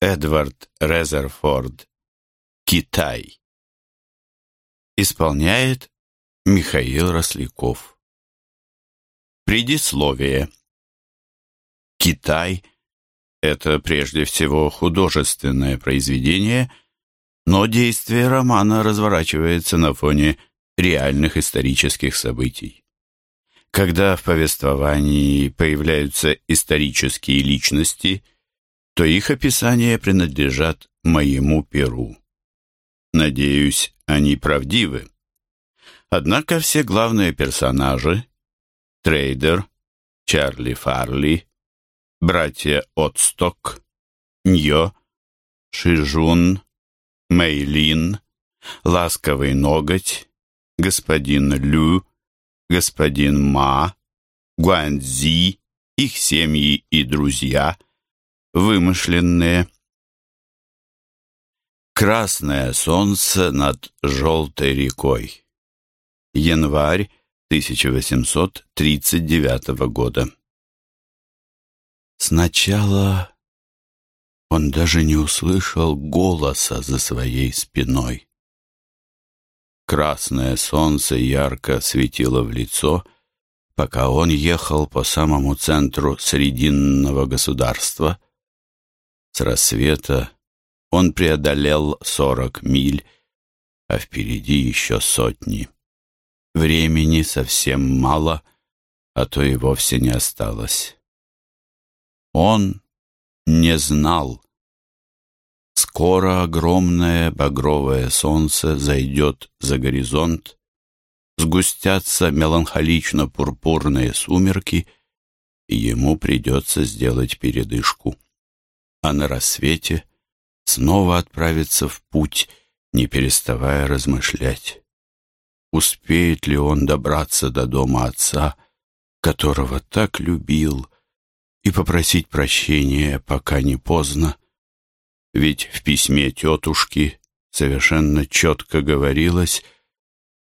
Эдвард Резерфорд. Китай. Исполняет Михаил Росляков. Предисловие. Китай – это прежде всего художественное произведение, но действие романа разворачивается на фоне реальных исторических событий. Когда в повествовании появляются исторические личности, то их описания принадлежат моему перу. Надеюсь, они правдивы. Однако все главные персонажи — Трейдер, Чарли Фарли, братья Отсток, Ньо, Шижун, Мейлин, Ласковый Ноготь, господин Лю, господин Ма, Гуанзи, их семьи и друзья, вымышленные. Красное солнце над желтой рекой. Январь 1839 года. Сначала он даже не услышал голоса за своей спиной. Красное солнце ярко светило в лицо, пока он ехал по самому центру Срединного государства. С рассвета он преодолел сорок миль, а впереди еще сотни. Времени совсем мало, а то и вовсе не осталось. Он не знал, Скоро огромное багровое солнце зайдет за горизонт, сгустятся меланхолично-пурпурные сумерки, и ему придется сделать передышку. А на рассвете снова отправиться в путь, не переставая размышлять. Успеет ли он добраться до дома отца, которого так любил, и попросить прощения, пока не поздно, ведь в письме тетушки совершенно четко говорилось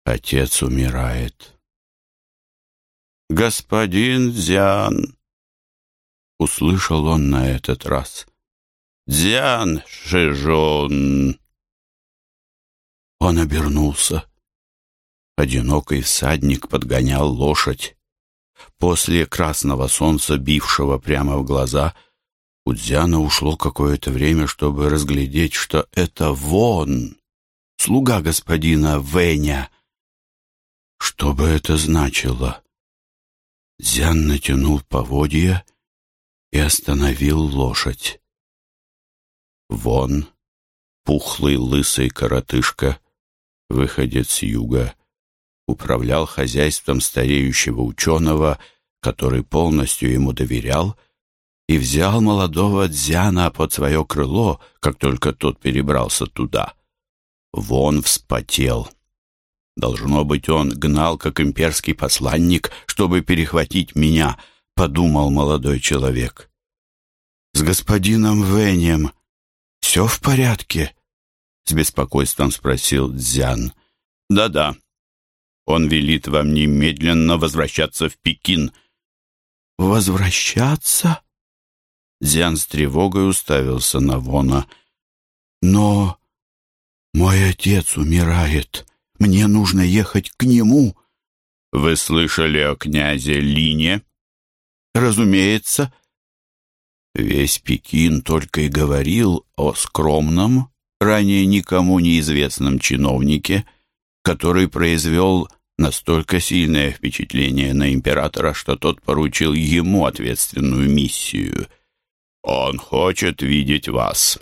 «Отец умирает». «Господин Дзян!» Услышал он на этот раз. «Дзян Шижон!» Он обернулся. Одинокий всадник подгонял лошадь. После красного солнца, бившего прямо в глаза, — у Дзяна ушло какое-то время, чтобы разглядеть, что это Вон, слуга господина Вэня. Что бы это значило? Дзян натянул поводья и остановил лошадь. Вон, пухлый лысый коротышка, выходец с юга, управлял хозяйством стареющего ученого, который полностью ему доверял, и взял молодого Дзяна под свое крыло, как только тот перебрался туда. Вон вспотел. Должно быть, он гнал, как имперский посланник, чтобы перехватить меня, подумал молодой человек. С господином Венем все в порядке? С беспокойством спросил Дзян. Да-да. Он велит вам немедленно возвращаться в Пекин. Возвращаться? Дзян с тревогой уставился на Вона. «Но мой отец умирает. Мне нужно ехать к нему». «Вы слышали о князе Лине?» «Разумеется». Весь Пекин только и говорил о скромном, ранее никому неизвестном чиновнике, который произвел настолько сильное впечатление на императора, что тот поручил ему ответственную миссию — он хочет видеть вас.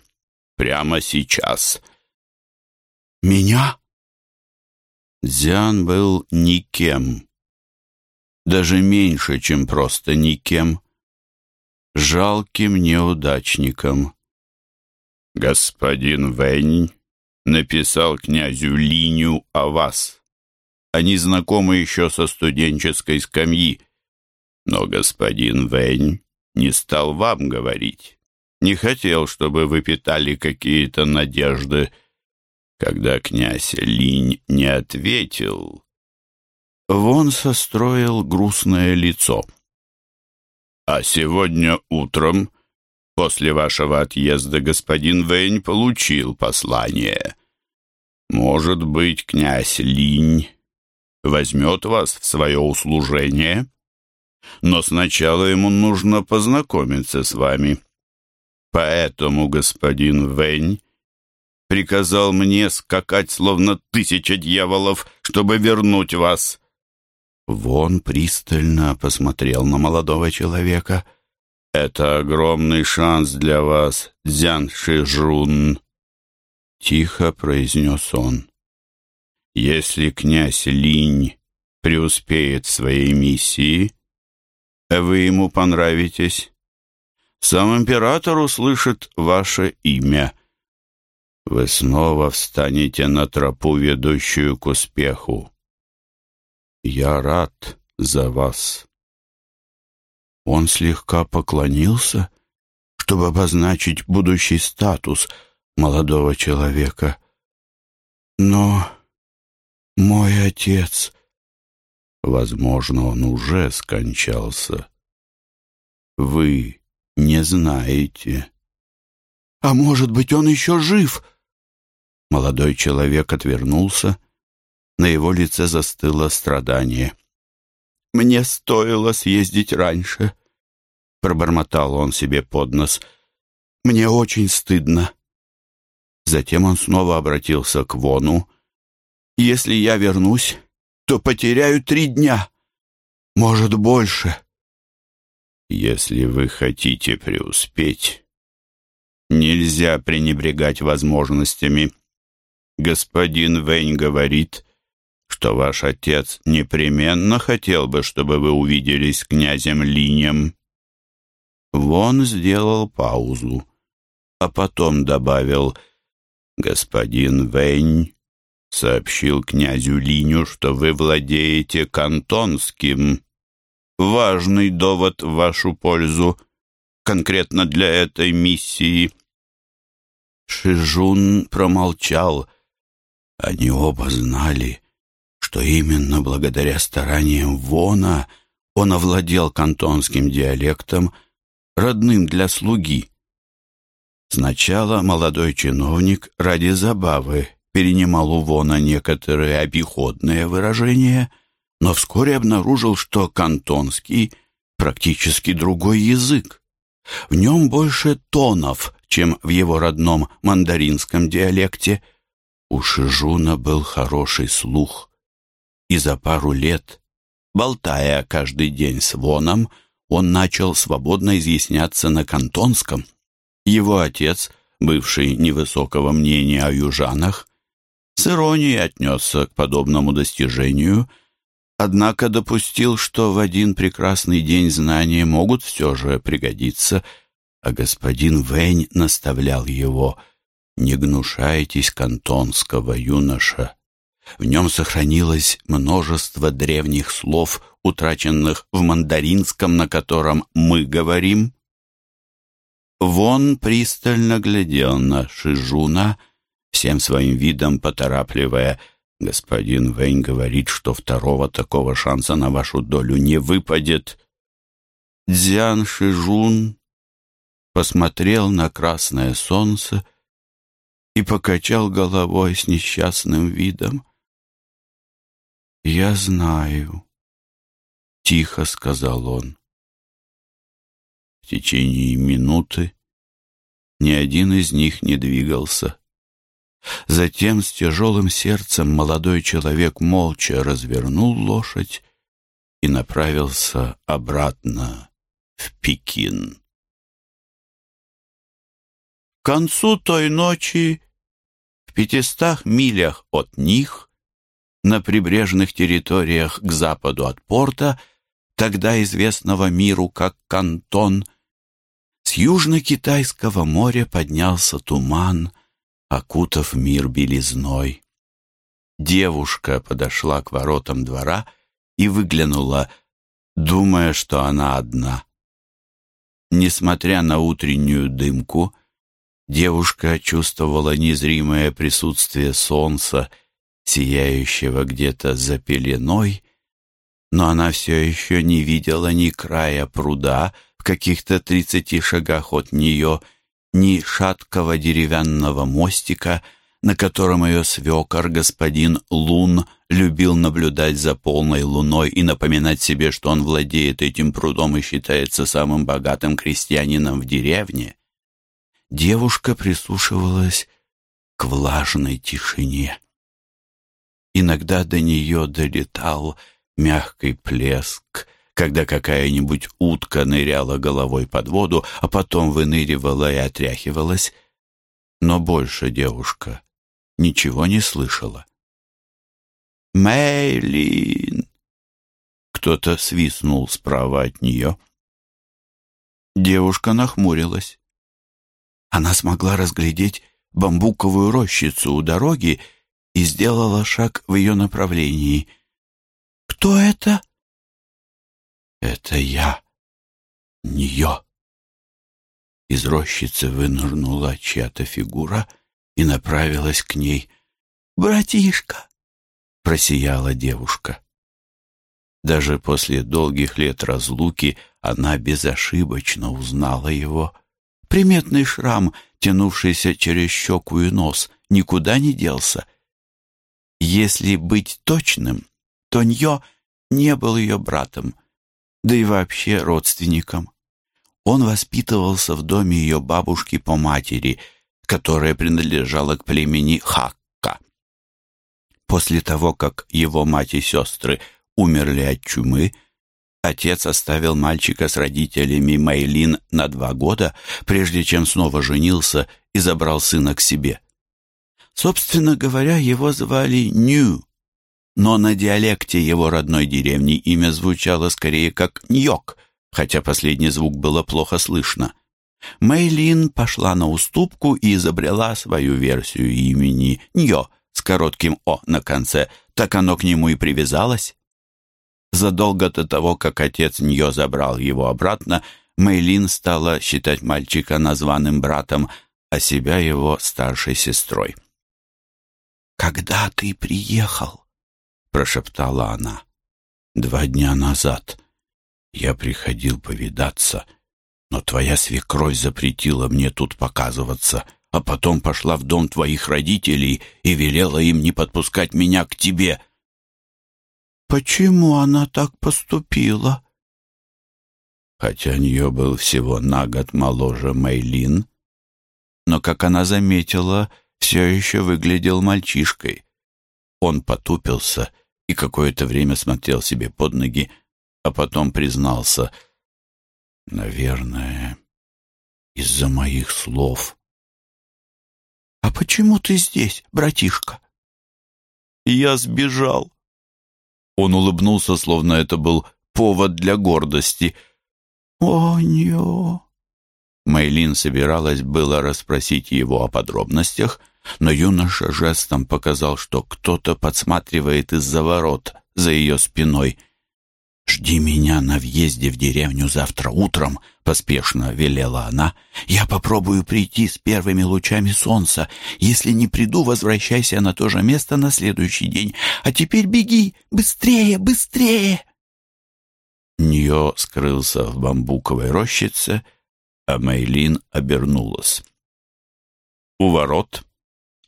Прямо сейчас. Меня? Дзян был никем. Даже меньше, чем просто никем. Жалким неудачником. Господин Вэнь написал князю Линю о вас. Они знакомы еще со студенческой скамьи. Но господин Вэнь не стал вам говорить. Не хотел, чтобы вы питали какие-то надежды. Когда князь Линь не ответил, Вон состроил грустное лицо. А сегодня утром после вашего отъезда господин Вэнь получил послание. Может быть, князь Линь возьмет вас в свое услужение, но сначала ему нужно познакомиться с вами. Поэтому господин Вэнь приказал мне скакать, словно тысяча дьяволов, чтобы вернуть вас». Вон пристально посмотрел на молодого человека. «Это огромный шанс для вас, Дзян Шижун», — тихо произнес он. «Если князь Линь преуспеет в своей миссии, вы ему понравитесь, сам император услышит ваше имя» вы снова встанете на тропу, ведущую к успеху. Я рад за вас. Он слегка поклонился, чтобы обозначить будущий статус молодого человека. Но мой отец... Возможно, он уже скончался. Вы не знаете. А может быть, он еще жив? Молодой человек отвернулся. На его лице застыло страдание. «Мне стоило съездить раньше», — пробормотал он себе под нос. «Мне очень стыдно». Затем он снова обратился к Вону. «Если я вернусь, то потеряю три дня, может, больше». «Если вы хотите преуспеть, нельзя пренебрегать возможностями», господин Вэнь говорит, что ваш отец непременно хотел бы, чтобы вы увиделись с князем Линем». Вон сделал паузу, а потом добавил «Господин Вэнь сообщил князю Линю, что вы владеете кантонским. Важный довод в вашу пользу, конкретно для этой миссии». Шижун промолчал, — они оба знали, что именно благодаря стараниям Вона он овладел кантонским диалектом, родным для слуги. Сначала молодой чиновник ради забавы перенимал у Вона некоторые обиходные выражения, но вскоре обнаружил, что кантонский практически другой язык. В нем больше тонов, чем в его родном мандаринском диалекте – у Шижуна был хороший слух, и за пару лет, болтая каждый день с Воном, он начал свободно изъясняться на кантонском. Его отец, бывший невысокого мнения о южанах, с иронией отнесся к подобному достижению, однако допустил, что в один прекрасный день знания могут все же пригодиться, а господин Вэнь наставлял его – не гнушайтесь кантонского юноша. В нем сохранилось множество древних слов, утраченных в мандаринском, на котором мы говорим. Вон пристально глядел на Шижуна, всем своим видом поторапливая. «Господин Вэнь говорит, что второго такого шанса на вашу долю не выпадет». Дзян Шижун посмотрел на красное солнце, и покачал головой с несчастным видом. «Я знаю», — тихо сказал он. В течение минуты ни один из них не двигался. Затем с тяжелым сердцем молодой человек молча развернул лошадь и направился обратно в Пекин. К концу той ночи в пятистах милях от них, на прибрежных территориях к западу от порта, тогда известного миру как Кантон, с южно-китайского моря поднялся туман, окутав мир белизной. Девушка подошла к воротам двора и выглянула, думая, что она одна. Несмотря на утреннюю дымку, Девушка чувствовала незримое присутствие солнца, сияющего где-то за пеленой, но она все еще не видела ни края пруда, в каких-то тридцати шагах от нее ни шаткого деревянного мостика, на котором ее свекор, господин Лун, любил наблюдать за полной луной и напоминать себе, что он владеет этим прудом и считается самым богатым крестьянином в деревне, девушка прислушивалась к влажной тишине. Иногда до нее долетал мягкий плеск, когда какая-нибудь утка ныряла головой под воду, а потом выныривала и отряхивалась. Но больше девушка ничего не слышала. «Мэйлин!» Кто-то свистнул справа от нее. Девушка нахмурилась. Она смогла разглядеть бамбуковую рощицу у дороги и сделала шаг в ее направлении. «Кто это?» «Это я, нее». Из рощицы вынырнула чья-то фигура и направилась к ней. «Братишка!» — просияла девушка. Даже после долгих лет разлуки она безошибочно узнала его. Приметный шрам, тянувшийся через щеку и нос, никуда не делся. Если быть точным, то Ньо не был ее братом, да и вообще родственником. Он воспитывался в доме ее бабушки по матери, которая принадлежала к племени Хакка. После того, как его мать и сестры умерли от чумы, Отец оставил мальчика с родителями Мейлин на два года, прежде чем снова женился и забрал сына к себе. Собственно говоря, его звали Ню, но на диалекте его родной деревни имя звучало скорее как Ньок, хотя последний звук было плохо слышно. Мейлин пошла на уступку и изобрела свою версию имени Ньо с коротким «о» на конце, так оно к нему и привязалось. Задолго до того, как отец Ньо забрал его обратно, Мэйлин стала считать мальчика названным братом, а себя его старшей сестрой. «Когда ты приехал?» — прошептала она. «Два дня назад. Я приходил повидаться, но твоя свекровь запретила мне тут показываться, а потом пошла в дом твоих родителей и велела им не подпускать меня к тебе». Почему она так поступила? Хотя нее был всего на год моложе Мейлин, но, как она заметила, все еще выглядел мальчишкой. Он потупился и какое-то время смотрел себе под ноги, а потом признался, «Наверное, из-за моих слов». «А почему ты здесь, братишка?» «Я сбежал», он улыбнулся, словно это был повод для гордости. «О, нё!» Мейлин собиралась было расспросить его о подробностях, но юноша жестом показал, что кто-то подсматривает из-за ворот за ее спиной — «Жди меня на въезде в деревню завтра утром», — поспешно велела она. «Я попробую прийти с первыми лучами солнца. Если не приду, возвращайся на то же место на следующий день. А теперь беги! Быстрее, быстрее!» Ньо скрылся в бамбуковой рощице, а Мейлин обернулась. У ворот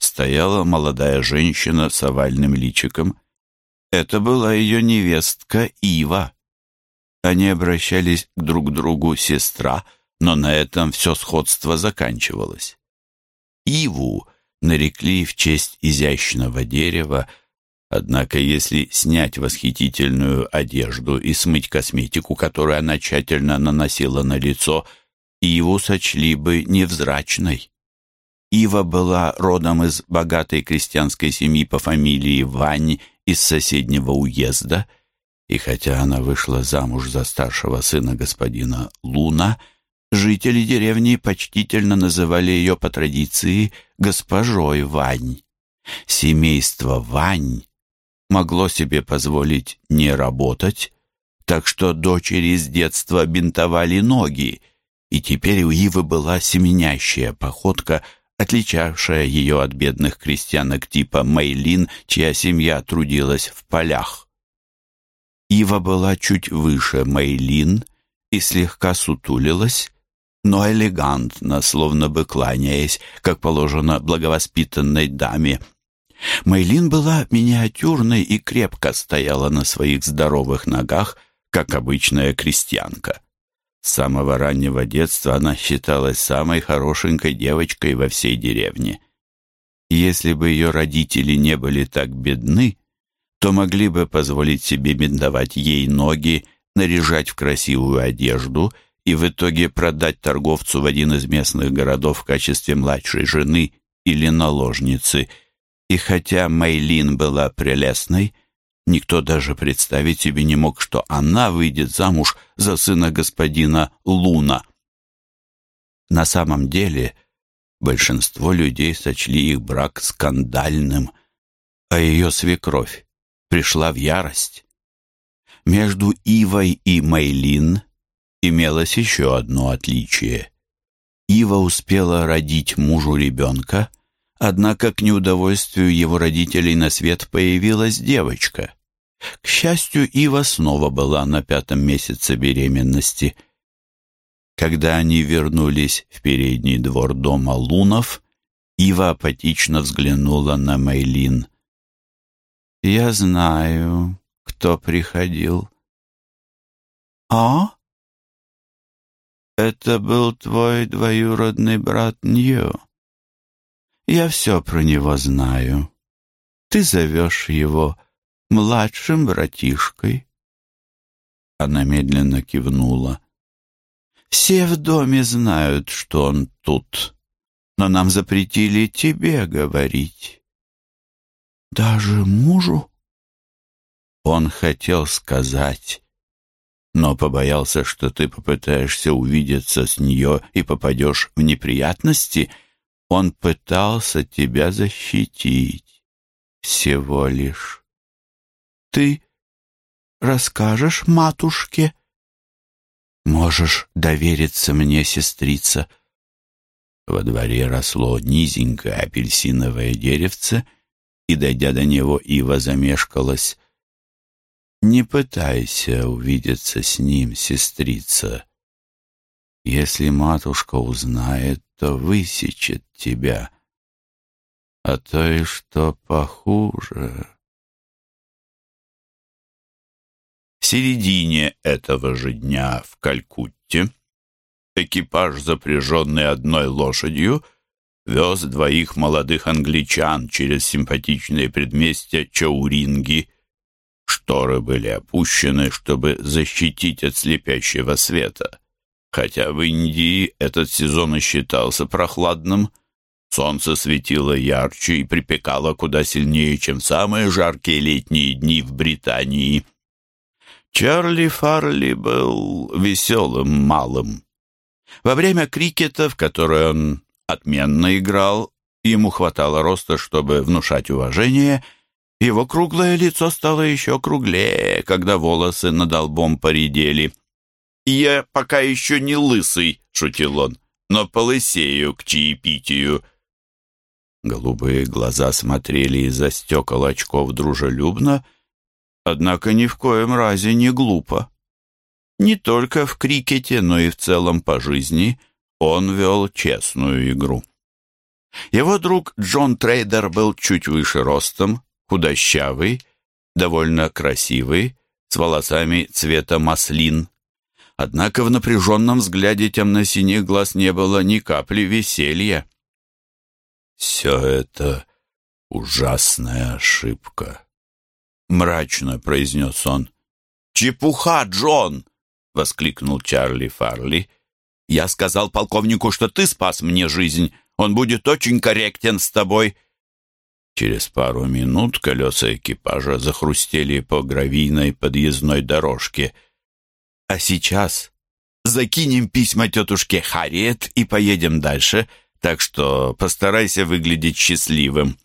стояла молодая женщина с овальным личиком это была ее невестка Ива. Они обращались друг к другу сестра, но на этом все сходство заканчивалось. Иву нарекли в честь изящного дерева, однако если снять восхитительную одежду и смыть косметику, которую она тщательно наносила на лицо, Иву сочли бы невзрачной. Ива была родом из богатой крестьянской семьи по фамилии Вань из соседнего уезда, и хотя она вышла замуж за старшего сына господина Луна, жители деревни почтительно называли ее по традиции госпожой Вань. Семейство Вань могло себе позволить не работать, так что дочери с детства бинтовали ноги, и теперь у Ивы была семенящая походка – отличавшая ее от бедных крестьянок типа Мейлин, чья семья трудилась в полях. Ива была чуть выше Мейлин и слегка сутулилась, но элегантно, словно бы кланяясь, как положено благовоспитанной даме. Мейлин была миниатюрной и крепко стояла на своих здоровых ногах, как обычная крестьянка. С самого раннего детства она считалась самой хорошенькой девочкой во всей деревне. Если бы ее родители не были так бедны, то могли бы позволить себе бинтовать ей ноги, наряжать в красивую одежду и в итоге продать торговцу в один из местных городов в качестве младшей жены или наложницы. И хотя Мейлин была прелестной, никто даже представить себе не мог, что она выйдет замуж за сына господина Луна. На самом деле, большинство людей сочли их брак скандальным, а ее свекровь пришла в ярость. Между Ивой и Мейлин имелось еще одно отличие. Ива успела родить мужу ребенка, однако к неудовольствию его родителей на свет появилась девочка. К счастью, Ива снова была на пятом месяце беременности. Когда они вернулись в передний двор дома Лунов, Ива апатично взглянула на Мейлин. «Я знаю, кто приходил». «А?» «Это был твой двоюродный брат Нью. Я все про него знаю. Ты зовешь его младшим братишкой». Она медленно кивнула. «Все в доме знают, что он тут, но нам запретили тебе говорить». Даже мужу? Он хотел сказать, но побоялся, что ты попытаешься увидеться с нее и попадешь в неприятности. Он пытался тебя защитить. Всего лишь. Ты расскажешь матушке? Можешь довериться мне, сестрица. Во дворе росло низенькое апельсиновое деревце — и, дойдя до него, Ива замешкалась. «Не пытайся увидеться с ним, сестрица. Если матушка узнает, то высечет тебя, а то и что похуже». В середине этого же дня в Калькутте экипаж, запряженный одной лошадью, вез двоих молодых англичан через симпатичные предместья Чауринги. Шторы были опущены, чтобы защитить от слепящего света. Хотя в Индии этот сезон и считался прохладным, солнце светило ярче и припекало куда сильнее, чем самые жаркие летние дни в Британии. Чарли Фарли был веселым малым. Во время крикета, в которое он отменно играл, ему хватало роста, чтобы внушать уважение. Его круглое лицо стало еще круглее, когда волосы над лбом поредели. «Я пока еще не лысый», — шутил он, — «но полысею к чаепитию». Голубые глаза смотрели из-за стекол очков дружелюбно, однако ни в коем разе не глупо. Не только в крикете, но и в целом по жизни — он вел честную игру. Его друг Джон Трейдер был чуть выше ростом, худощавый, довольно красивый, с волосами цвета маслин. Однако в напряженном взгляде темно-синих глаз не было ни капли веселья. «Все это ужасная ошибка», — мрачно произнес он. «Чепуха, Джон!» — воскликнул Чарли Фарли — я сказал полковнику, что ты спас мне жизнь. Он будет очень корректен с тобой». Через пару минут колеса экипажа захрустели по гравийной подъездной дорожке. «А сейчас закинем письма тетушке Харриет и поедем дальше, так что постарайся выглядеть счастливым».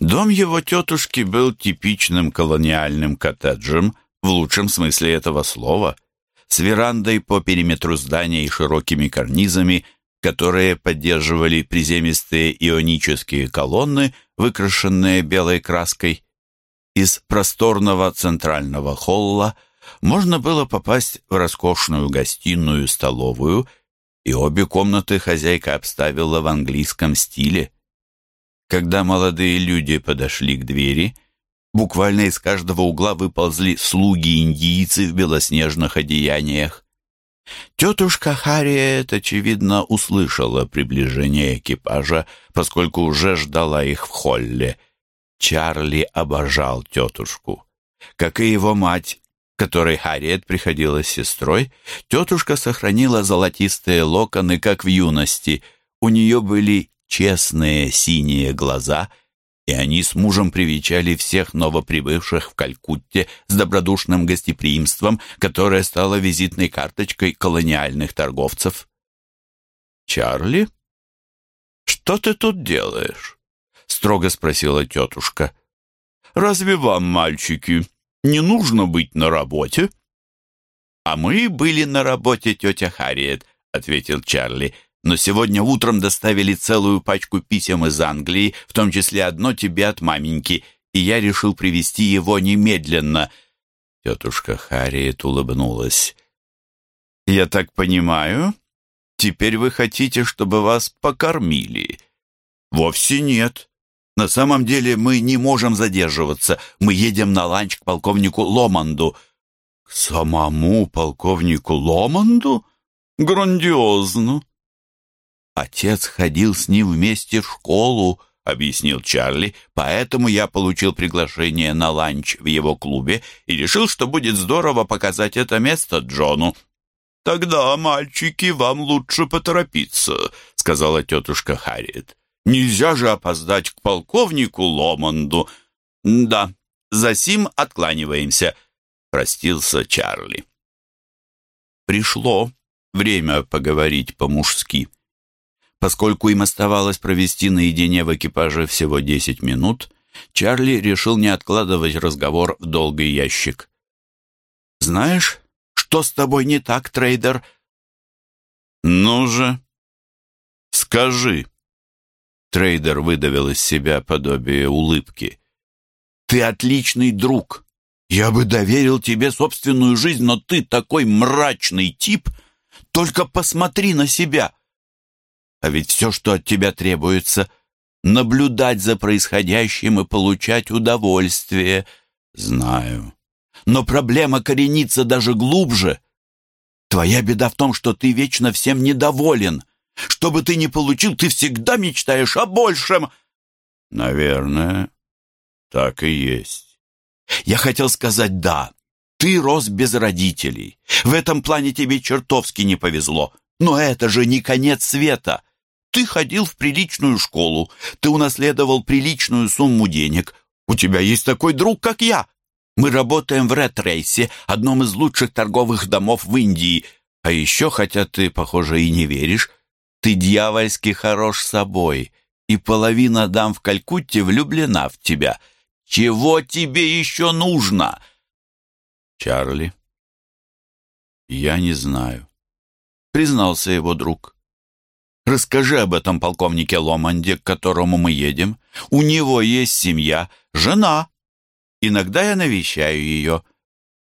Дом его тетушки был типичным колониальным коттеджем в лучшем смысле этого слова – с верандой по периметру здания и широкими карнизами, которые поддерживали приземистые ионические колонны, выкрашенные белой краской. Из просторного центрального холла можно было попасть в роскошную гостиную столовую, и обе комнаты хозяйка обставила в английском стиле. Когда молодые люди подошли к двери, буквально из каждого угла выползли слуги-индийцы в белоснежных одеяниях. Тетушка Харриет, очевидно, услышала приближение экипажа, поскольку уже ждала их в холле. Чарли обожал тетушку. Как и его мать, которой Харриет приходилась сестрой, тетушка сохранила золотистые локоны, как в юности. У нее были честные синие глаза, и они с мужем привечали всех новоприбывших в Калькутте с добродушным гостеприимством, которое стало визитной карточкой колониальных торговцев. «Чарли, что ты тут делаешь?» — строго спросила тетушка. «Разве вам, мальчики, не нужно быть на работе?» «А мы были на работе, тетя Харриет», — ответил Чарли. «Но сегодня утром доставили целую пачку писем из Англии, в том числе одно тебе от маменьки, и я решил привезти его немедленно». Тетушка Харриет улыбнулась. «Я так понимаю, теперь вы хотите, чтобы вас покормили?» «Вовсе нет. На самом деле мы не можем задерживаться. Мы едем на ланч к полковнику Ломанду». «К самому полковнику Ломанду? Грандиозно!» «Отец ходил с ним вместе в школу», — объяснил Чарли, «поэтому я получил приглашение на ланч в его клубе и решил, что будет здорово показать это место Джону». «Тогда, мальчики, вам лучше поторопиться», — сказала тетушка Харриет. Нельзя же опоздать к полковнику Ломонду. Да, за сим откланиваемся, простился Чарли. Пришло время поговорить по-мужски. Поскольку им оставалось провести наедине в экипаже всего десять минут, Чарли решил не откладывать разговор в долгий ящик. «Знаешь, что с тобой не так, трейдер?» «Ну же, скажи». Трейдер выдавил из себя подобие улыбки. «Ты отличный друг. Я бы доверил тебе собственную жизнь, но ты такой мрачный тип. Только посмотри на себя. А ведь все, что от тебя требуется, наблюдать за происходящим и получать удовольствие. Знаю. Но проблема коренится даже глубже. Твоя беда в том, что ты вечно всем недоволен. Что бы ты ни получил, ты всегда мечтаешь о большем. Наверное, так и есть. Я хотел сказать «да». Ты рос без родителей. В этом плане тебе чертовски не повезло. Но это же не конец света. Ты ходил в приличную школу. Ты унаследовал приличную сумму денег. У тебя есть такой друг, как я. Мы работаем в Ретрейсе, одном из лучших торговых домов в Индии. А еще, хотя ты, похоже, и не веришь, ты дьявольски хорош собой, и половина дам в Калькутте влюблена в тебя. Чего тебе еще нужно?» «Чарли, я не знаю», — признался его друг. «Расскажи об этом полковнике Ломанде, к которому мы едем. У него есть семья, жена. Иногда я навещаю ее.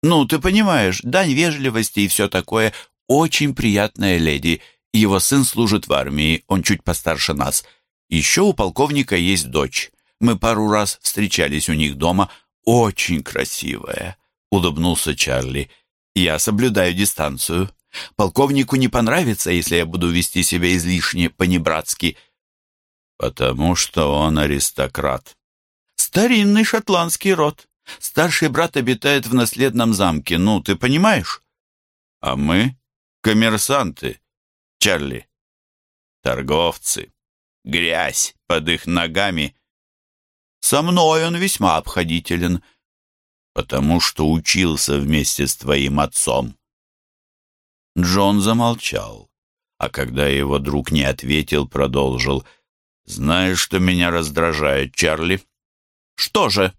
Ну, ты понимаешь, дань вежливости и все такое. Очень приятная леди. Его сын служит в армии, он чуть постарше нас. Еще у полковника есть дочь. Мы пару раз встречались у них дома. Очень красивая», — улыбнулся Чарли. «Я соблюдаю дистанцию. Полковнику не понравится, если я буду вести себя излишне по-небратски». «Потому что он аристократ». «Старинный шотландский род. Старший брат обитает в наследном замке, ну, ты понимаешь?» «А мы — коммерсанты», Чарли. Торговцы. Грязь под их ногами. Со мной он весьма обходителен, потому что учился вместе с твоим отцом. Джон замолчал, а когда его друг не ответил, продолжил. «Знаешь, что меня раздражает, Чарли?» «Что же?»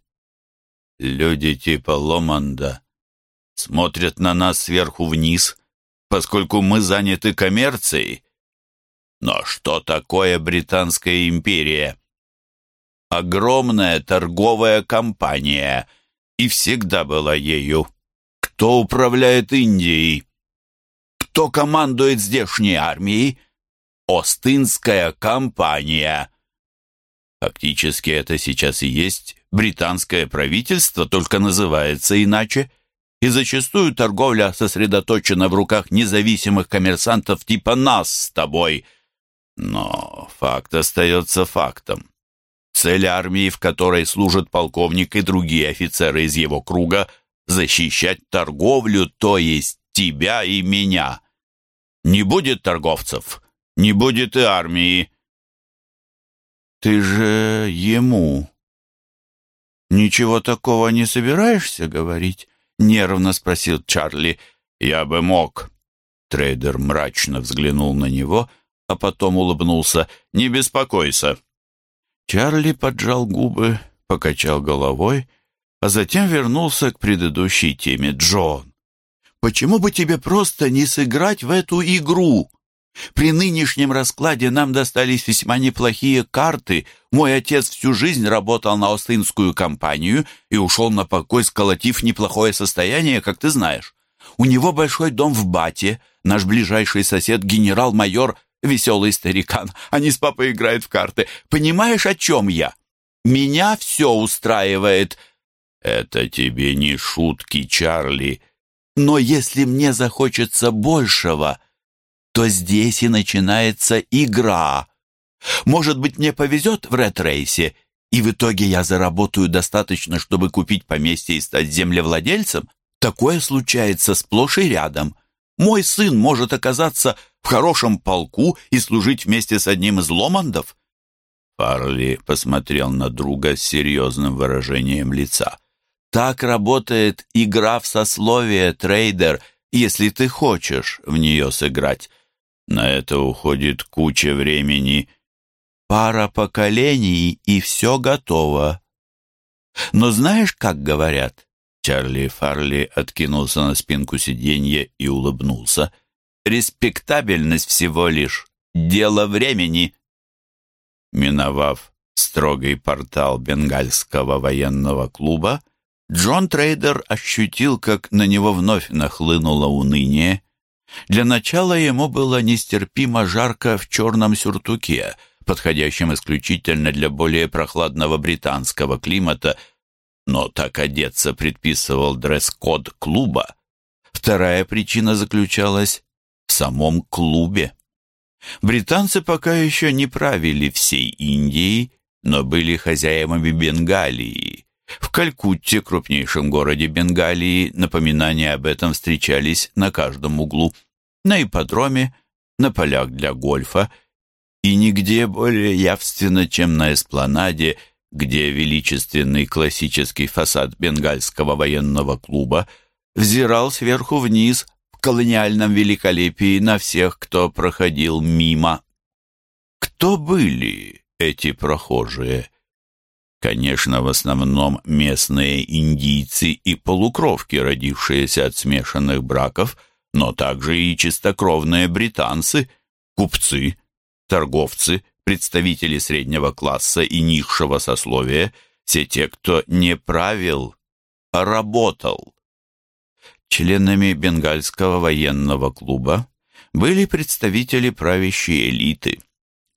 «Люди типа Ломанда смотрят на нас сверху вниз поскольку мы заняты коммерцией. Но что такое Британская империя? Огромная торговая компания, и всегда была ею. Кто управляет Индией? Кто командует здешней армией? Остинская компания. Фактически это сейчас и есть британское правительство, только называется иначе. И зачастую торговля сосредоточена в руках независимых коммерсантов типа нас с тобой. Но факт остается фактом. Цель армии, в которой служат полковник и другие офицеры из его круга, защищать торговлю, то есть тебя и меня. Не будет торговцев, не будет и армии. Ты же ему ничего такого не собираешься говорить? Нервно спросил Чарли. Я бы мог. Трейдер мрачно взглянул на него, а потом улыбнулся. Не беспокойся. Чарли поджал губы, покачал головой, а затем вернулся к предыдущей теме. «Джон, почему бы тебе просто не сыграть в эту игру? При нынешнем раскладе нам достались весьма неплохие карты. Мой отец всю жизнь работал на Остинскую компанию и ушел на покой, сколотив неплохое состояние, как ты знаешь. У него большой дом в Бате, наш ближайший сосед генерал-майор веселый старикан. Они с папой играют в карты. Понимаешь, о чем я? Меня все устраивает. Это тебе не шутки, Чарли. Но если мне захочется большего, то здесь и начинается игра. Может быть, мне повезет в ретрейсе, и в итоге я заработаю достаточно, чтобы купить поместье и стать землевладельцем? Такое случается сплошь и рядом. Мой сын может оказаться в хорошем полку и служить вместе с одним из ломандов?» Фарли посмотрел на друга с серьезным выражением лица. «Так работает игра в сословие, трейдер, если ты хочешь в нее сыграть. На это уходит куча времени. Пара поколений, и все готово. Но знаешь, как говорят?» Чарли Фарли откинулся на спинку сиденья и улыбнулся. Респектабельность всего лишь дело времени. Миновав строгий портал бенгальского военного клуба, Джон Трейдер ощутил, как на него вновь нахлынуло уныние. Для начала ему было нестерпимо жарко в черном сюртуке, подходящем исключительно для более прохладного британского климата, но так одеться предписывал дресс-код клуба. Вторая причина заключалась в самом клубе. Британцы пока еще не правили всей Индией, но были хозяевами Бенгалии. В Калькутте, крупнейшем городе Бенгалии, напоминания об этом встречались на каждом углу. На ипподроме, на полях для гольфа и нигде более явственно, чем на эспланаде, где величественный классический фасад бенгальского военного клуба взирал сверху вниз колониальном великолепии на всех, кто проходил мимо. Кто были эти прохожие? Конечно, в основном местные индийцы и полукровки, родившиеся от смешанных браков, но также и чистокровные британцы, купцы, торговцы, представители среднего класса и низшего сословия, все те, кто не правил, а работал. Членами Бенгальского военного клуба были представители правящей элиты,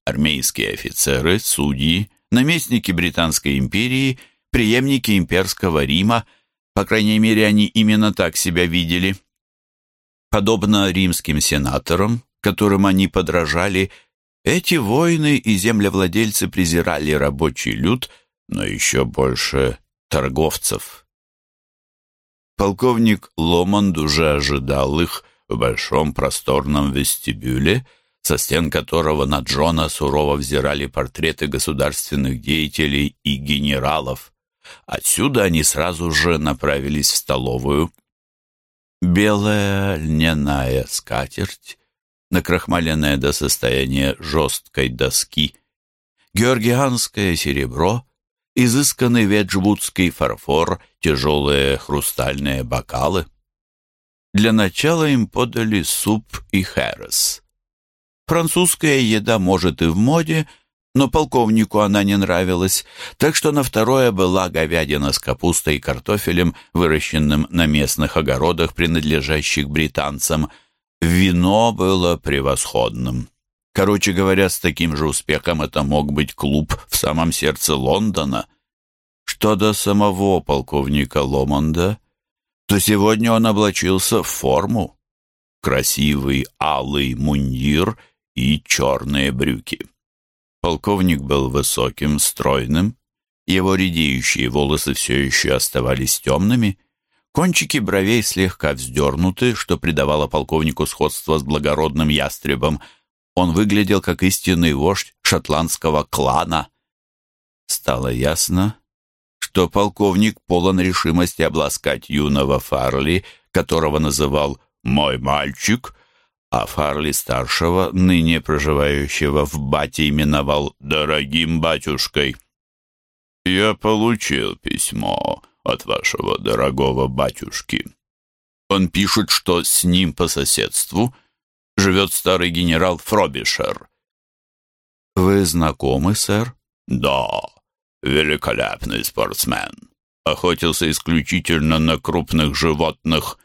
армейские офицеры, судьи, наместники Британской империи, преемники имперского Рима, по крайней мере, они именно так себя видели. Подобно римским сенаторам, которым они подражали, эти воины и землевладельцы презирали рабочий люд, но еще больше торговцев. Полковник Ломанд уже ожидал их в большом просторном вестибюле, со стен которого на Джона сурово взирали портреты государственных деятелей и генералов. Отсюда они сразу же направились в столовую. Белая льняная скатерть, накрахмаленная до состояния жесткой доски, георгианское серебро — изысканный веджвудский фарфор, тяжелые хрустальные бокалы. Для начала им подали суп и херес. Французская еда может и в моде, но полковнику она не нравилась, так что на второе была говядина с капустой и картофелем, выращенным на местных огородах, принадлежащих британцам. Вино было превосходным. Короче говоря, с таким же успехом это мог быть клуб в самом сердце Лондона. Что до самого полковника Ломонда, то сегодня он облачился в форму. Красивый алый мундир и черные брюки. Полковник был высоким, стройным, его редеющие волосы все еще оставались темными, кончики бровей слегка вздернуты, что придавало полковнику сходство с благородным ястребом. Он выглядел как истинный вождь шотландского клана. Стало ясно, что полковник полон решимости обласкать юного Фарли, которого называл «мой мальчик», а Фарли-старшего, ныне проживающего в Бате, именовал «дорогим батюшкой». «Я получил письмо от вашего дорогого батюшки. Он пишет, что с ним по соседству живет старый генерал Фробишер». «Вы знакомы, сэр?» «Да, великолепный спортсмен. Охотился исключительно на крупных животных».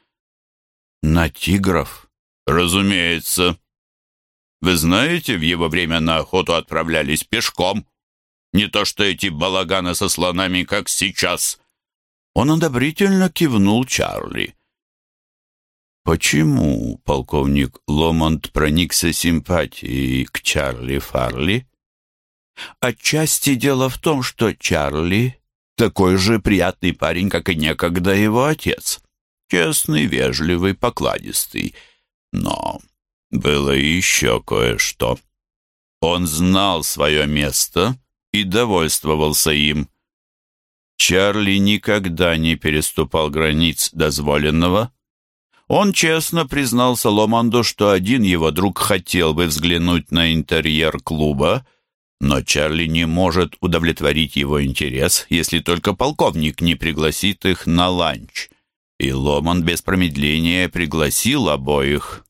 «На тигров?» «Разумеется. Вы знаете, в его время на охоту отправлялись пешком. Не то что эти балаганы со слонами, как сейчас». Он одобрительно кивнул Чарли. Почему полковник Ломонт проникся симпатией к Чарли Фарли? Отчасти дело в том, что Чарли такой же приятный парень, как и некогда его отец. Честный, вежливый, покладистый — но было еще кое-что. Он знал свое место и довольствовался им. Чарли никогда не переступал границ дозволенного. Он честно признался Ломанду, что один его друг хотел бы взглянуть на интерьер клуба, но Чарли не может удовлетворить его интерес, если только полковник не пригласит их на ланч и Ломан без промедления пригласил обоих.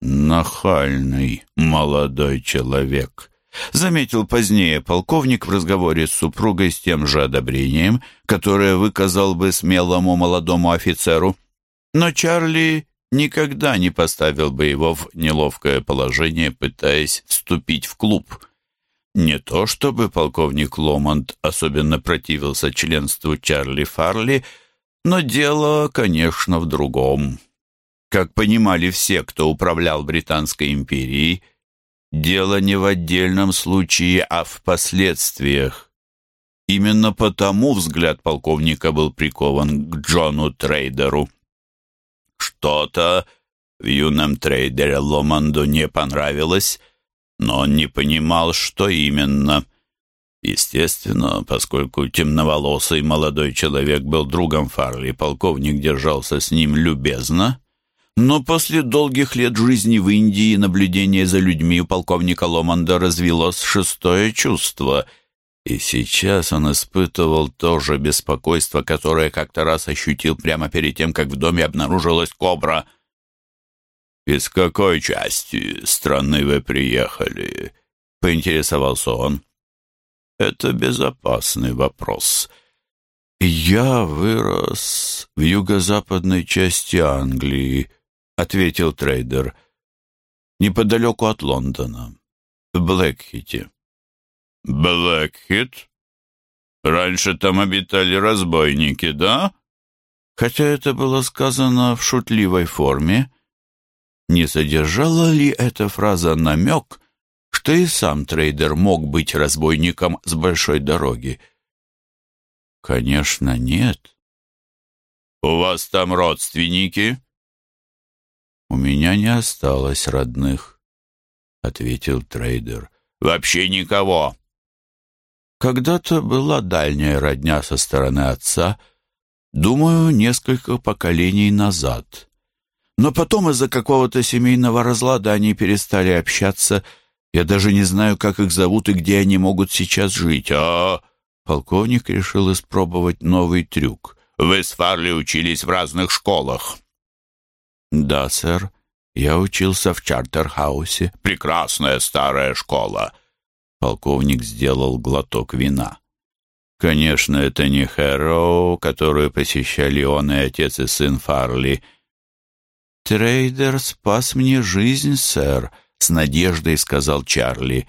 «Нахальный молодой человек», — заметил позднее полковник в разговоре с супругой с тем же одобрением, которое выказал бы смелому молодому офицеру. Но Чарли никогда не поставил бы его в неловкое положение, пытаясь вступить в клуб. Не то чтобы полковник Ломонт особенно противился членству Чарли Фарли, — но дело, конечно, в другом. Как понимали все, кто управлял Британской империей, дело не в отдельном случае, а в последствиях. Именно потому взгляд полковника был прикован к Джону Трейдеру. Что-то в юном трейдере Ломанду не понравилось, но он не понимал, что именно. Естественно, поскольку темноволосый молодой человек был другом Фарли, полковник держался с ним любезно, но после долгих лет жизни в Индии и наблюдения за людьми у полковника Ломанда развелось шестое чувство, и сейчас он испытывал то же беспокойство, которое как-то раз ощутил прямо перед тем, как в доме обнаружилась кобра. «Из какой части страны вы приехали?» — поинтересовался он. Это безопасный вопрос. «Я вырос в юго-западной части Англии», — ответил трейдер, — «неподалеку от Лондона, в Блэкхите». «Блэкхит? Раньше там обитали разбойники, да?» Хотя это было сказано в шутливой форме, не содержала ли эта фраза намек что и сам трейдер мог быть разбойником с большой дороги. Конечно, нет. У вас там родственники? У меня не осталось родных, ответил трейдер. Вообще никого. Когда-то была дальняя родня со стороны отца, думаю, несколько поколений назад. Но потом из-за какого-то семейного разлада они перестали общаться я даже не знаю, как их зовут и где они могут сейчас жить. А полковник решил испробовать новый трюк. Вы с Фарли учились в разных школах. Да, сэр. Я учился в Чартерхаусе. Прекрасная старая школа. Полковник сделал глоток вина. Конечно, это не Хэроу, которую посещали он и отец и сын Фарли. «Трейдер спас мне жизнь, сэр», — с надеждой сказал Чарли.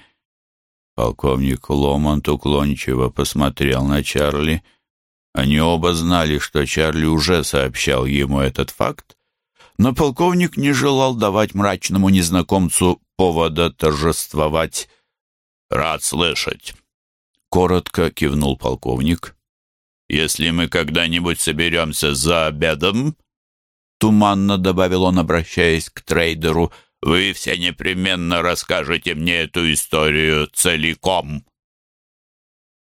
Полковник Ломонт уклончиво посмотрел на Чарли. Они оба знали, что Чарли уже сообщал ему этот факт, но полковник не желал давать мрачному незнакомцу повода торжествовать. «Рад слышать», — коротко кивнул полковник. «Если мы когда-нибудь соберемся за обедом», — туманно добавил он, обращаясь к трейдеру, — «вы все непременно расскажете мне эту историю целиком».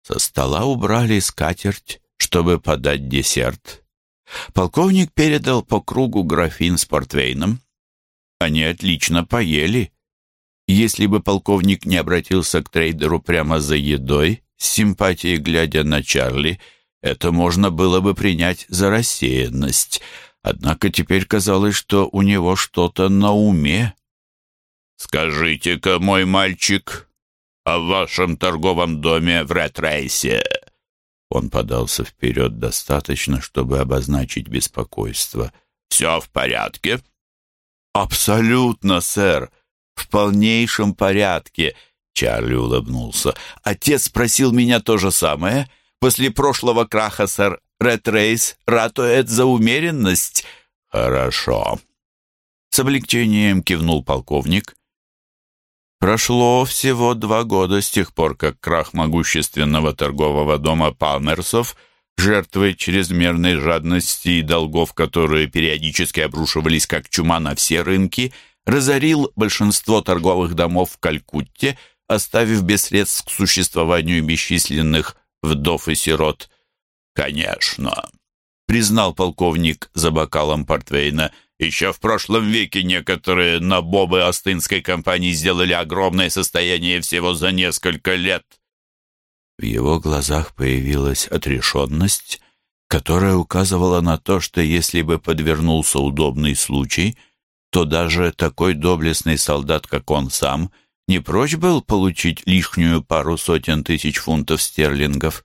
Со стола убрали скатерть, чтобы подать десерт. Полковник передал по кругу графин с портвейном. Они отлично поели. Если бы полковник не обратился к трейдеру прямо за едой, с симпатией глядя на Чарли, это можно было бы принять за рассеянность. Однако теперь казалось, что у него что-то на уме. «Скажите-ка, мой мальчик, о вашем торговом доме в Ретрейсе он подался вперед достаточно, чтобы обозначить беспокойство. «Все в порядке?» «Абсолютно, сэр. В полнейшем порядке», — Чарли улыбнулся. «Отец спросил меня то же самое. После прошлого краха, сэр, Ред Рейс ратует за умеренность». «Хорошо». С облегчением кивнул полковник. Прошло всего два года с тех пор, как крах могущественного торгового дома Палмерсов, жертвой чрезмерной жадности и долгов, которые периодически обрушивались как чума на все рынки, разорил большинство торговых домов в Калькутте, оставив без средств к существованию бесчисленных вдов и сирот. «Конечно», — признал полковник за бокалом портвейна, — еще в прошлом веке некоторые набобы Астынской компании сделали огромное состояние всего за несколько лет. В его глазах появилась отрешенность, которая указывала на то, что если бы подвернулся удобный случай, то даже такой доблестный солдат, как он сам, не прочь был получить лишнюю пару сотен тысяч фунтов стерлингов.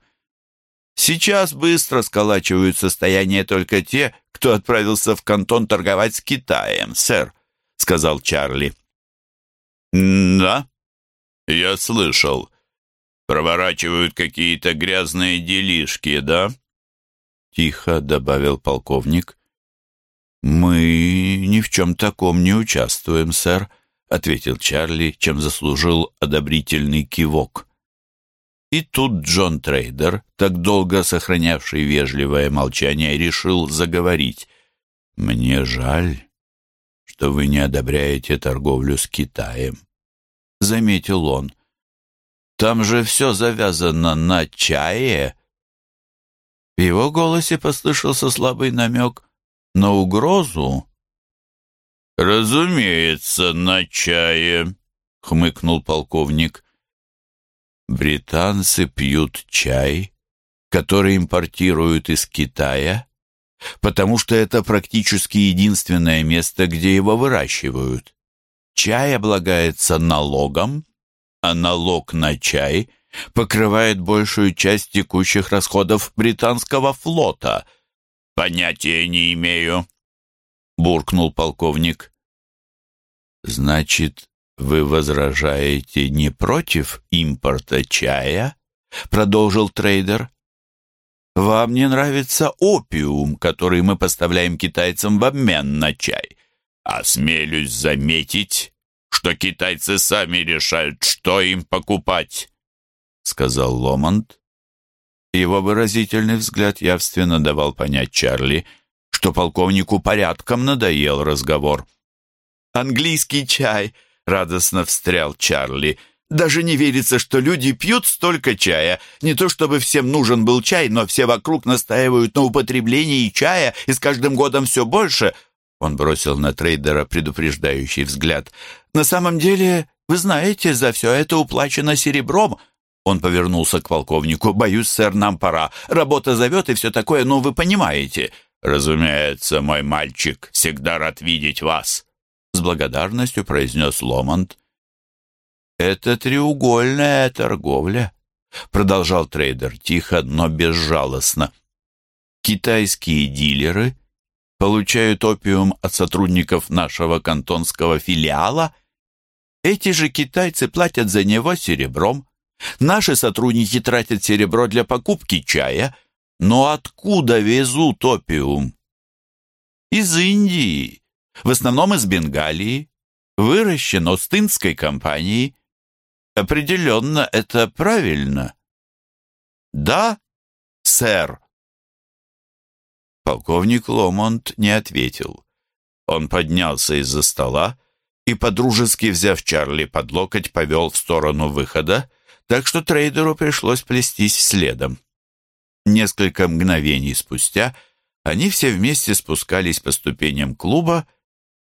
Сейчас быстро сколачивают состояние только те, кто отправился в кантон торговать с Китаем, сэр», — сказал Чарли. «Да, я слышал. Проворачивают какие-то грязные делишки, да?» Тихо добавил полковник. «Мы ни в чем таком не участвуем, сэр», — ответил Чарли, чем заслужил одобрительный кивок. И тут Джон Трейдер, так долго сохранявший вежливое молчание, решил заговорить. «Мне жаль, что вы не одобряете торговлю с Китаем», — заметил он. «Там же все завязано на чае». В его голосе послышался слабый намек на угрозу. «Разумеется, на чае», — хмыкнул полковник. Британцы пьют чай, который импортируют из Китая, потому что это практически единственное место, где его выращивают. Чай облагается налогом, а налог на чай покрывает большую часть текущих расходов британского флота. Понятия не имею, буркнул полковник. Значит, «Вы возражаете не против импорта чая?» — продолжил трейдер. «Вам не нравится опиум, который мы поставляем китайцам в обмен на чай. Осмелюсь заметить, что китайцы сами решают, что им покупать», — сказал Ломонт. Его выразительный взгляд явственно давал понять Чарли, что полковнику порядком надоел разговор. «Английский чай!» — радостно встрял Чарли. «Даже не верится, что люди пьют столько чая. Не то чтобы всем нужен был чай, но все вокруг настаивают на употреблении чая, и с каждым годом все больше». Он бросил на трейдера предупреждающий взгляд. «На самом деле, вы знаете, за все это уплачено серебром». Он повернулся к полковнику. «Боюсь, сэр, нам пора. Работа зовет и все такое, но вы понимаете». «Разумеется, мой мальчик, всегда рад видеть вас», с благодарностью произнес Ломонт. «Это треугольная торговля», — продолжал трейдер тихо, но безжалостно. «Китайские дилеры получают опиум от сотрудников нашего кантонского филиала. Эти же китайцы платят за него серебром. Наши сотрудники тратят серебро для покупки чая. Но откуда везут опиум? Из Индии, в основном из Бенгалии, выращен Остинской компанией. Определенно, это правильно. Да, сэр. Полковник Ломонт не ответил. Он поднялся из-за стола и, подружески взяв Чарли под локоть, повел в сторону выхода, так что трейдеру пришлось плестись следом. Несколько мгновений спустя они все вместе спускались по ступеням клуба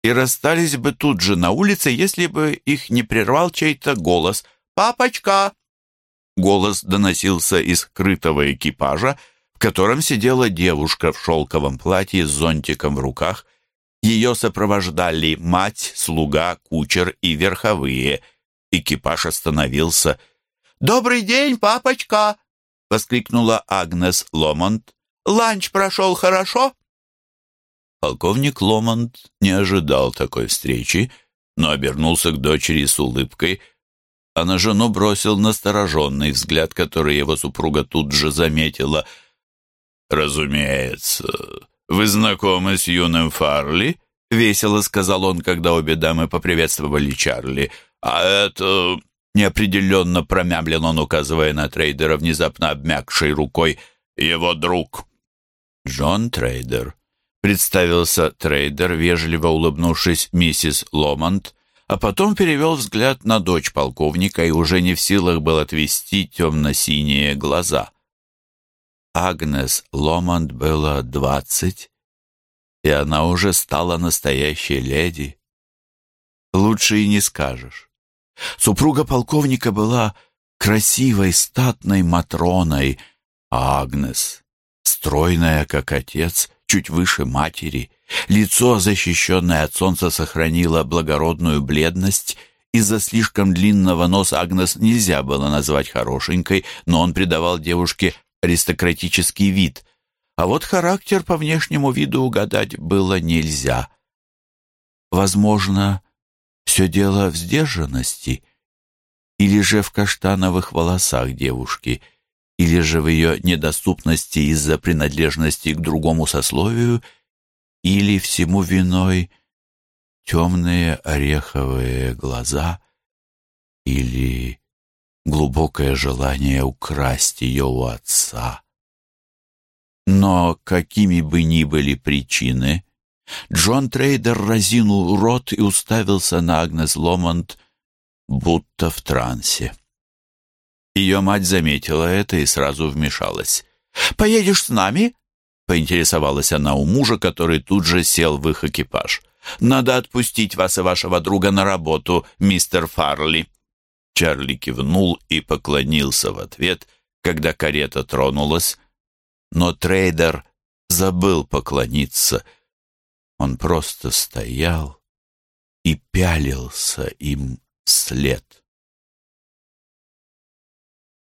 и расстались бы тут же на улице, если бы их не прервал чей-то голос — «Папочка!» Голос доносился из крытого экипажа, в котором сидела девушка в шелковом платье с зонтиком в руках. Ее сопровождали мать, слуга, кучер и верховые. Экипаж остановился. «Добрый день, папочка!» — воскликнула Агнес Ломонт. «Ланч прошел хорошо?» Полковник Ломонт не ожидал такой встречи, но обернулся к дочери с улыбкой — а на жену бросил настороженный взгляд, который его супруга тут же заметила. «Разумеется. Вы знакомы с юным Фарли?» — весело сказал он, когда обе дамы поприветствовали Чарли. «А это...» — неопределенно промямлил он, указывая на трейдера, внезапно обмякшей рукой. «Его друг». «Джон Трейдер», — представился трейдер, вежливо улыбнувшись миссис Ломонд, а потом перевел взгляд на дочь полковника и уже не в силах был отвести темно-синие глаза. Агнес Ломанд было двадцать, и она уже стала настоящей леди. Лучше и не скажешь. Супруга полковника была красивой, статной Матроной, а Агнес, стройная, как отец, чуть выше матери. Лицо, защищенное от солнца, сохранило благородную бледность. Из-за слишком длинного носа Агнес нельзя было назвать хорошенькой, но он придавал девушке аристократический вид. А вот характер по внешнему виду угадать было нельзя. Возможно, все дело в сдержанности, или же в каштановых волосах девушки — или же в ее недоступности из-за принадлежности к другому сословию, или всему виной темные ореховые глаза, или глубокое желание украсть ее у отца. Но какими бы ни были причины, Джон Трейдер разинул рот и уставился на Агнес Ломонт, будто в трансе. Ее мать заметила это и сразу вмешалась. «Поедешь с нами?» — поинтересовалась она у мужа, который тут же сел в их экипаж. «Надо отпустить вас и вашего друга на работу, мистер Фарли». Чарли кивнул и поклонился в ответ, когда карета тронулась. Но трейдер забыл поклониться. Он просто стоял и пялился им вслед.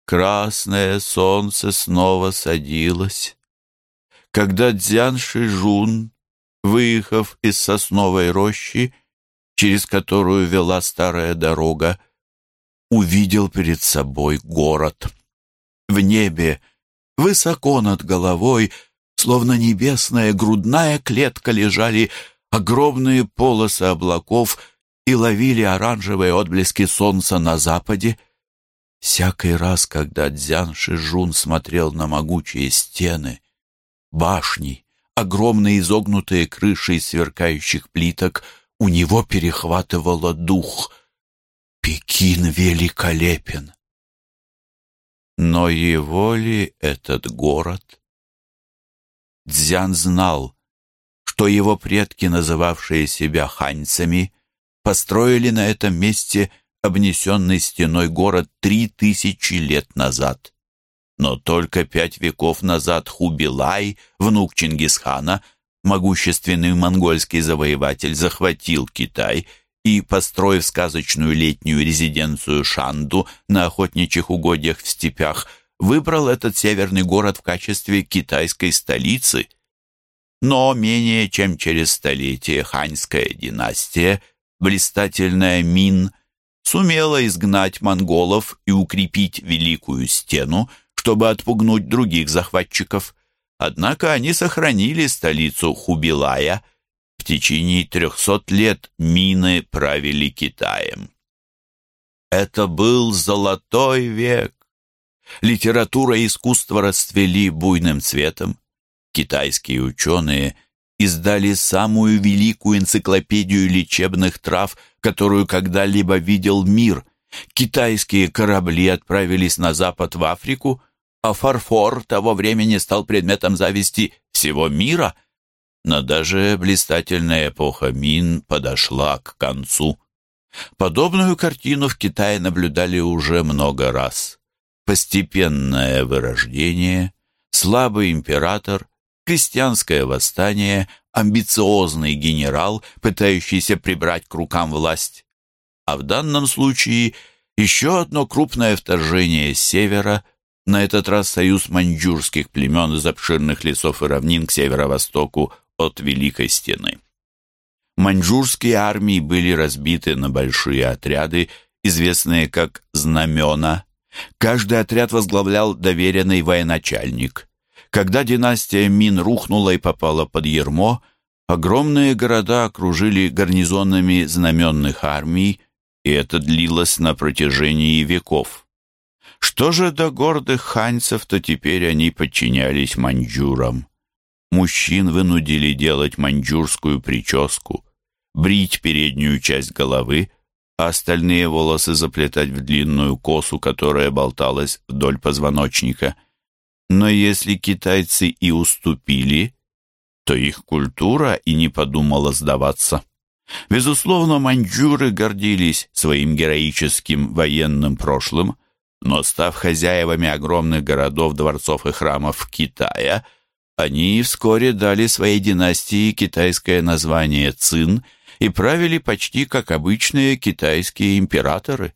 Красное солнце снова садилось. Когда Дзян Шижун, выехав из сосновой рощи, через которую вела старая дорога, увидел перед собой город. В небе, высоко над головой, словно небесная грудная клетка лежали огромные полосы облаков и ловили оранжевые отблески солнца на западе. Всякий раз, когда Дзян Шижун смотрел на могучие стены, башни, огромные изогнутые крыши из сверкающих плиток, у него перехватывало дух. Пекин великолепен. Но его ли этот город? Дзян знал, что его предки, называвшие себя ханьцами, построили на этом месте обнесенный стеной город три тысячи лет назад. Но только пять веков назад Хубилай, внук Чингисхана, могущественный монгольский завоеватель, захватил Китай и, построив сказочную летнюю резиденцию Шанду на охотничьих угодьях в степях, выбрал этот северный город в качестве китайской столицы. Но менее чем через столетие ханьская династия, блистательная Мин, сумела изгнать монголов и укрепить Великую Стену, чтобы отпугнуть других захватчиков. Однако они сохранили столицу Хубилая. В течение трехсот лет Мины правили Китаем. Это был золотой век. Литература и искусство расцвели буйным цветом. Китайские ученые издали самую великую энциклопедию лечебных трав, которую когда-либо видел мир. Китайские корабли отправились на запад в Африку, а фарфор того времени стал предметом зависти всего мира. Но даже блистательная эпоха Мин подошла к концу. Подобную картину в Китае наблюдали уже много раз постепенное вырождение, слабый император, крестьянское восстание, амбициозный генерал, пытающийся прибрать к рукам власть. А в данном случае еще одно крупное вторжение с севера, на этот раз союз маньчжурских племен из обширных лесов и равнин к северо-востоку от Великой Стены. Маньчжурские армии были разбиты на большие отряды, известные как «знамена», Каждый отряд возглавлял доверенный военачальник. Когда династия Мин рухнула и попала под ермо, огромные города окружили гарнизонами знаменных армий, и это длилось на протяжении веков. Что же до гордых ханьцев, то теперь они подчинялись маньчжурам. Мужчин вынудили делать маньчжурскую прическу, брить переднюю часть головы, а остальные волосы заплетать в длинную косу, которая болталась вдоль позвоночника. Но если китайцы и уступили, то их культура и не подумала сдаваться. Безусловно, маньчжуры гордились своим героическим военным прошлым, но став хозяевами огромных городов, дворцов и храмов Китая, они вскоре дали своей династии китайское название Цин – и правили почти как обычные китайские императоры.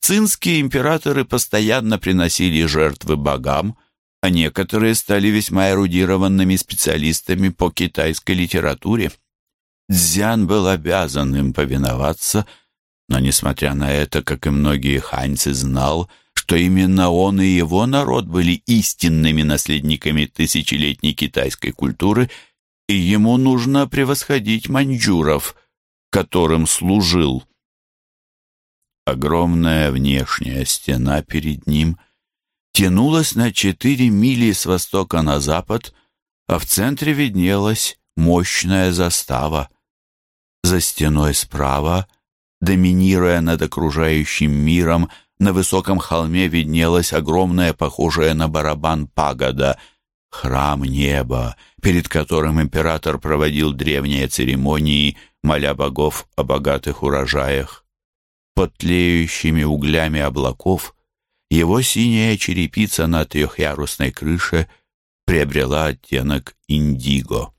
Цинские императоры постоянно приносили жертвы богам, а некоторые стали весьма эрудированными специалистами по китайской литературе. Цзян был обязан им повиноваться, но, несмотря на это, как и многие ханьцы, знал, что именно он и его народ были истинными наследниками тысячелетней китайской культуры, и ему нужно превосходить маньчжуров – которым служил. Огромная внешняя стена перед ним тянулась на четыре мили с востока на запад, а в центре виднелась мощная застава. За стеной справа, доминируя над окружающим миром, на высоком холме виднелась огромная, похожая на барабан пагода, храм неба, перед которым император проводил древние церемонии моля богов о богатых урожаях. Под тлеющими углями облаков его синяя черепица на трехъярусной крыше приобрела оттенок индиго.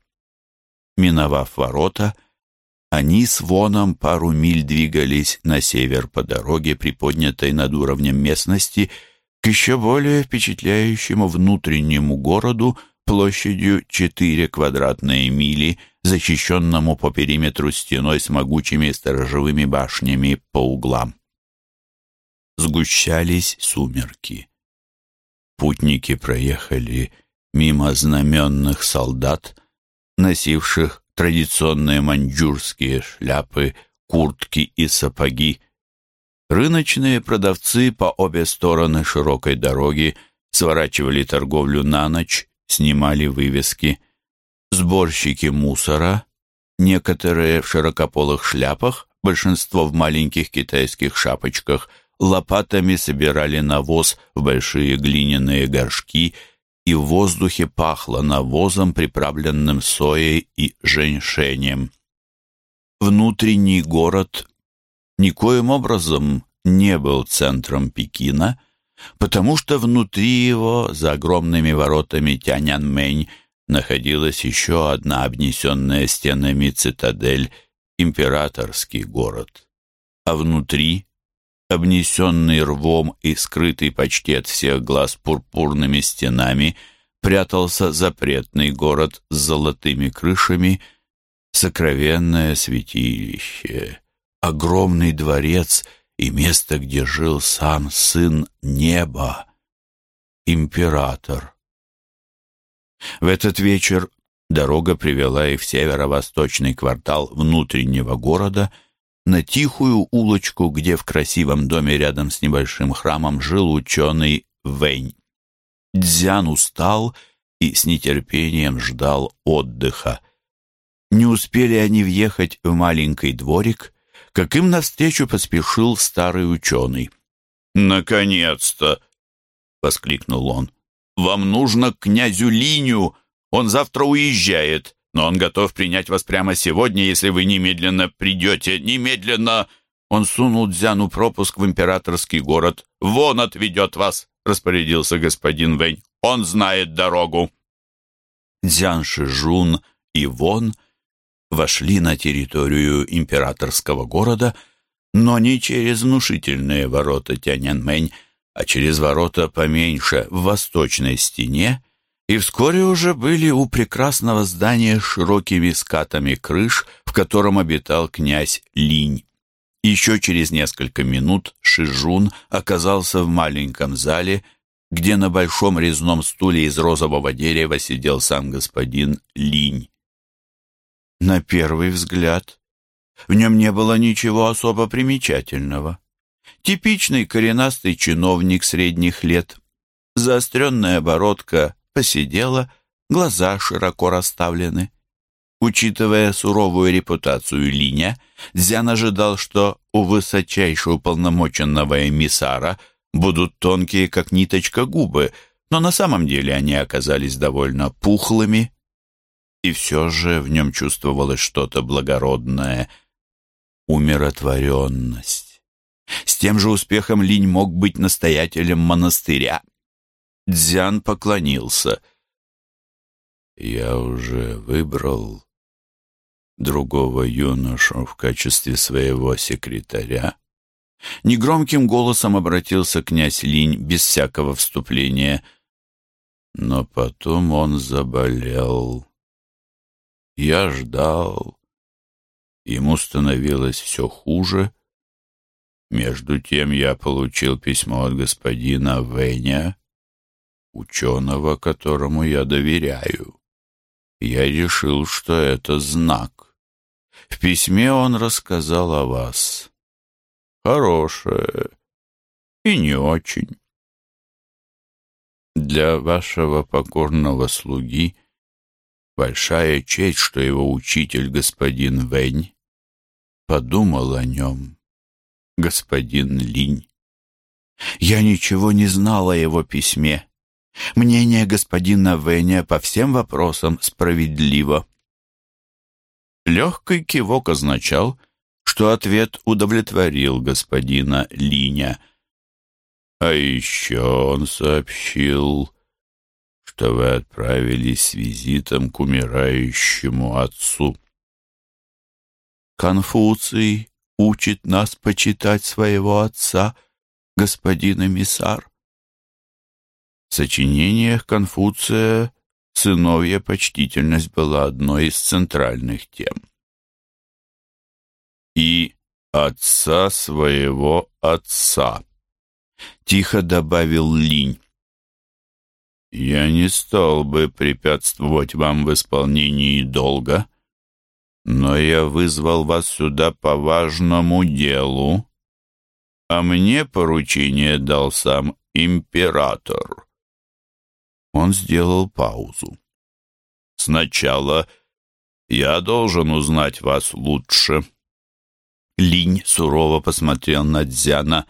Миновав ворота, они с Воном пару миль двигались на север по дороге, приподнятой над уровнем местности, к еще более впечатляющему внутреннему городу площадью 4 квадратные мили – защищенному по периметру стеной с могучими сторожевыми башнями по углам. Сгущались сумерки. Путники проехали мимо знаменных солдат, носивших традиционные маньчжурские шляпы, куртки и сапоги. Рыночные продавцы по обе стороны широкой дороги сворачивали торговлю на ночь, снимали вывески – сборщики мусора, некоторые в широкополых шляпах, большинство в маленьких китайских шапочках, лопатами собирали навоз в большие глиняные горшки, и в воздухе пахло навозом, приправленным соей и женьшенем. Внутренний город никоим образом не был центром Пекина, потому что внутри его, за огромными воротами Тяньанмэнь, находилась еще одна обнесенная стенами цитадель, императорский город. а внутри, обнесенный рвом и скрытый почти от всех глаз пурпурными стенами, прятался запретный город с золотыми крышами, сокровенное святилище, огромный дворец и место, где жил сам сын неба, император. В этот вечер дорога привела их в северо-восточный квартал внутреннего города, на тихую улочку, где в красивом доме рядом с небольшим храмом жил ученый Вэнь. Дзян устал и с нетерпением ждал отдыха. Не успели они въехать в маленький дворик, как им навстречу поспешил старый ученый. «Наконец-то!» — воскликнул он. «Вам нужно к князю Линю! Он завтра уезжает, но он готов принять вас прямо сегодня, если вы немедленно придете. Немедленно!» Он сунул Дзяну пропуск в императорский город. «Вон отведет вас!» — распорядился господин Вэнь. «Он знает дорогу!» Дзян Шижун и Вон вошли на территорию императорского города, но не через внушительные ворота Тяньаньмэнь, а через ворота поменьше в восточной стене, и вскоре уже были у прекрасного здания с широкими скатами крыш, в котором обитал князь Линь. Еще через несколько минут Шижун оказался в маленьком зале, где на большом резном стуле из розового дерева сидел сам господин Линь. На первый взгляд в нем не было ничего особо примечательного. Типичный коренастый чиновник средних лет. Заостренная бородка посидела, глаза широко расставлены. Учитывая суровую репутацию Линя, Дзян ожидал, что у высочайшего уполномоченного эмиссара будут тонкие, как ниточка, губы, но на самом деле они оказались довольно пухлыми, и все же в нем чувствовалось что-то благородное, умиротворенность. С тем же успехом Линь мог быть настоятелем монастыря. Дзян поклонился. «Я уже выбрал другого юношу в качестве своего секретаря?» Негромким голосом обратился князь Линь без всякого вступления. Но потом он заболел. Я ждал. Ему становилось все хуже. Между тем я получил письмо от господина Веня, ученого, которому я доверяю. Я решил, что это знак. В письме он рассказал о вас. Хорошее и не очень. Для вашего покорного слуги большая честь, что его учитель, господин Вэнь, подумал о нем, господин Линь. Я ничего не знал о его письме. Мнение господина Вэня по всем вопросам справедливо. Легкий кивок означал, что ответ удовлетворил господина Линя. А еще он сообщил, что вы отправились с визитом к умирающему отцу. Конфуций учит нас почитать своего отца, господин эмиссар. В сочинениях Конфуция сыновья почтительность была одной из центральных тем. И отца своего отца, тихо добавил Линь. Я не стал бы препятствовать вам в исполнении долга, но я вызвал вас сюда по важному делу, а мне поручение дал сам император. Он сделал паузу. Сначала я должен узнать вас лучше. Линь сурово посмотрел на Дзяна.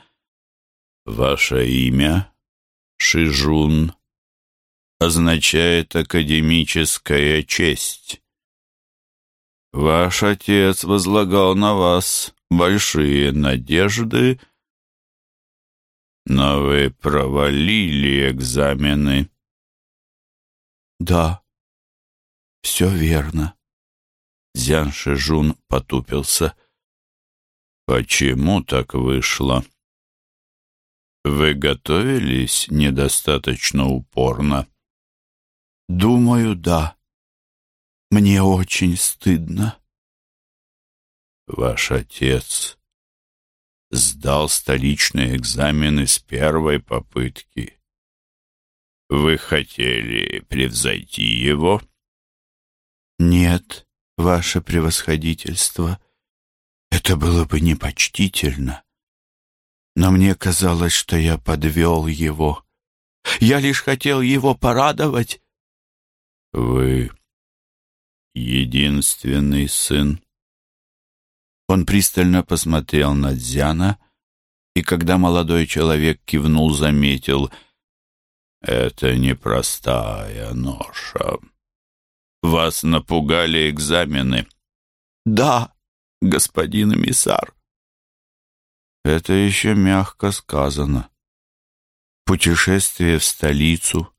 Ваше имя Шижун означает академическая честь. Ваш отец возлагал на вас большие надежды, но вы провалили экзамены. Да, все верно. Зян Шижун потупился. Почему так вышло? Вы готовились недостаточно упорно? Думаю, да. Мне очень стыдно. Ваш отец сдал столичные экзамены с первой попытки. Вы хотели превзойти его? Нет, ваше превосходительство. Это было бы непочтительно. Но мне казалось, что я подвел его. Я лишь хотел его порадовать. Вы единственный сын? Он пристально посмотрел на Дзяна, и когда молодой человек кивнул, заметил, «Это непростая ноша. Вас напугали экзамены?» «Да, господин эмиссар». Это еще мягко сказано. Путешествие в столицу,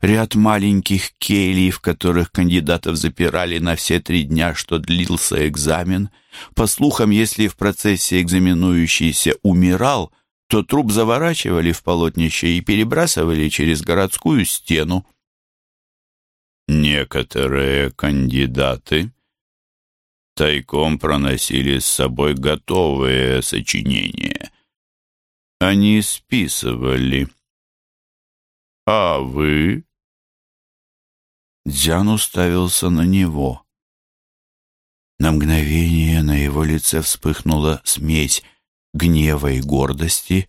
ряд маленьких келий, в которых кандидатов запирали на все три дня, что длился экзамен. По слухам, если в процессе экзаменующийся умирал, то труп заворачивали в полотнище и перебрасывали через городскую стену. Некоторые кандидаты тайком проносили с собой готовые сочинения. Они списывали «А вы?» Дзян уставился на него. На мгновение на его лице вспыхнула смесь гнева и гордости,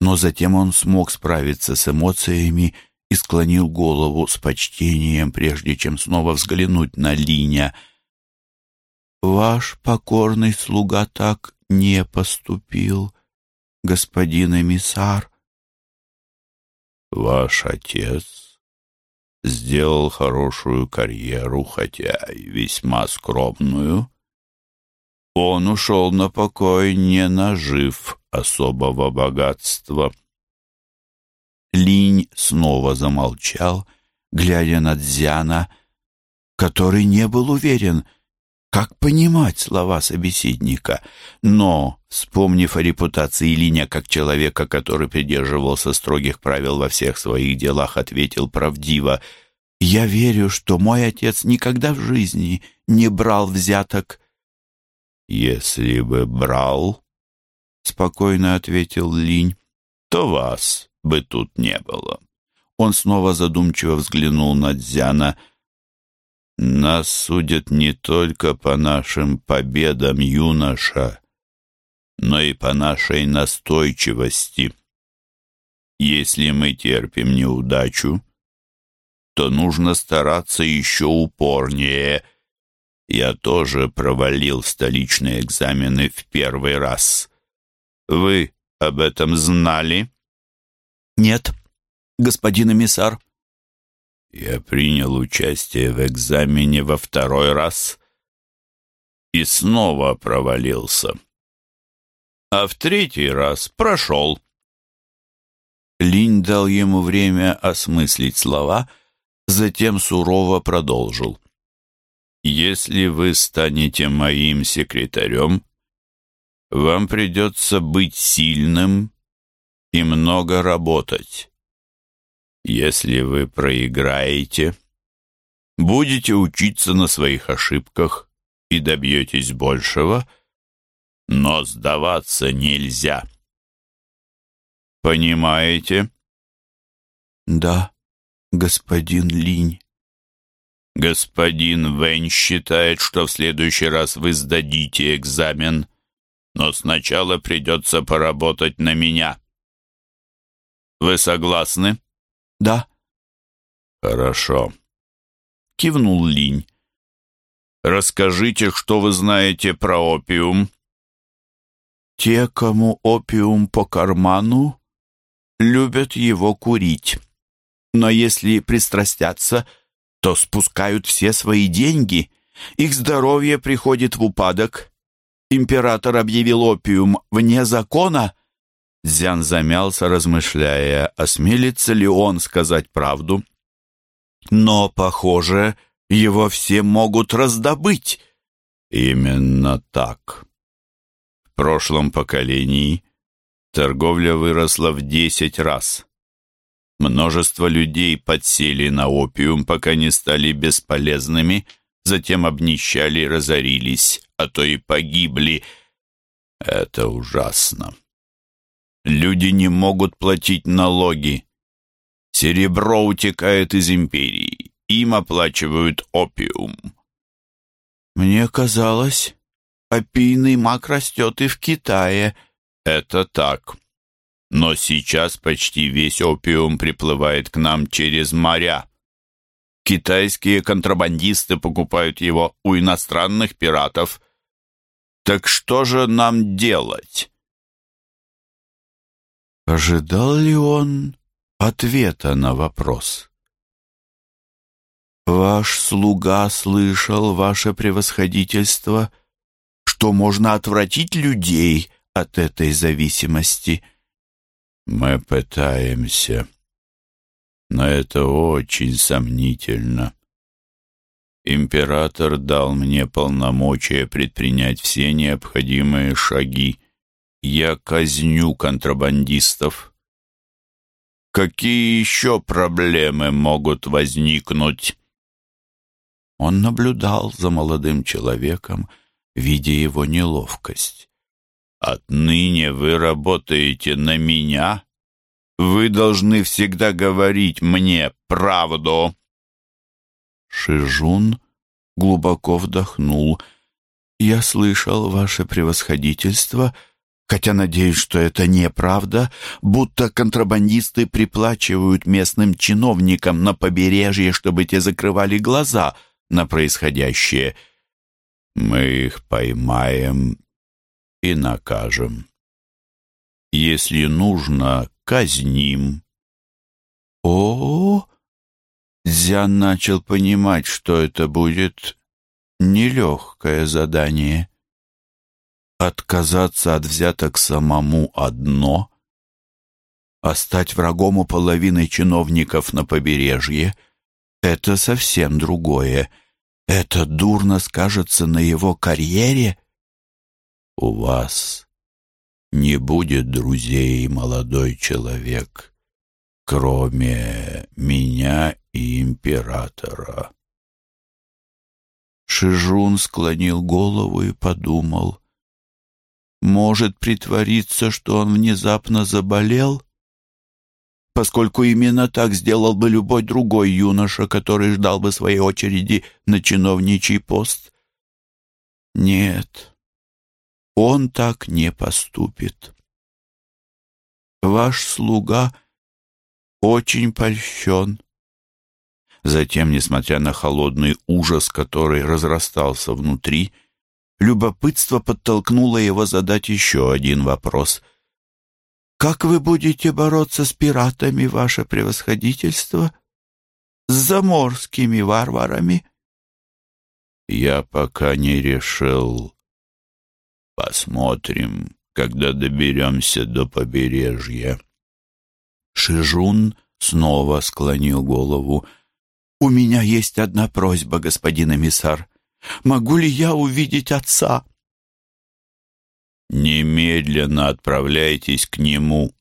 но затем он смог справиться с эмоциями и склонил голову с почтением, прежде чем снова взглянуть на Линя. «Ваш покорный слуга так не поступил, господин эмиссар», Ваш отец сделал хорошую карьеру, хотя и весьма скромную. Он ушел на покой, не нажив особого богатства. Линь снова замолчал, глядя на Дзяна, который не был уверен, как понимать слова собеседника? Но, вспомнив о репутации Линя как человека, который придерживался строгих правил во всех своих делах, ответил правдиво, «Я верю, что мой отец никогда в жизни не брал взяток». «Если бы брал, — спокойно ответил Линь, — то вас бы тут не было». Он снова задумчиво взглянул на Дзяна — нас судят не только по нашим победам, юноша, но и по нашей настойчивости. Если мы терпим неудачу, то нужно стараться еще упорнее. Я тоже провалил столичные экзамены в первый раз. Вы об этом знали? Нет, господин эмиссар. Я принял участие в экзамене во второй раз и снова провалился. А в третий раз прошел. Линь дал ему время осмыслить слова, затем сурово продолжил. «Если вы станете моим секретарем, вам придется быть сильным и много работать. Если вы проиграете, будете учиться на своих ошибках и добьетесь большего, но сдаваться нельзя. Понимаете? Да, господин Линь. Господин Вэнь считает, что в следующий раз вы сдадите экзамен, но сначала придется поработать на меня. Вы согласны? «Да». «Хорошо», — кивнул Линь. «Расскажите, что вы знаете про опиум». «Те, кому опиум по карману, любят его курить. Но если пристрастятся, то спускают все свои деньги. Их здоровье приходит в упадок. Император объявил опиум вне закона — Зян замялся, размышляя, осмелится ли он сказать правду. Но, похоже, его все могут раздобыть. Именно так. В прошлом поколении торговля выросла в десять раз. Множество людей подсели на опиум, пока не стали бесполезными, затем обнищали разорились, а то и погибли. Это ужасно. Люди не могут платить налоги. Серебро утекает из империи. Им оплачивают опиум. Мне казалось, опийный мак растет и в Китае. Это так. Но сейчас почти весь опиум приплывает к нам через моря. Китайские контрабандисты покупают его у иностранных пиратов. Так что же нам делать? Ожидал ли он ответа на вопрос? «Ваш слуга слышал, ваше превосходительство, что можно отвратить людей от этой зависимости». «Мы пытаемся, но это очень сомнительно. Император дал мне полномочия предпринять все необходимые шаги. Я казню контрабандистов». Какие еще проблемы могут возникнуть? Он наблюдал за молодым человеком, видя его неловкость. «Отныне вы работаете на меня? Вы должны всегда говорить мне правду!» Шижун глубоко вдохнул. «Я слышал, ваше превосходительство, хотя надеюсь, что это неправда, будто контрабандисты приплачивают местным чиновникам на побережье, чтобы те закрывали глаза на происходящее. Мы их поймаем и накажем. Если нужно, казним. О, -о, -о! Дзян начал понимать, что это будет нелегкое задание. Отказаться от взяток самому одно, а стать врагом у половины чиновников на побережье — это совсем другое. Это дурно скажется на его карьере. У вас не будет друзей, молодой человек, кроме меня и императора. Шижун склонил голову и подумал. Может притвориться, что он внезапно заболел? поскольку именно так сделал бы любой другой юноша, который ждал бы своей очереди на чиновничий пост. Нет, он так не поступит. Ваш слуга очень польщен. Затем, несмотря на холодный ужас, который разрастался внутри, любопытство подтолкнуло его задать еще один вопрос — как вы будете бороться с пиратами, ваше превосходительство? С заморскими варварами? Я пока не решил. Посмотрим, когда доберемся до побережья. Шижун снова склонил голову. «У меня есть одна просьба, господин эмиссар. Могу ли я увидеть отца?» немедленно отправляйтесь к нему.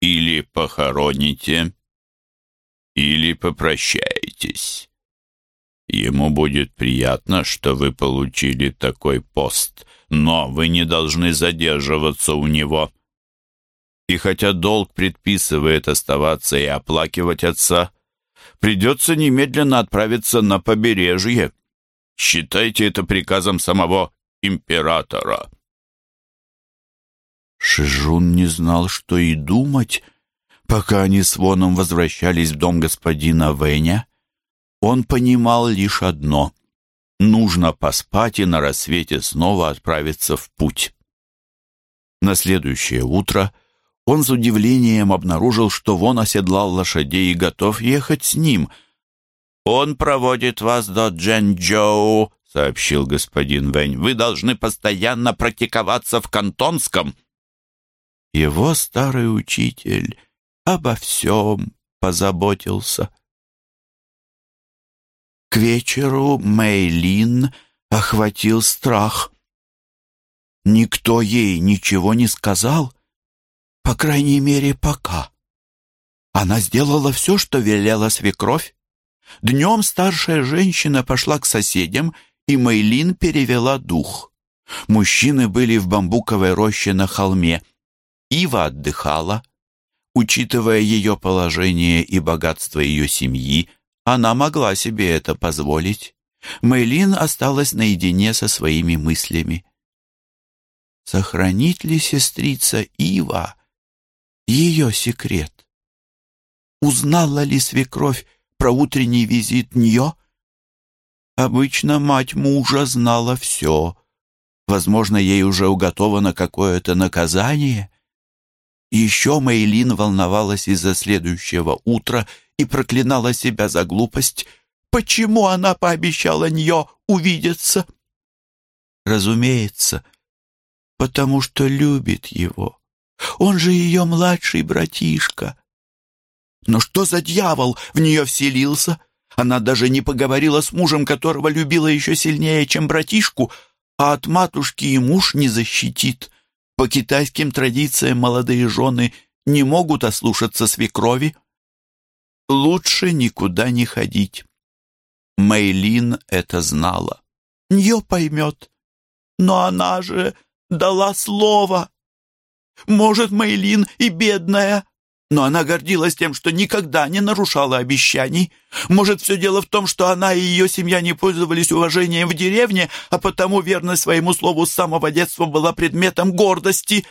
Или похороните, или попрощаетесь. Ему будет приятно, что вы получили такой пост, но вы не должны задерживаться у него. И хотя долг предписывает оставаться и оплакивать отца, придется немедленно отправиться на побережье. Считайте это приказом самого императора. Шижун не знал, что и думать, пока они с Воном возвращались в дом господина Вэня. Он понимал лишь одно — нужно поспать и на рассвете снова отправиться в путь. На следующее утро он с удивлением обнаружил, что Вон оседлал лошадей и готов ехать с ним. «Он проводит вас до Джэньчжоу», — сообщил господин Вэнь. «Вы должны постоянно практиковаться в кантонском». Его старый учитель обо всем позаботился. К вечеру Мэйлин охватил страх. Никто ей ничего не сказал, по крайней мере, пока. Она сделала все, что велела свекровь. Днем старшая женщина пошла к соседям, и Мейлин перевела дух. Мужчины были в бамбуковой роще на холме. Ива отдыхала. Учитывая ее положение и богатство ее семьи, она могла себе это позволить. Мейлин осталась наедине со своими мыслями. Сохранит ли сестрица Ива ее секрет? Узнала ли свекровь про утренний визит Ньо? Обычно мать мужа знала все. Возможно, ей уже уготовано какое-то наказание. Еще Мейлин волновалась из-за следующего утра и проклинала себя за глупость. Почему она пообещала Ньо увидеться? Разумеется, потому что любит его. Он же ее младший братишка. Но что за дьявол в нее вселился? Она даже не поговорила с мужем, которого любила еще сильнее, чем братишку, а от матушки и муж не защитит. По китайским традициям молодые жены не могут ослушаться свекрови. Лучше никуда не ходить. Мейлин это знала. Нее поймет. Но она же дала слово. Может, Мейлин и бедная, но она гордилась тем, что никогда не нарушала обещаний. Может, все дело в том, что она и ее семья не пользовались уважением в деревне, а потому верность своему слову с самого детства была предметом гордости.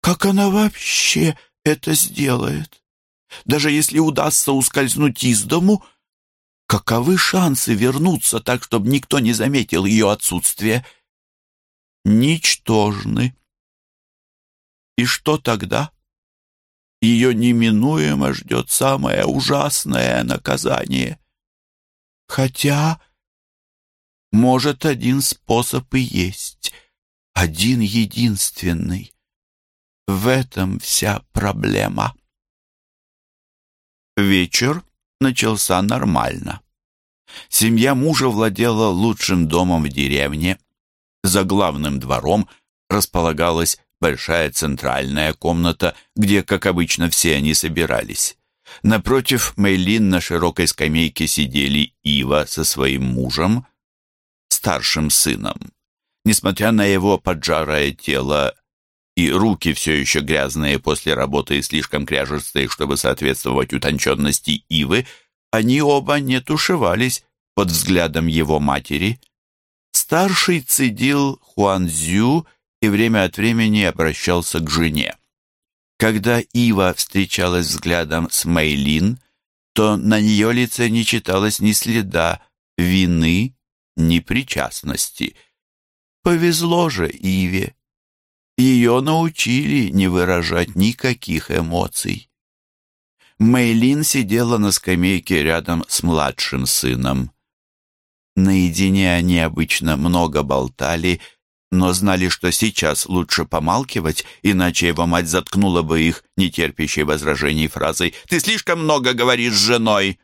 Как она вообще это сделает? Даже если удастся ускользнуть из дому, каковы шансы вернуться так, чтобы никто не заметил ее отсутствие? Ничтожны. И что тогда? ее неминуемо ждет самое ужасное наказание. Хотя, может, один способ и есть, один единственный. В этом вся проблема. Вечер начался нормально. Семья мужа владела лучшим домом в деревне. За главным двором располагалась большая центральная комната, где, как обычно, все они собирались. Напротив Мейлин на широкой скамейке сидели Ива со своим мужем, старшим сыном. Несмотря на его поджарое тело и руки все еще грязные после работы и слишком кряжестые, чтобы соответствовать утонченности Ивы, они оба не тушевались под взглядом его матери. Старший цедил Хуанзю и время от времени обращался к жене. Когда Ива встречалась взглядом с Мейлин, то на ее лице не читалось ни следа вины, ни причастности. Повезло же Иве. Ее научили не выражать никаких эмоций. Мейлин сидела на скамейке рядом с младшим сыном. Наедине они обычно много болтали но знали, что сейчас лучше помалкивать, иначе его мать заткнула бы их, нетерпящей возражений фразой «Ты слишком много говоришь с женой!»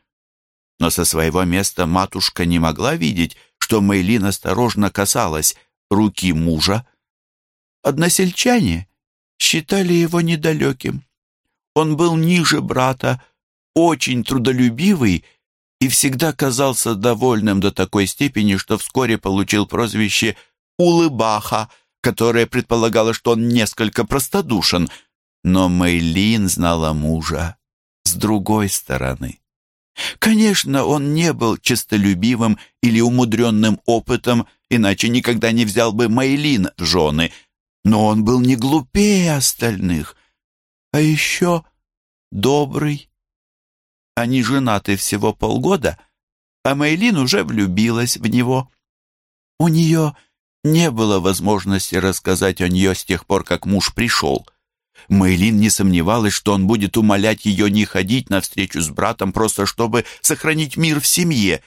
Но со своего места матушка не могла видеть, что Мейлин осторожно касалась руки мужа. Односельчане считали его недалеким. Он был ниже брата, очень трудолюбивый и всегда казался довольным до такой степени, что вскоре получил прозвище улыбаха, которая предполагала, что он несколько простодушен. Но Мэйлин знала мужа с другой стороны. Конечно, он не был честолюбивым или умудренным опытом, иначе никогда не взял бы Мэйлин жены, но он был не глупее остальных, а еще добрый. Они женаты всего полгода, а Мэйлин уже влюбилась в него. У нее не было возможности рассказать о нее с тех пор, как муж пришел. Мэйлин не сомневалась, что он будет умолять ее не ходить навстречу с братом, просто чтобы сохранить мир в семье.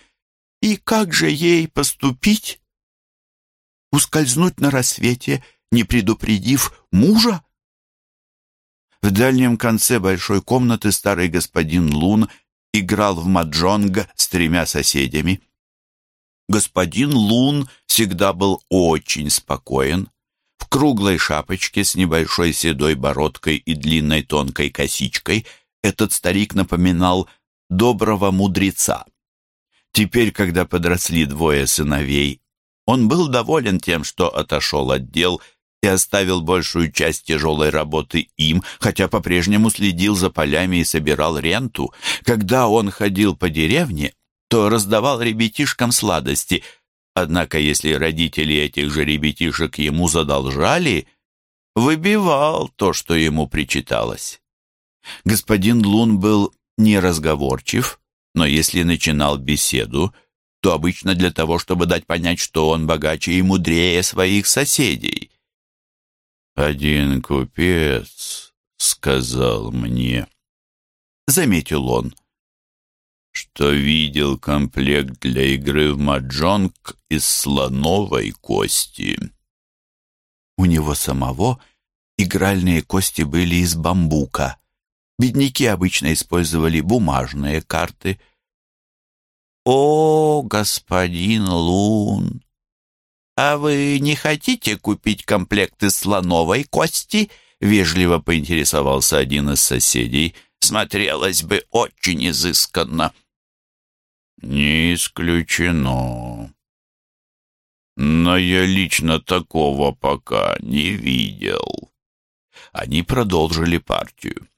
И как же ей поступить? Ускользнуть на рассвете, не предупредив мужа? В дальнем конце большой комнаты старый господин Лун играл в маджонга с тремя соседями. Господин Лун всегда был очень спокоен. круглой шапочке с небольшой седой бородкой и длинной тонкой косичкой этот старик напоминал доброго мудреца. Теперь, когда подросли двое сыновей, он был доволен тем, что отошел от дел и оставил большую часть тяжелой работы им, хотя по-прежнему следил за полями и собирал ренту. Когда он ходил по деревне, то раздавал ребятишкам сладости – Однако, если родители этих же ребятишек ему задолжали, выбивал то, что ему причиталось. Господин Лун был неразговорчив, но если начинал беседу, то обычно для того, чтобы дать понять, что он богаче и мудрее своих соседей. «Один купец сказал мне», — заметил он, что видел комплект для игры в маджонг из слоновой кости. У него самого игральные кости были из бамбука. Бедняки обычно использовали бумажные карты. «О, господин Лун, а вы не хотите купить комплект из слоновой кости?» — вежливо поинтересовался один из соседей. «Смотрелось бы очень изысканно». «Не исключено. Но я лично такого пока не видел». Они продолжили партию.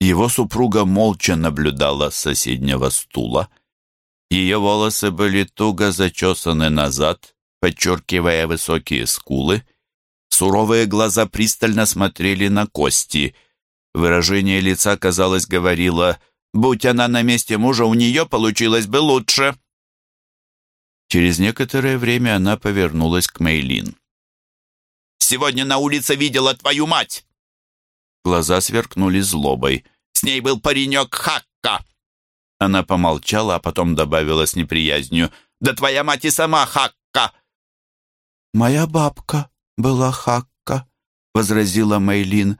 Его супруга молча наблюдала с соседнего стула. Ее волосы были туго зачесаны назад, подчеркивая высокие скулы. Суровые глаза пристально смотрели на кости. Выражение лица, казалось, говорило — Будь она на месте мужа, у нее получилось бы лучше. Через некоторое время она повернулась к Мейлин. «Сегодня на улице видела твою мать!» Глаза сверкнули злобой. «С ней был паренек Хакка!» Она помолчала, а потом добавила с неприязнью. «Да твоя мать и сама Хакка!» «Моя бабка была Хакка», — возразила Мейлин.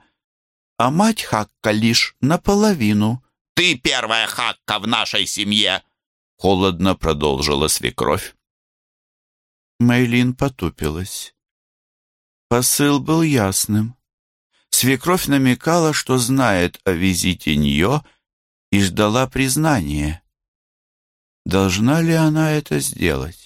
«А мать Хакка лишь наполовину». Ты первая хакка в нашей семье!» Холодно продолжила свекровь. Мейлин потупилась. Посыл был ясным. Свекровь намекала, что знает о визите нее и ждала признания. Должна ли она это сделать?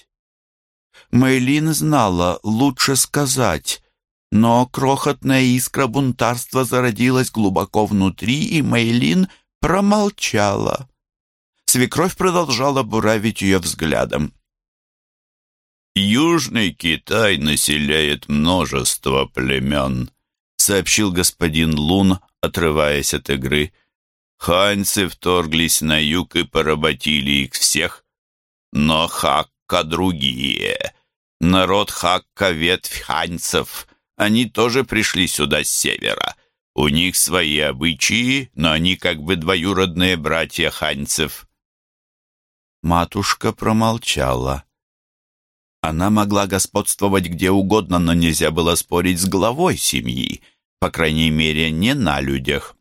Мейлин знала, лучше сказать, но крохотная искра бунтарства зародилась глубоко внутри, и Мейлин промолчала. Свекровь продолжала буравить ее взглядом. «Южный Китай населяет множество племен», сообщил господин Лун, отрываясь от игры. «Ханьцы вторглись на юг и поработили их всех, но хакка другие. Народ хакка — ветвь ханьцев. Они тоже пришли сюда с севера. У них свои обычаи, но они как бы двоюродные братья ханьцев. Матушка промолчала. Она могла господствовать где угодно, но нельзя было спорить с главой семьи, по крайней мере, не на людях.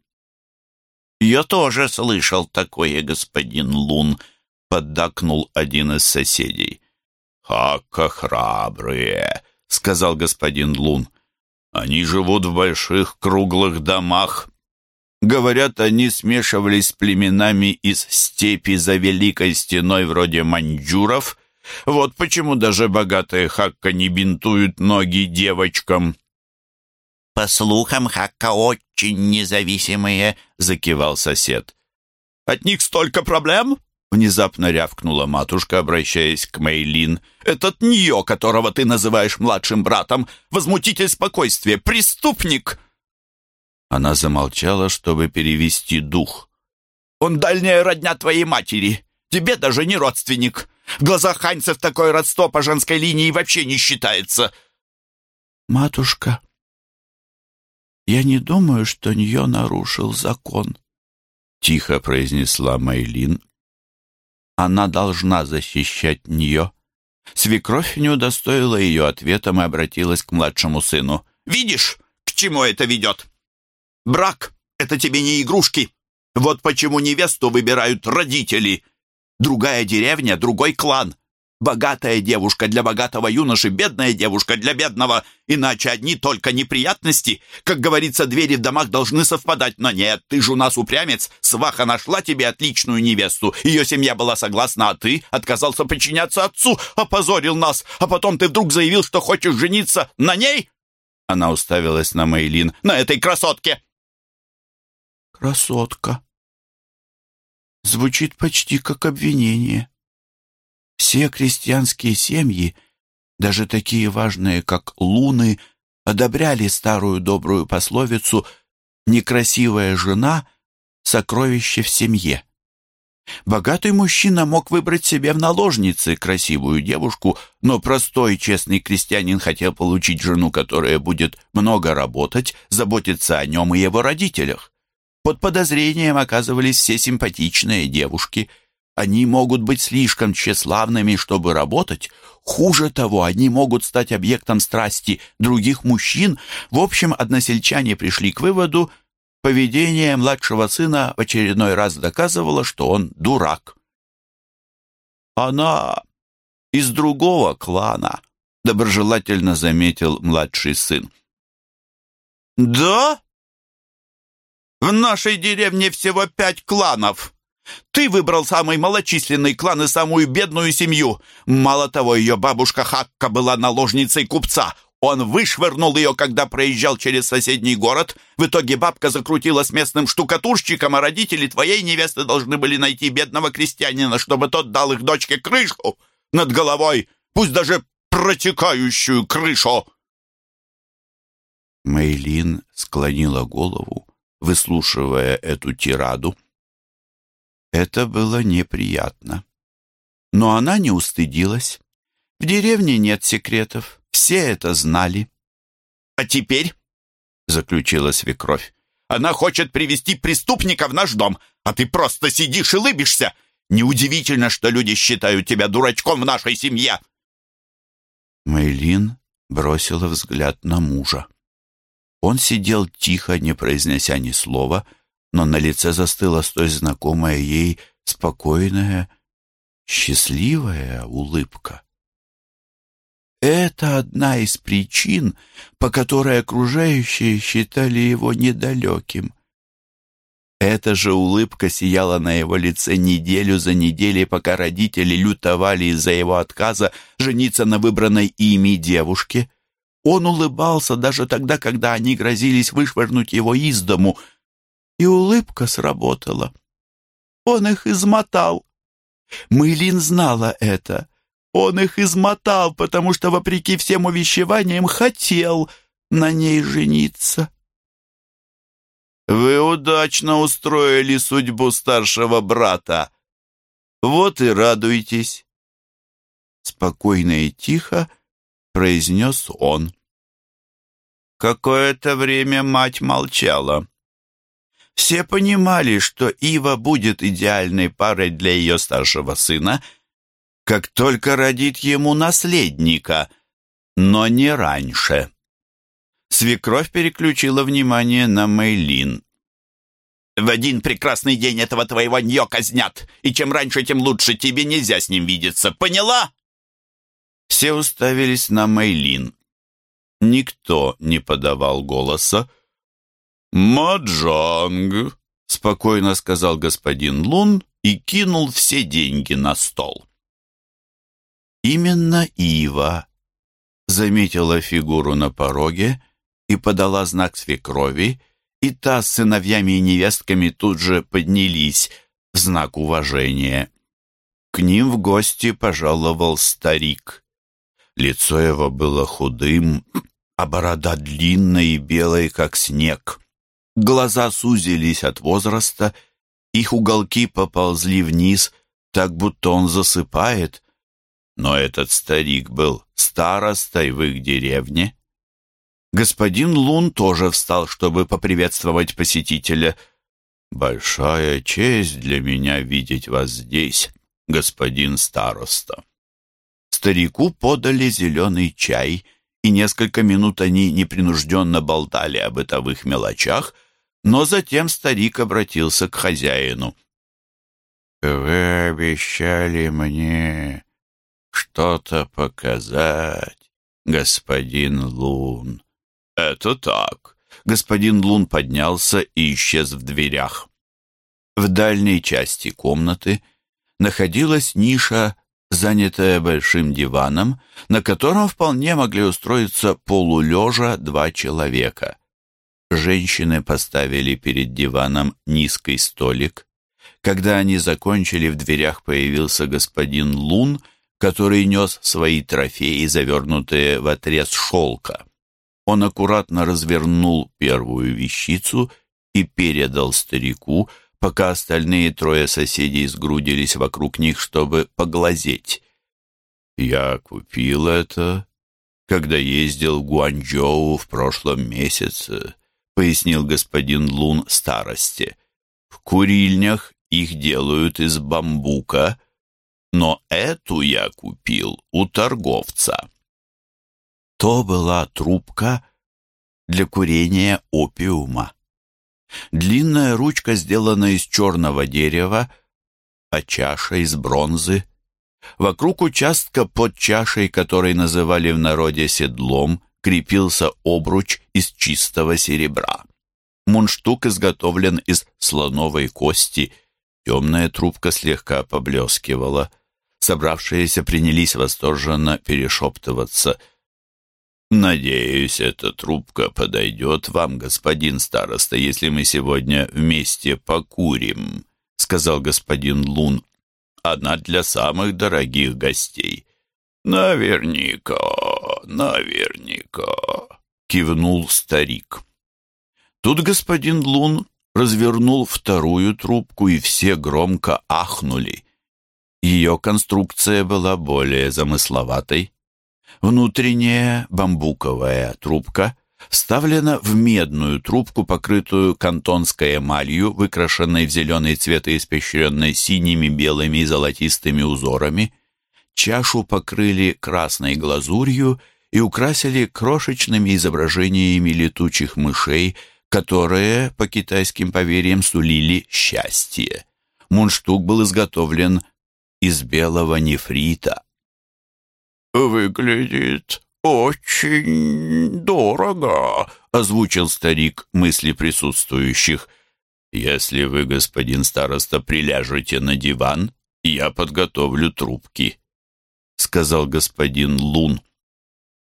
«Я тоже слышал такое, господин Лун», — поддакнул один из соседей. «Хака храбрые», — сказал господин Лун. Они живут в больших круглых домах. Говорят, они смешивались с племенами из степи за Великой Стеной вроде маньчжуров. Вот почему даже богатые хакка не бинтуют ноги девочкам. «По слухам, хакка очень независимые», — закивал сосед. «От них столько проблем?» Внезапно рявкнула матушка, обращаясь к Мейлин. «Этот Ньо, которого ты называешь младшим братом, возмутитель спокойствия, преступник!» Она замолчала, чтобы перевести дух. «Он дальняя родня твоей матери. Тебе даже не родственник. В глазах ханьцев такое родство по женской линии вообще не считается». «Матушка, я не думаю, что Ньо нарушил закон», — тихо произнесла Мейлин, она должна защищать нее. Свекровь не удостоила ее ответом и обратилась к младшему сыну. «Видишь, к чему это ведет? Брак — это тебе не игрушки. Вот почему невесту выбирают родители. Другая деревня, другой клан. Богатая девушка для богатого юноши, бедная девушка для бедного. Иначе одни только неприятности. Как говорится, двери в домах должны совпадать. Но нет, ты же у нас упрямец. Сваха нашла тебе отличную невесту. Ее семья была согласна, а ты отказался подчиняться отцу, опозорил нас. А потом ты вдруг заявил, что хочешь жениться на ней? Она уставилась на Мейлин. На этой красотке. Красотка. Звучит почти как обвинение. Все крестьянские семьи, даже такие важные, как луны, одобряли старую добрую пословицу «некрасивая жена — сокровище в семье». Богатый мужчина мог выбрать себе в наложнице красивую девушку, но простой честный крестьянин хотел получить жену, которая будет много работать, заботиться о нем и его родителях. Под подозрением оказывались все симпатичные девушки – они могут быть слишком тщеславными, чтобы работать. Хуже того, они могут стать объектом страсти других мужчин. В общем, односельчане пришли к выводу, поведение младшего сына в очередной раз доказывало, что он дурак. «Она из другого клана», — доброжелательно заметил младший сын. «Да? В нашей деревне всего пять кланов», ты выбрал самый малочисленный клан и самую бедную семью. Мало того, ее бабушка Хакка была наложницей купца. Он вышвырнул ее, когда проезжал через соседний город. В итоге бабка закрутила с местным штукатурщиком, а родители твоей невесты должны были найти бедного крестьянина, чтобы тот дал их дочке крышу над головой, пусть даже протекающую крышу. Мейлин склонила голову, выслушивая эту тираду. Это было неприятно. Но она не устыдилась. В деревне нет секретов, все это знали. «А теперь», — заключила свекровь, «она хочет привести преступника в наш дом, а ты просто сидишь и лыбишься. Неудивительно, что люди считают тебя дурачком в нашей семье». Мэйлин бросила взгляд на мужа. Он сидел тихо, не произнеся ни слова, но на лице застыла столь знакомая ей спокойная, счастливая улыбка. Это одна из причин, по которой окружающие считали его недалеким. Эта же улыбка сияла на его лице неделю за неделей, пока родители лютовали из-за его отказа жениться на выбранной ими девушке. Он улыбался даже тогда, когда они грозились вышвырнуть его из дому — и улыбка сработала. Он их измотал. Мылин знала это. Он их измотал, потому что, вопреки всем увещеваниям, хотел на ней жениться. «Вы удачно устроили судьбу старшего брата. Вот и радуйтесь!» Спокойно и тихо произнес он. Какое-то время мать молчала. Все понимали, что Ива будет идеальной парой для ее старшего сына, как только родит ему наследника, но не раньше. Свекровь переключила внимание на Мейлин. «В один прекрасный день этого твоего нее казнят, и чем раньше, тем лучше, тебе нельзя с ним видеться, поняла?» Все уставились на Мейлин. Никто не подавал голоса, «Маджанг», — спокойно сказал господин Лун и кинул все деньги на стол. Именно Ива заметила фигуру на пороге и подала знак свекрови, и та с сыновьями и невестками тут же поднялись в знак уважения. К ним в гости пожаловал старик. Лицо его было худым, а борода длинная и белая, как снег. Глаза сузились от возраста, их уголки поползли вниз, так будто он засыпает. Но этот старик был старостой в их деревне. Господин Лун тоже встал, чтобы поприветствовать посетителя. «Большая честь для меня видеть вас здесь, господин староста». Старику подали зеленый чай, и несколько минут они непринужденно болтали о бытовых мелочах — но затем старик обратился к хозяину. «Вы обещали мне, что что-то показать, господин Лун». «Это так». Господин Лун поднялся и исчез в дверях. В дальней части комнаты находилась ниша, занятая большим диваном, на котором вполне могли устроиться полулежа два человека. Женщины поставили перед диваном низкий столик. Когда они закончили, в дверях появился господин Лун, который нес свои трофеи, завернутые в отрез шелка. Он аккуратно развернул первую вещицу и передал старику, пока остальные трое соседей сгрудились вокруг них, чтобы поглазеть. «Я купил это, когда ездил в Гуанчжоу в прошлом месяце», пояснил господин Лун старости. В курильнях их делают из бамбука, но эту я купил у торговца. То была трубка для курения опиума. Длинная ручка сделана из черного дерева, а чаша из бронзы. Вокруг участка под чашей, который называли в народе седлом, крепился обруч из чистого серебра. Мундштук изготовлен из слоновой кости, темная трубка слегка поблескивала. Собравшиеся принялись восторженно перешептываться. «Надеюсь, эта трубка подойдет вам, господин староста, если мы сегодня вместе покурим», — сказал господин Лун. «Она для самых дорогих гостей». «Наверняка, наверняка», — кивнул старик. Тут господин Лун развернул вторую трубку, и все громко ахнули. Ее конструкция была более замысловатой. Внутренняя бамбуковая трубка вставлена в медную трубку, покрытую кантонской эмалью, выкрашенной в зеленый цвет и испещренной синими, белыми и золотистыми узорами. Чашу покрыли красной глазурью и украсили крошечными изображениями летучих мышей, которые, по китайским поверьям, сулили счастье. Мундштук был изготовлен из белого нефрита. «Выглядит очень дорого», — озвучил старик мысли присутствующих. «Если вы, господин староста, приляжете на диван, я подготовлю трубки», — сказал господин Лун.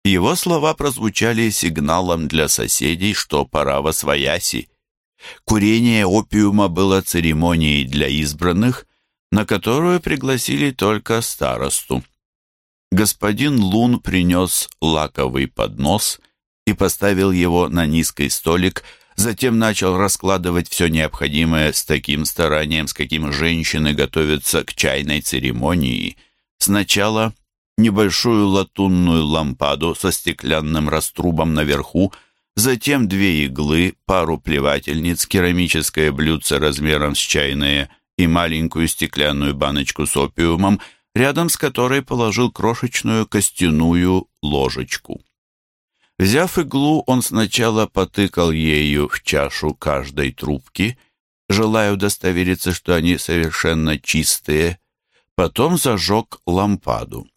Его слова прозвучали сигналом для соседей, что пора во свояси. Курение опиума было церемонией для избранных, на которую пригласили только старосту. Господин Лун принес лаковый поднос и поставил его на низкий столик, затем начал раскладывать все необходимое с таким старанием, с каким женщины готовятся к чайной церемонии. Сначала небольшую латунную лампаду со стеклянным раструбом наверху, затем две иглы, пару плевательниц, керамическое блюдце размером с чайное и маленькую стеклянную баночку с опиумом, рядом с которой положил крошечную костяную ложечку. Взяв иглу, он сначала потыкал ею в чашу каждой трубки, желая удостовериться, что они совершенно чистые, потом зажег лампаду.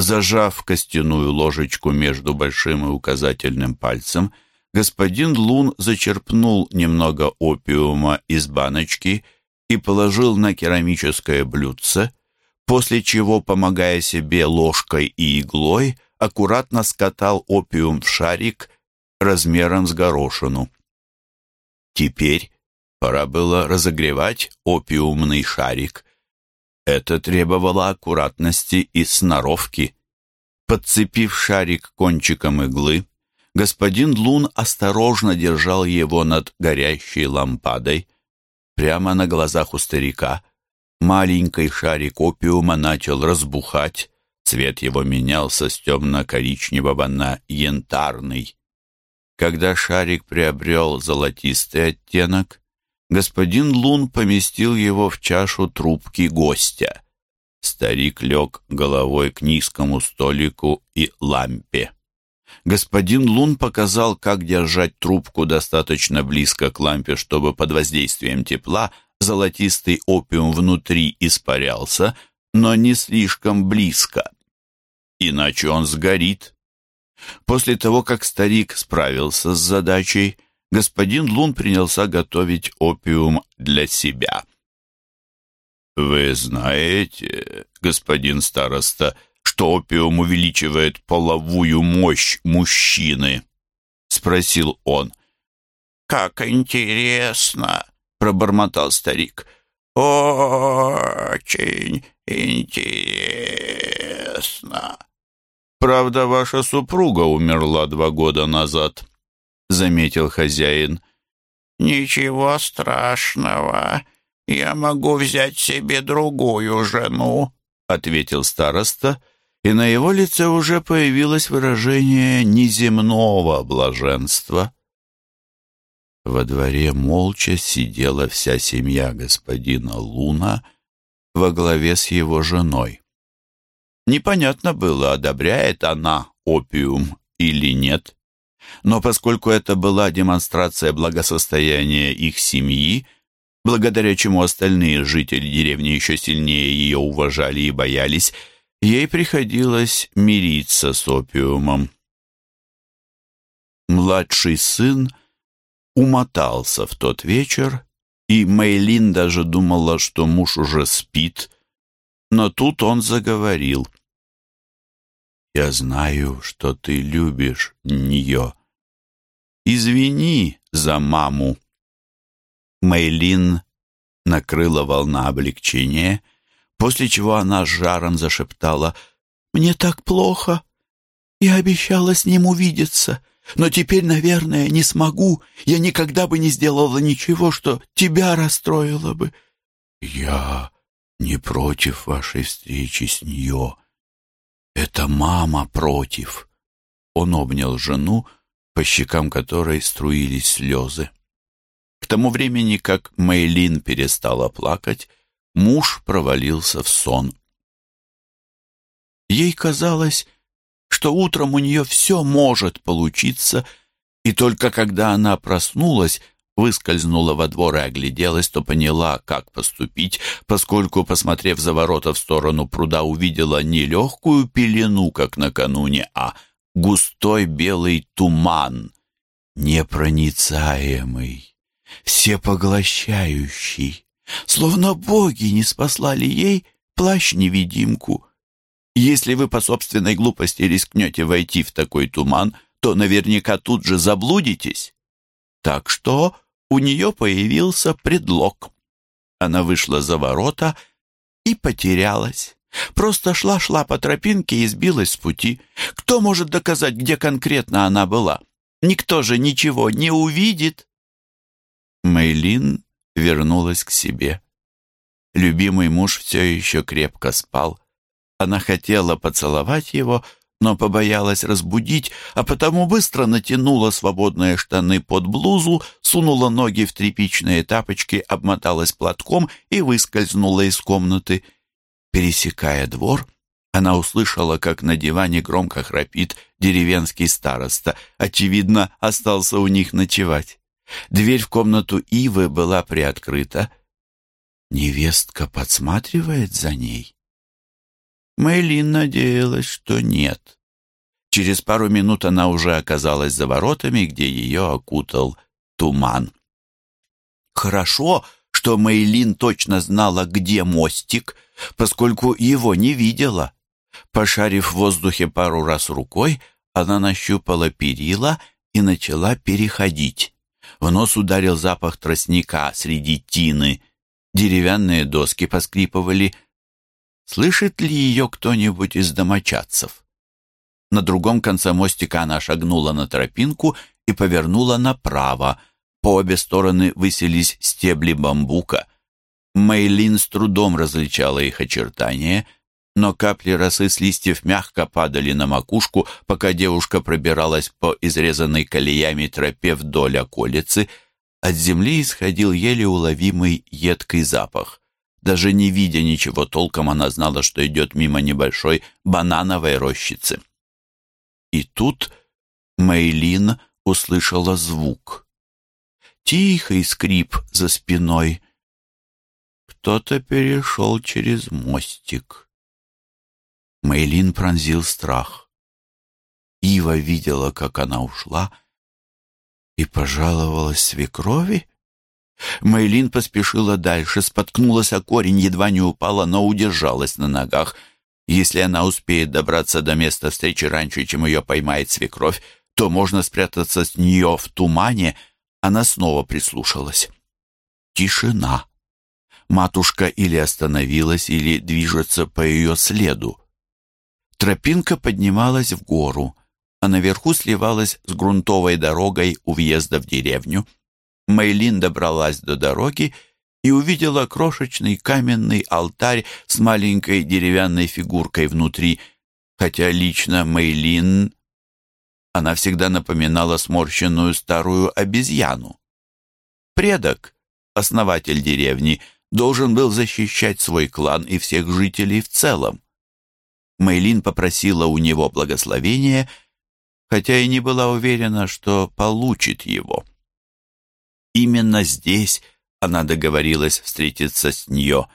Зажав костяную ложечку между большим и указательным пальцем, господин Лун зачерпнул немного опиума из баночки и положил на керамическое блюдце, после чего, помогая себе ложкой и иглой, аккуратно скатал опиум в шарик размером с горошину. Теперь пора было разогревать опиумный шарик, это требовало аккуратности и сноровки. Подцепив шарик кончиком иглы, господин Лун осторожно держал его над горящей лампадой. Прямо на глазах у старика маленький шарик опиума начал разбухать, цвет его менялся с темно-коричневого на янтарный. Когда шарик приобрел золотистый оттенок, господин Лун поместил его в чашу трубки гостя. Старик лег головой к низкому столику и лампе. Господин Лун показал, как держать трубку достаточно близко к лампе, чтобы под воздействием тепла золотистый опиум внутри испарялся, но не слишком близко. иначе он сгорит. После того, как старик справился с задачей, господин Лун принялся готовить опиум для себя. «Вы знаете, господин староста, что опиум увеличивает половую мощь мужчины?» — спросил он. «Как интересно!» — пробормотал старик. «Очень интересно!» «Правда, ваша супруга умерла два года назад», — заметил хозяин. «Ничего страшного. Я могу взять себе другую жену», — ответил староста, и на его лице уже появилось выражение неземного блаженства. Во дворе молча сидела вся семья господина Луна во главе с его женой. Непонятно было, одобряет она опиум или нет. Но поскольку это была демонстрация благосостояния их семьи, благодаря чему остальные жители деревни еще сильнее ее уважали и боялись, ей приходилось мириться с опиумом. Младший сын умотался в тот вечер, и Мейлин даже думала, что муж уже спит, но тут он заговорил. «Я знаю, что ты любишь нее. Извини за маму». Мейлин накрыла волна облегчения, после чего она с жаром зашептала «Мне так плохо. Я обещала с ним увидеться, но теперь, наверное, не смогу. Я никогда бы не сделала ничего, что тебя расстроило бы». «Я не против вашей встречи с нее. Это мама против. Он обнял жену, по щекам которой струились слезы. К тому времени, как Мейлин перестала плакать, муж провалился в сон. Ей казалось, что утром у нее все может получиться, и только когда она проснулась, выскользнула во двор и огляделась, то поняла, как поступить, поскольку, посмотрев за ворота в сторону пруда, увидела не легкую пелену, как накануне, а густой белый туман, непроницаемый, всепоглощающий, словно боги не спаслали ей плащ-невидимку. Если вы по собственной глупости рискнете войти в такой туман, то наверняка тут же заблудитесь. Так что у нее появился предлог. Она вышла за ворота и потерялась. Просто шла-шла по тропинке и сбилась с пути. Кто может доказать, где конкретно она была? Никто же ничего не увидит. Мейлин вернулась к себе. Любимый муж все еще крепко спал. Она хотела поцеловать его, но побоялась разбудить, а потому быстро натянула свободные штаны под блузу, сунула ноги в тряпичные тапочки, обмоталась платком и выскользнула из комнаты. Пересекая двор, она услышала, как на диване громко храпит деревенский староста. Очевидно, остался у них ночевать. Дверь в комнату Ивы была приоткрыта. Невестка подсматривает за ней. Мэйлин надеялась, что нет. Через пару минут она уже оказалась за воротами, где ее окутал туман. Хорошо, что Мэйлин точно знала, где мостик, поскольку его не видела. Пошарив в воздухе пару раз рукой, она нащупала перила и начала переходить. В нос ударил запах тростника среди тины. Деревянные доски поскрипывали, Слышит ли ее кто-нибудь из домочадцев? На другом конце мостика она шагнула на тропинку и повернула направо. По обе стороны высились стебли бамбука. Мейлин с трудом различала их очертания, но капли росы с листьев мягко падали на макушку, пока девушка пробиралась по изрезанной колеями тропе вдоль околицы. От земли исходил еле уловимый едкий запах. Даже не видя ничего толком, она знала, что идет мимо небольшой банановой рощицы. И тут Мейлин услышала звук. Тихий скрип за спиной. Кто-то перешел через мостик. Мэйлин пронзил страх. Ива видела, как она ушла, и пожаловалась свекрови. Мэйлин поспешила дальше, споткнулась о корень, едва не упала, но удержалась на ногах. Если она успеет добраться до места встречи раньше, чем ее поймает свекровь, то можно спрятаться с нее в тумане. Она снова прислушалась. Тишина. Матушка или остановилась, или движется по ее следу. Тропинка поднималась в гору, а наверху сливалась с грунтовой дорогой у въезда в деревню. Мейлин добралась до дороги и увидела крошечный каменный алтарь с маленькой деревянной фигуркой внутри, хотя лично Мейлин она всегда напоминала сморщенную старую обезьяну. Предок, основатель деревни, должен был защищать свой клан и всех жителей в целом. Мейлин попросила у него благословения, хотя и не была уверена, что получит его. Именно здесь она договорилась встретиться с нее.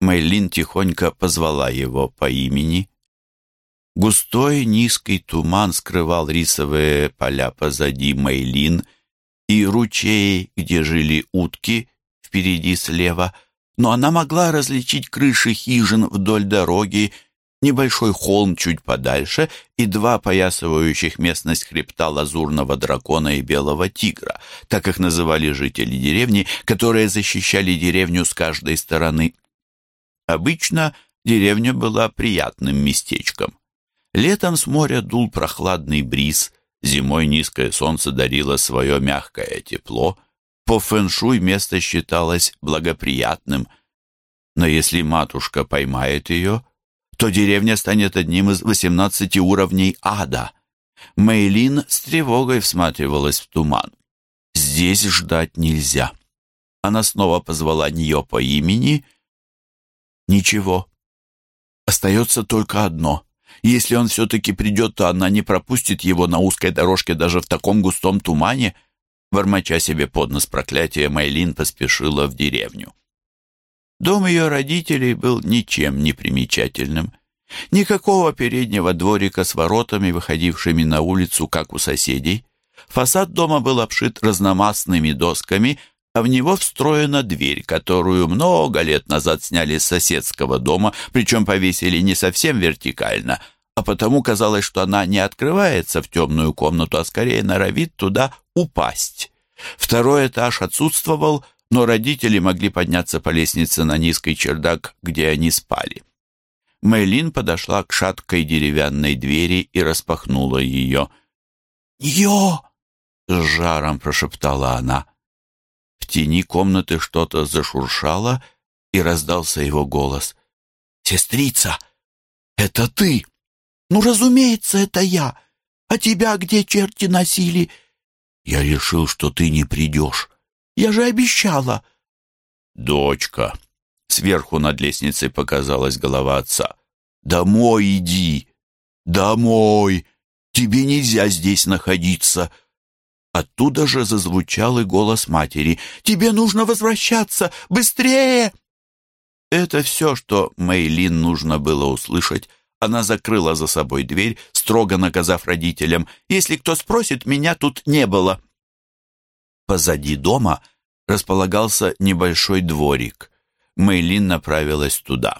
Мейлин тихонько позвала его по имени. Густой низкий туман скрывал рисовые поля позади Мейлин и ручей, где жили утки, впереди слева, но она могла различить крыши хижин вдоль дороги, небольшой холм чуть подальше и два поясывающих местность хребта лазурного дракона и белого тигра, так их называли жители деревни, которые защищали деревню с каждой стороны. Обычно деревня была приятным местечком. Летом с моря дул прохладный бриз, зимой низкое солнце дарило свое мягкое тепло. По фэншуй место считалось благоприятным. Но если матушка поймает ее, то деревня станет одним из восемнадцати уровней ада. Мейлин с тревогой всматривалась в туман. Здесь ждать нельзя. Она снова позвала нее по имени. Ничего. Остается только одно — если он все-таки придет, то она не пропустит его на узкой дорожке даже в таком густом тумане. Бормоча себе под нос проклятия, Майлин поспешила в деревню. Дом ее родителей был ничем не примечательным. Никакого переднего дворика с воротами, выходившими на улицу, как у соседей. Фасад дома был обшит разномастными досками, а в него встроена дверь, которую много лет назад сняли с соседского дома, причем повесили не совсем вертикально, а потому казалось, что она не открывается в темную комнату, а скорее норовит туда упасть. Второй этаж отсутствовал, но родители могли подняться по лестнице на низкий чердак, где они спали. Мэйлин подошла к шаткой деревянной двери и распахнула ее. «Йо!» — с жаром прошептала она. В тени комнаты что-то зашуршало, и раздался его голос. «Сестрица, это ты!» «Ну, разумеется, это я! А тебя где черти носили?» «Я решил, что ты не придешь. Я же обещала!» «Дочка!» Сверху над лестницей показалась голова отца. «Домой иди! Домой! Тебе нельзя здесь находиться!» Оттуда же зазвучал и голос матери. «Тебе нужно возвращаться! Быстрее!» Это все, что Мэйлин нужно было услышать. Она закрыла за собой дверь, строго наказав родителям. «Если кто спросит, меня тут не было». Позади дома располагался небольшой дворик. Мэйлин направилась туда.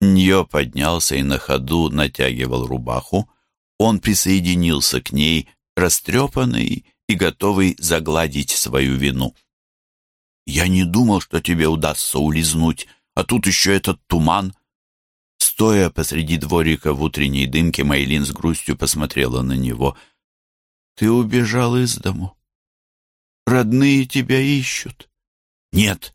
Ньо поднялся и на ходу натягивал рубаху. Он присоединился к ней, растрепанный и готовый загладить свою вину. «Я не думал, что тебе удастся улизнуть, а тут еще этот туман». Стоя посреди дворика в утренней дымке, Майлин с грустью посмотрела на него. «Ты убежал из дому. Родные тебя ищут». «Нет.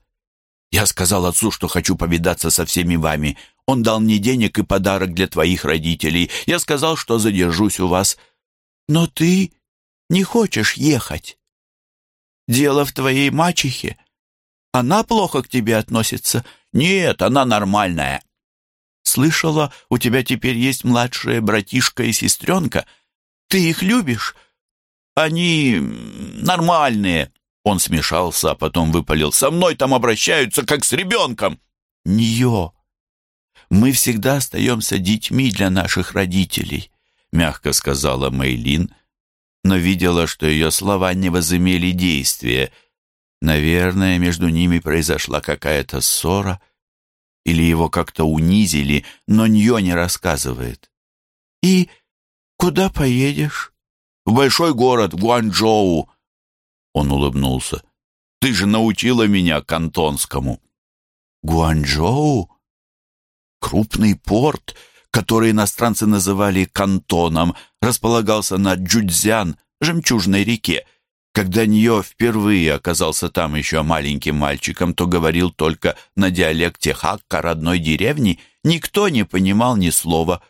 Я сказал отцу, что хочу повидаться со всеми вами. Он дал мне денег и подарок для твоих родителей. Я сказал, что задержусь у вас. Но ты не хочешь ехать. Дело в твоей мачехе. Она плохо к тебе относится. Нет, она нормальная. Слышала, у тебя теперь есть младшие братишка и сестренка. Ты их любишь? Они нормальные. Он смешался, а потом выпалил. Со мной там обращаются, как с ребенком. Нее. Мы всегда остаемся детьми для наших родителей», — мягко сказала Мейлин, но видела, что ее слова не возымели действия. Наверное, между ними произошла какая-то ссора, или его как-то унизили, но Ньо не рассказывает. «И куда поедешь?» «В большой город, Гуанчжоу». Он улыбнулся. «Ты же научила меня кантонскому». «Гуанчжоу?» Крупный порт, который иностранцы называли кантоном, располагался на Джудзян, жемчужной реке. Когда Ньо впервые оказался там еще маленьким мальчиком, то говорил только на диалекте Хакка родной деревни, никто не понимал ни слова.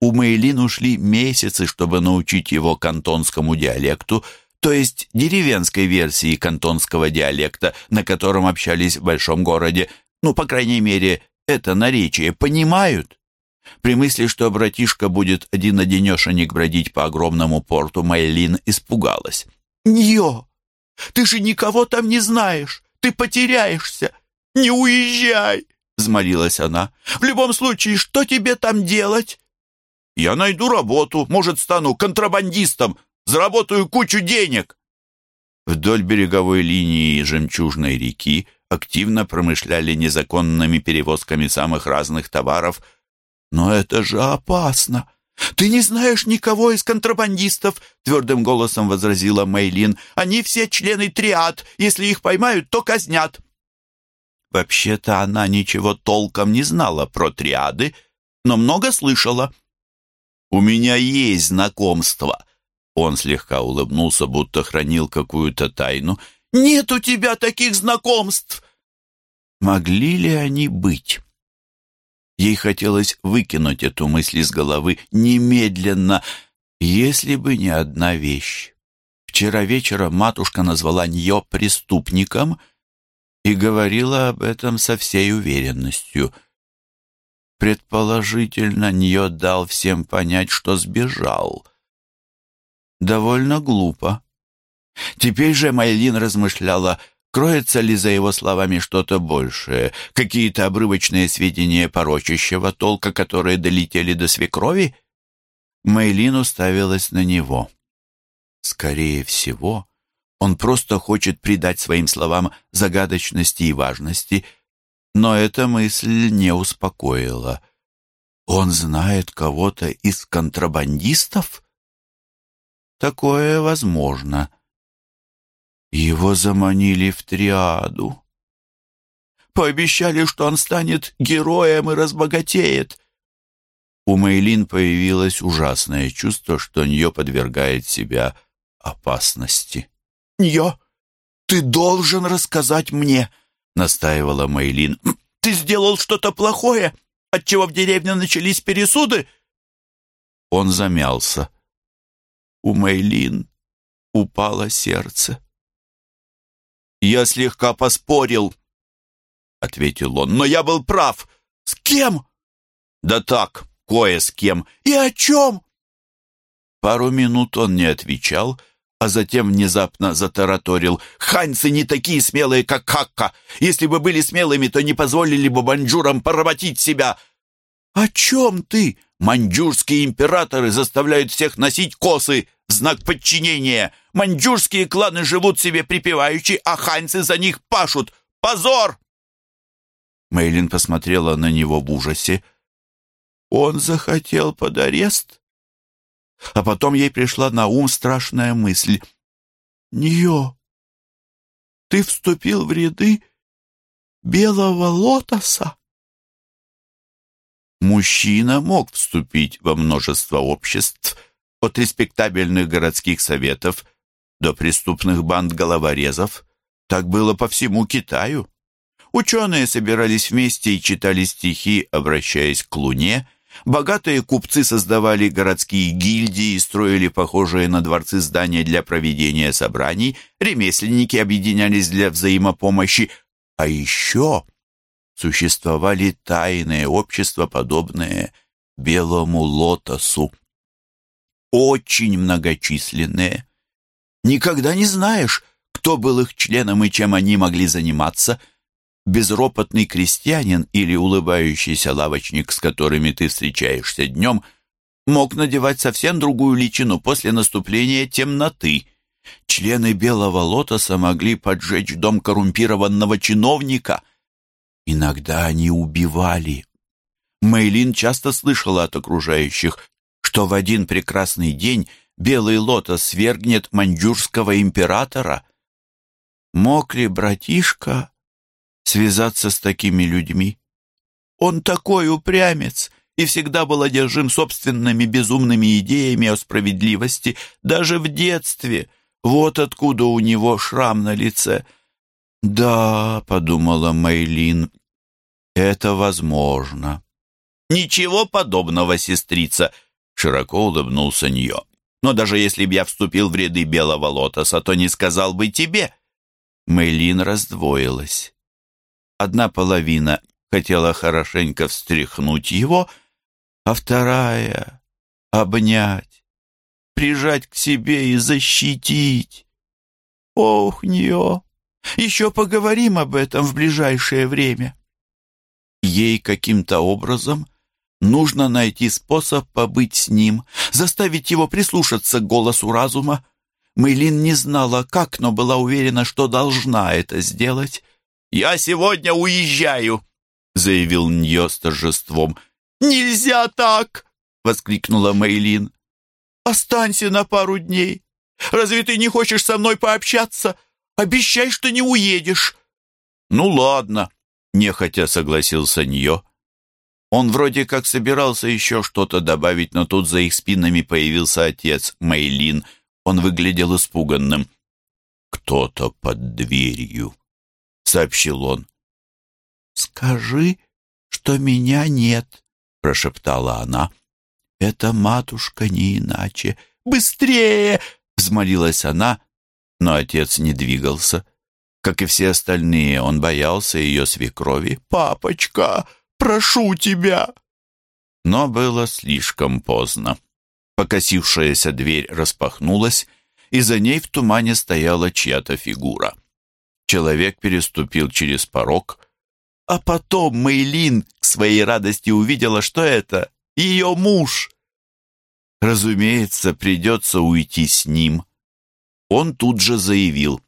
У Мэйлин ушли месяцы, чтобы научить его кантонскому диалекту, то есть деревенской версии кантонского диалекта, на котором общались в большом городе, ну, по крайней мере, это наречие понимают? При мысли, что братишка будет один-одинешенек бродить по огромному порту, Майлин испугалась. «Ньо, ты же никого там не знаешь, ты потеряешься, не уезжай!» взмолилась она. «В любом случае, что тебе там делать?» «Я найду работу, может, стану контрабандистом, заработаю кучу денег!» Вдоль береговой линии жемчужной реки активно промышляли незаконными перевозками самых разных товаров. «Но это же опасно!» «Ты не знаешь никого из контрабандистов», — твердым голосом возразила Мейлин. «Они все члены триад. Если их поймают, то казнят». Вообще-то она ничего толком не знала про триады, но много слышала. «У меня есть знакомство», он слегка улыбнулся, будто хранил какую-то тайну. «Нет у тебя таких знакомств!» Могли ли они быть? Ей хотелось выкинуть эту мысль из головы немедленно, если бы не одна вещь. Вчера вечером матушка назвала нее преступником и говорила об этом со всей уверенностью. Предположительно, Ньо дал всем понять, что сбежал — довольно глупо. Теперь же Майлин размышляла, кроется ли за его словами что-то большее, какие-то обрывочные сведения порочащего толка, которые долетели до свекрови? Майлин уставилась на него. Скорее всего, он просто хочет придать своим словам загадочности и важности, но эта мысль не успокоила. Он знает кого-то из контрабандистов? Такое возможно. Его заманили в триаду. Пообещали, что он станет героем и разбогатеет. У Мейлин появилось ужасное чувство, что Ньо подвергает себя опасности. «Ньо, ты должен рассказать мне», — настаивала Мейлин. «Ты сделал что-то плохое, отчего в деревне начались пересуды?» Он замялся у Мейлин упало сердце. «Я слегка поспорил», — ответил он, — «но я был прав. С кем?» «Да так, кое с кем. И о чем?» Пару минут он не отвечал, а затем внезапно затараторил. «Ханьцы не такие смелые, как Хакка. Если бы были смелыми, то не позволили бы банджурам поработить себя». «О чем ты?» «Маньчжурские императоры заставляют всех носить косы знак подчинения. Маньчжурские кланы живут себе припеваючи, а ханьцы за них пашут. Позор!» Мейлин посмотрела на него в ужасе. «Он захотел под арест?» А потом ей пришла на ум страшная мысль. «Ньо, ты вступил в ряды белого лотоса?» Мужчина мог вступить во множество обществ, от респектабельных городских советов до преступных банд головорезов. Так было по всему Китаю. Ученые собирались вместе и читали стихи, обращаясь к Луне. Богатые купцы создавали городские гильдии строили похожие на дворцы здания для проведения собраний. Ремесленники объединялись для взаимопомощи. А еще существовали тайные общества, подобные белому лотосу очень многочисленные. Никогда не знаешь, кто был их членом и чем они могли заниматься. Безропотный крестьянин или улыбающийся лавочник, с которыми ты встречаешься днем, мог надевать совсем другую личину после наступления темноты. Члены Белого Лотоса могли поджечь дом коррумпированного чиновника. Иногда они убивали. Мэйлин часто слышала от окружающих, что в один прекрасный день Белый Лотос свергнет маньчжурского императора. Мог ли братишка связаться с такими людьми? Он такой упрямец и всегда был одержим собственными безумными идеями о справедливости, даже в детстве. Вот откуда у него шрам на лице. «Да», — подумала Мэйлин, — «это возможно». «Ничего подобного, сестрица», — широко улыбнулся Ньо. «Но даже если б я вступил в ряды белого лотоса, то не сказал бы тебе». Мэйлин раздвоилась. Одна половина хотела хорошенько встряхнуть его, а вторая — обнять, прижать к себе и защитить. Ох, Ньо, еще поговорим об этом в ближайшее время. Ей каким-то образом нужно найти способ побыть с ним, заставить его прислушаться к голосу разума. Мэйлин не знала, как, но была уверена, что должна это сделать. «Я сегодня уезжаю», — заявил Ньо с торжеством. «Нельзя так!» — воскликнула Мэйлин. «Останься на пару дней. Разве ты не хочешь со мной пообщаться? Обещай, что не уедешь». «Ну ладно», — нехотя согласился Ньо. Он вроде как собирался еще что-то добавить, но тут за их спинами появился отец Мэйлин. Он выглядел испуганным. «Кто-то под дверью», — сообщил он. «Скажи, что меня нет», — прошептала она. «Это матушка не иначе. Быстрее!» — взмолилась она, но отец не двигался. Как и все остальные, он боялся ее свекрови. «Папочка, прошу тебя!» Но было слишком поздно. Покосившаяся дверь распахнулась, и за ней в тумане стояла чья-то фигура. Человек переступил через порог, а потом Мейлин к своей радости увидела, что это ее муж. Разумеется, придется уйти с ним. Он тут же заявил.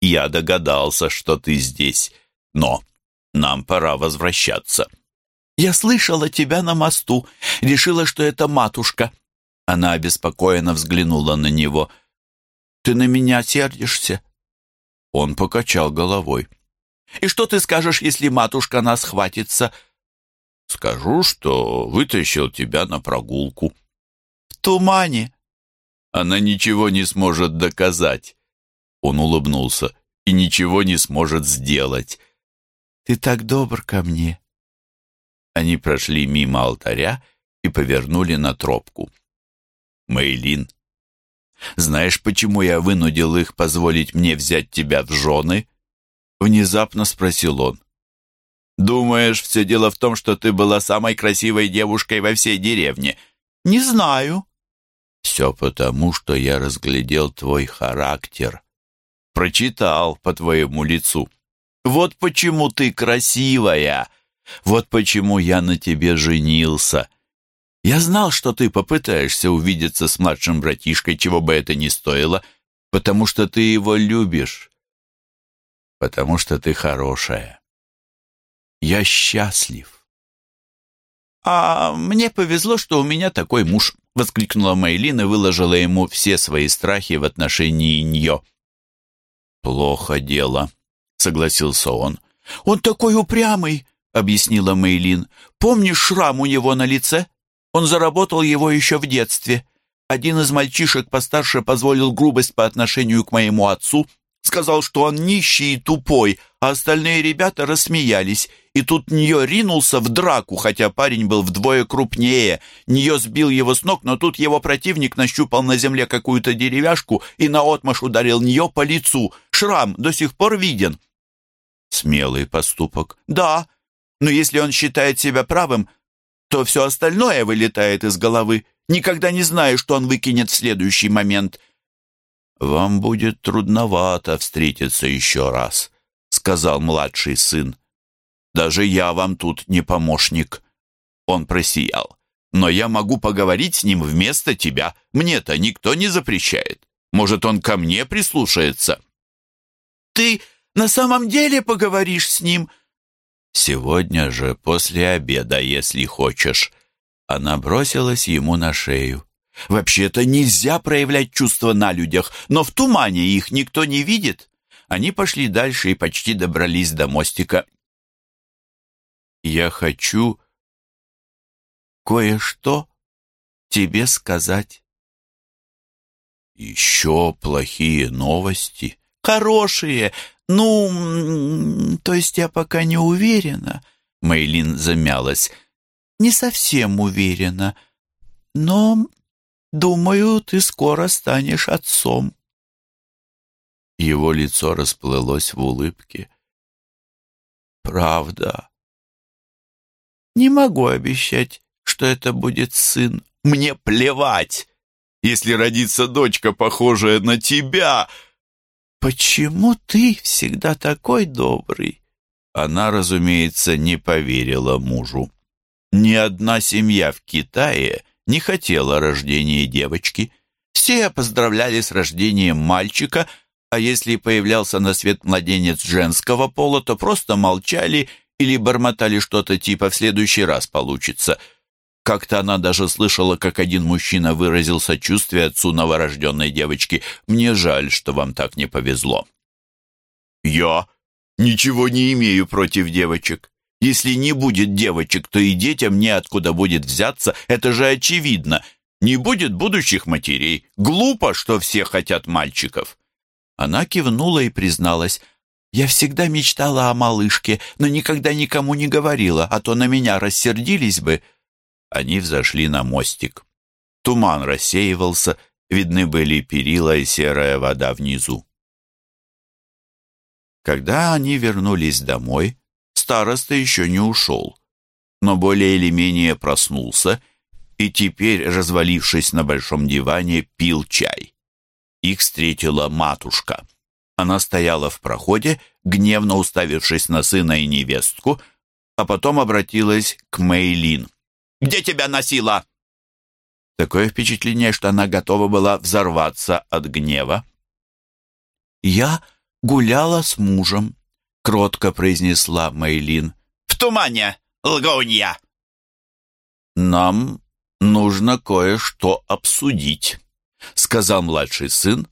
«Я догадался, что ты здесь, но нам пора возвращаться». «Я слышала тебя на мосту. Решила, что это матушка». Она обеспокоенно взглянула на него. «Ты на меня сердишься?» Он покачал головой. «И что ты скажешь, если матушка нас хватится?» «Скажу, что вытащил тебя на прогулку». «В тумане». «Она ничего не сможет доказать». Он улыбнулся. «И ничего не сможет сделать». Ты так добр ко мне». Они прошли мимо алтаря и повернули на тропку. «Мэйлин, знаешь, почему я вынудил их позволить мне взять тебя в жены?» Внезапно спросил он. «Думаешь, все дело в том, что ты была самой красивой девушкой во всей деревне?» «Не знаю». «Все потому, что я разглядел твой характер. Прочитал по твоему лицу. Вот почему ты красивая. Вот почему я на тебе женился. Я знал, что ты попытаешься увидеться с младшим братишкой, чего бы это ни стоило, потому что ты его любишь. Потому что ты хорошая. Я счастлив. «А мне повезло, что у меня такой муж», — воскликнула Мейлин и выложила ему все свои страхи в отношении нее. «Плохо дело», — согласился он. «Он такой упрямый», — объяснила Мейлин. «Помнишь шрам у него на лице? Он заработал его еще в детстве. Один из мальчишек постарше позволил грубость по отношению к моему отцу, сказал, что он нищий и тупой, а остальные ребята рассмеялись. И тут Ньо ринулся в драку, хотя парень был вдвое крупнее. Ньо сбил его с ног, но тут его противник нащупал на земле какую-то деревяшку и наотмашь ударил Ньо по лицу. Шрам до сих пор виден. Смелый поступок. Да, но если он считает себя правым, то все остальное вылетает из головы. Никогда не знаю, что он выкинет в следующий момент. «Вам будет трудновато встретиться еще раз», сказал младший сын. «Даже я вам тут не помощник». Он просиял. «Но я могу поговорить с ним вместо тебя. Мне-то никто не запрещает. Может, он ко мне прислушается?» «Ты на самом деле поговоришь с ним?» «Сегодня же, после обеда, если хочешь». Она бросилась ему на шею. Вообще-то нельзя проявлять чувства на людях, но в тумане их никто не видит. Они пошли дальше и почти добрались до мостика. «Я хочу кое-что тебе сказать». «Еще плохие новости?» «Хорошие. Ну, то есть я пока не уверена». Мейлин замялась. «Не совсем уверена. Но Думаю, ты скоро станешь отцом». Его лицо расплылось в улыбке. «Правда?» «Не могу обещать, что это будет сын. Мне плевать, если родится дочка, похожая на тебя!» «Почему ты всегда такой добрый?» Она, разумеется, не поверила мужу. Ни одна семья в Китае не хотела рождения девочки. Все поздравляли с рождением мальчика, а если появлялся на свет младенец женского пола, то просто молчали или бормотали что-то типа «в следующий раз получится». Как-то она даже слышала, как один мужчина выразил сочувствие отцу новорожденной девочки. «Мне жаль, что вам так не повезло». «Я ничего не имею против девочек. Если не будет девочек, то и детям неоткуда будет взяться, это же очевидно. Не будет будущих матерей. Глупо, что все хотят мальчиков». Она кивнула и призналась. «Я всегда мечтала о малышке, но никогда никому не говорила, а то на меня рассердились бы». Они взошли на мостик. Туман рассеивался, видны были перила и серая вода внизу. Когда они вернулись домой, староста еще не ушел, но более или менее проснулся и теперь, развалившись на большом диване, пил чай. Их встретила матушка. Она стояла в проходе, гневно уставившись на сына и невестку, а потом обратилась к Мейлин. «Где тебя носила?» Такое впечатление, что она готова была взорваться от гнева. «Я гуляла с мужем», кротко произнесла Мейлин. «В тумане, лгунья!» «Нам нужно кое-что обсудить», — сказал младший сын,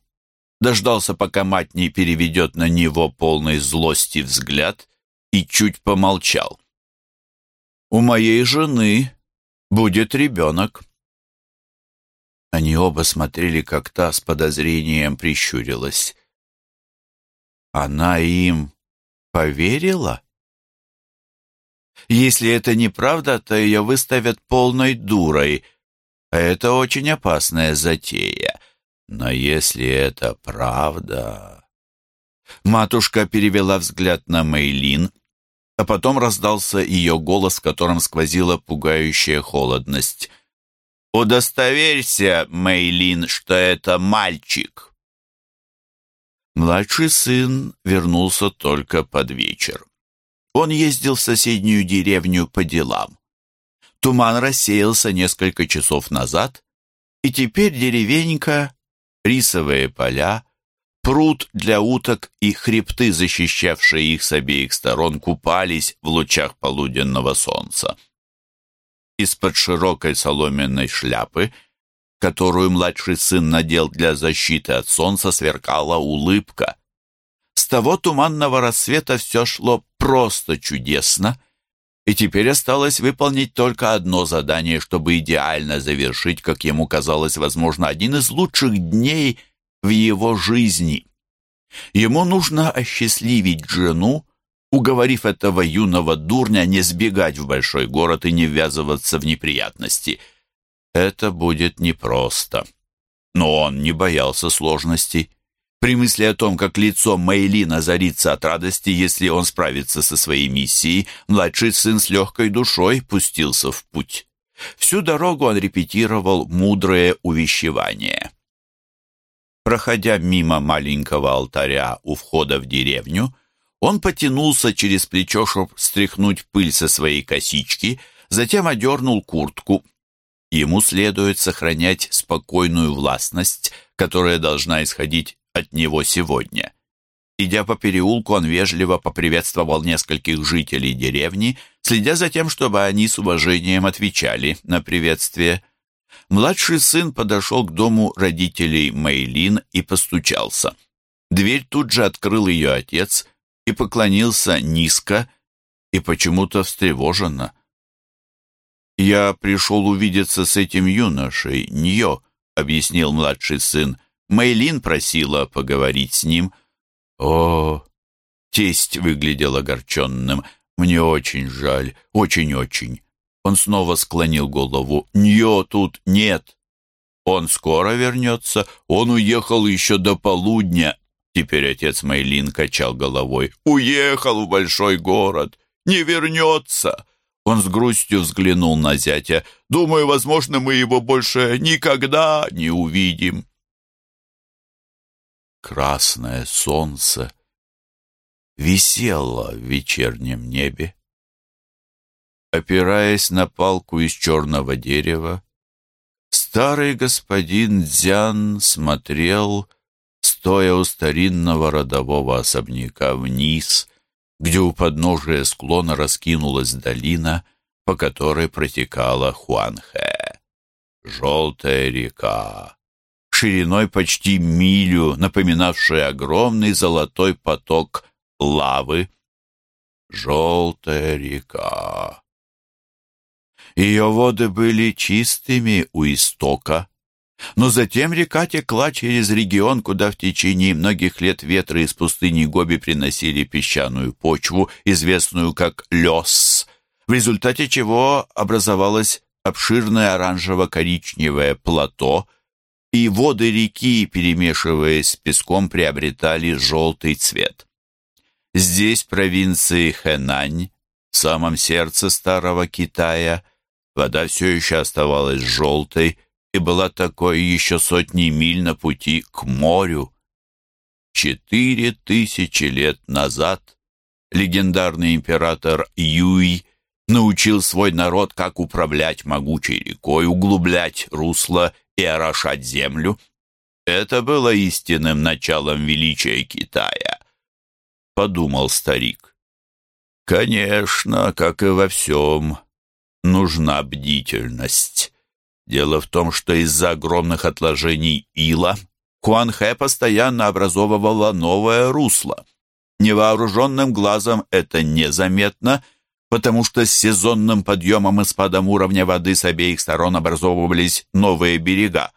дождался, пока мать не переведет на него полный злости взгляд и чуть помолчал. «У моей жены будет ребенок». Они оба смотрели, как та с подозрением прищурилась. «Она им поверила? Если это неправда, то ее выставят полной дурой, а это очень опасная затея. Но если это правда... Матушка перевела взгляд на Мейлин, а потом раздался ее голос, в котором сквозила пугающая холодность. «Удостоверься, Мейлин, что это мальчик!» Младший сын вернулся только под вечер. Он ездил в соседнюю деревню по делам. Туман рассеялся несколько часов назад, и теперь деревенька, рисовые поля, пруд для уток и хребты, защищавшие их с обеих сторон, купались в лучах полуденного солнца. Из-под широкой соломенной шляпы которую младший сын надел для защиты от солнца, сверкала улыбка. С того туманного рассвета все шло просто чудесно, и теперь осталось выполнить только одно задание, чтобы идеально завершить, как ему казалось, возможно, один из лучших дней в его жизни. Ему нужно осчастливить жену, уговорив этого юного дурня не сбегать в большой город и не ввязываться в неприятности – это будет непросто. Но он не боялся сложностей. При мысли о том, как лицо Мэйлина озарится от радости, если он справится со своей миссией, младший сын с легкой душой пустился в путь. Всю дорогу он репетировал мудрое увещевание. Проходя мимо маленького алтаря у входа в деревню, Он потянулся через плечо, чтобы стряхнуть пыль со своей косички, затем одернул куртку. Ему следует сохранять спокойную властность, которая должна исходить от него сегодня. Идя по переулку, он вежливо поприветствовал нескольких жителей деревни, следя за тем, чтобы они с уважением отвечали на приветствие. Младший сын подошел к дому родителей Мейлин и постучался. Дверь тут же открыл ее отец и поклонился низко и почему-то встревоженно. «Я пришел увидеться с этим юношей, Ньо», — объяснил младший сын. Мейлин просила поговорить с ним — «О!» Тесть выглядел огорченным. «Мне очень жаль, очень-очень». Он снова склонил голову. «Ньо тут нет». «Он скоро вернется. Он уехал еще до полудня». Теперь отец Мейлин качал головой. «Уехал в большой город. Не вернется». Он с грустью взглянул на зятя. «Думаю, возможно, мы его больше никогда не увидим» красное солнце висело в вечернем небе. Опираясь на палку из черного дерева, старый господин Дзян смотрел, стоя у старинного родового особняка вниз, где у подножия склона раскинулась долина, по которой протекала Хуанхэ. Желтая река, шириной почти милю, напоминавший огромный золотой поток лавы. Желтая река. Ее воды были чистыми у истока, но затем река текла через регион, куда в течение многих лет ветры из пустыни Гоби приносили песчаную почву, известную как лес, в результате чего образовалось обширное оранжево-коричневое плато, и воды реки, перемешиваясь с песком, приобретали желтый цвет. Здесь, в провинции Хэнань, в самом сердце старого Китая, вода все еще оставалась желтой и была такой еще сотни миль на пути к морю. Четыре тысячи лет назад легендарный император Юй научил свой народ, как управлять могучей рекой, углублять русло и орошать землю. Это было истинным началом величия Китая, подумал старик. Конечно, как и во всем, нужна бдительность. Дело в том, что из-за огромных отложений ила Хуанхэ постоянно образовывала новое русло. Невооруженным глазом это незаметно — потому что с сезонным подъемом и спадом уровня воды с обеих сторон образовывались новые берега.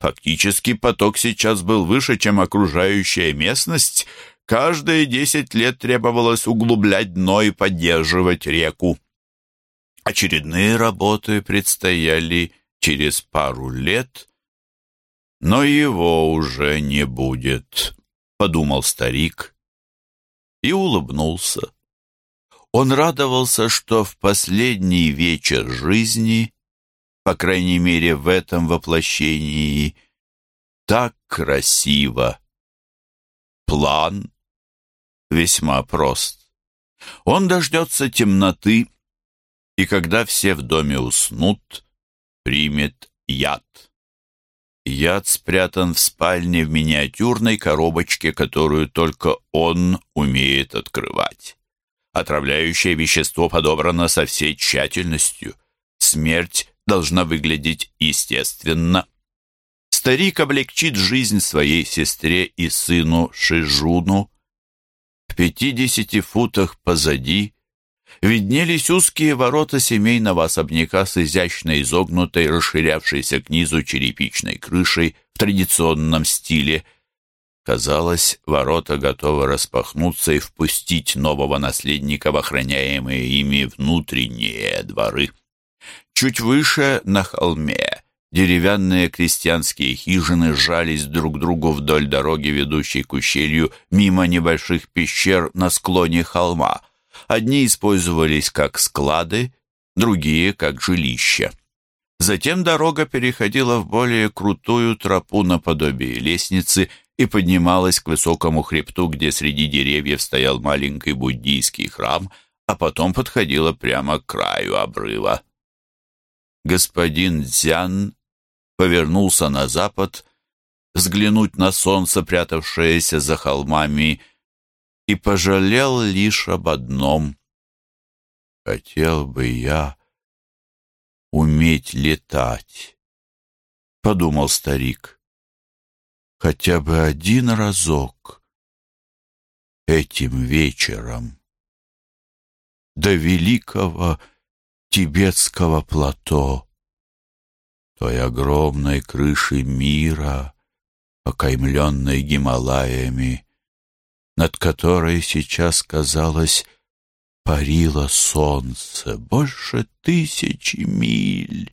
Фактически поток сейчас был выше, чем окружающая местность. Каждые десять лет требовалось углублять дно и поддерживать реку. Очередные работы предстояли через пару лет, но его уже не будет, подумал старик и улыбнулся. Он радовался, что в последний вечер жизни, по крайней мере в этом воплощении, так красиво. План весьма прост. Он дождется темноты, и когда все в доме уснут, примет яд. Яд спрятан в спальне в миниатюрной коробочке, которую только он умеет открывать. Отравляющее вещество подобрано со всей тщательностью. Смерть должна выглядеть естественно. Старик облегчит жизнь своей сестре и сыну Шижуну. В пятидесяти футах позади виднелись узкие ворота семейного особняка с изящно изогнутой, расширявшейся к низу черепичной крышей в традиционном стиле – Казалось, ворота готовы распахнуться и впустить нового наследника в охраняемые ими внутренние дворы. Чуть выше, на холме, деревянные крестьянские хижины сжались друг к другу вдоль дороги, ведущей к ущелью, мимо небольших пещер на склоне холма. Одни использовались как склады, другие — как жилища. Затем дорога переходила в более крутую тропу наподобие лестницы — и поднималась к высокому хребту, где среди деревьев стоял маленький буддийский храм, а потом подходила прямо к краю обрыва. Господин Дзян повернулся на запад, взглянуть на солнце, прятавшееся за холмами, и пожалел лишь об одном. «Хотел бы я уметь летать», — подумал старик. «Хотя бы один разок этим вечером до великого тибетского плато, той огромной крыши мира, окаймленной Гималаями, над которой сейчас, казалось, парило солнце больше тысячи миль.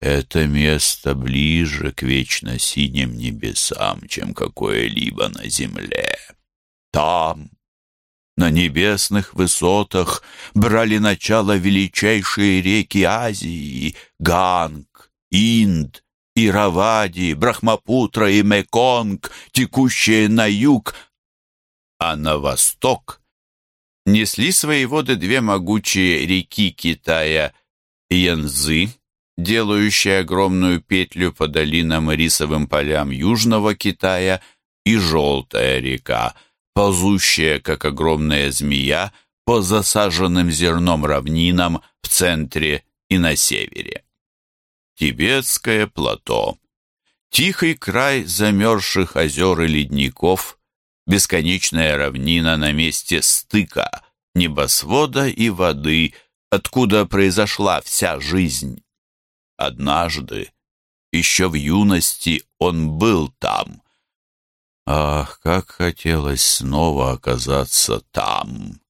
Это место ближе к вечно синим небесам, чем какое-либо на земле. Там, на небесных высотах, брали начало величайшие реки Азии — Ганг, Инд, Иравади, Брахмапутра и Меконг, текущие на юг — а на восток несли свои воды две могучие реки Китая Янзы, делающие огромную петлю по долинам и рисовым полям Южного Китая, и Желтая река, ползущая, как огромная змея, по засаженным зерном равнинам в центре и на севере. Тибетское плато. Тихий край замерзших озер и ледников, бесконечная равнина на месте стыка небосвода и воды, откуда произошла вся жизнь. Однажды, еще в юности, он был там. Ах, как хотелось снова оказаться там!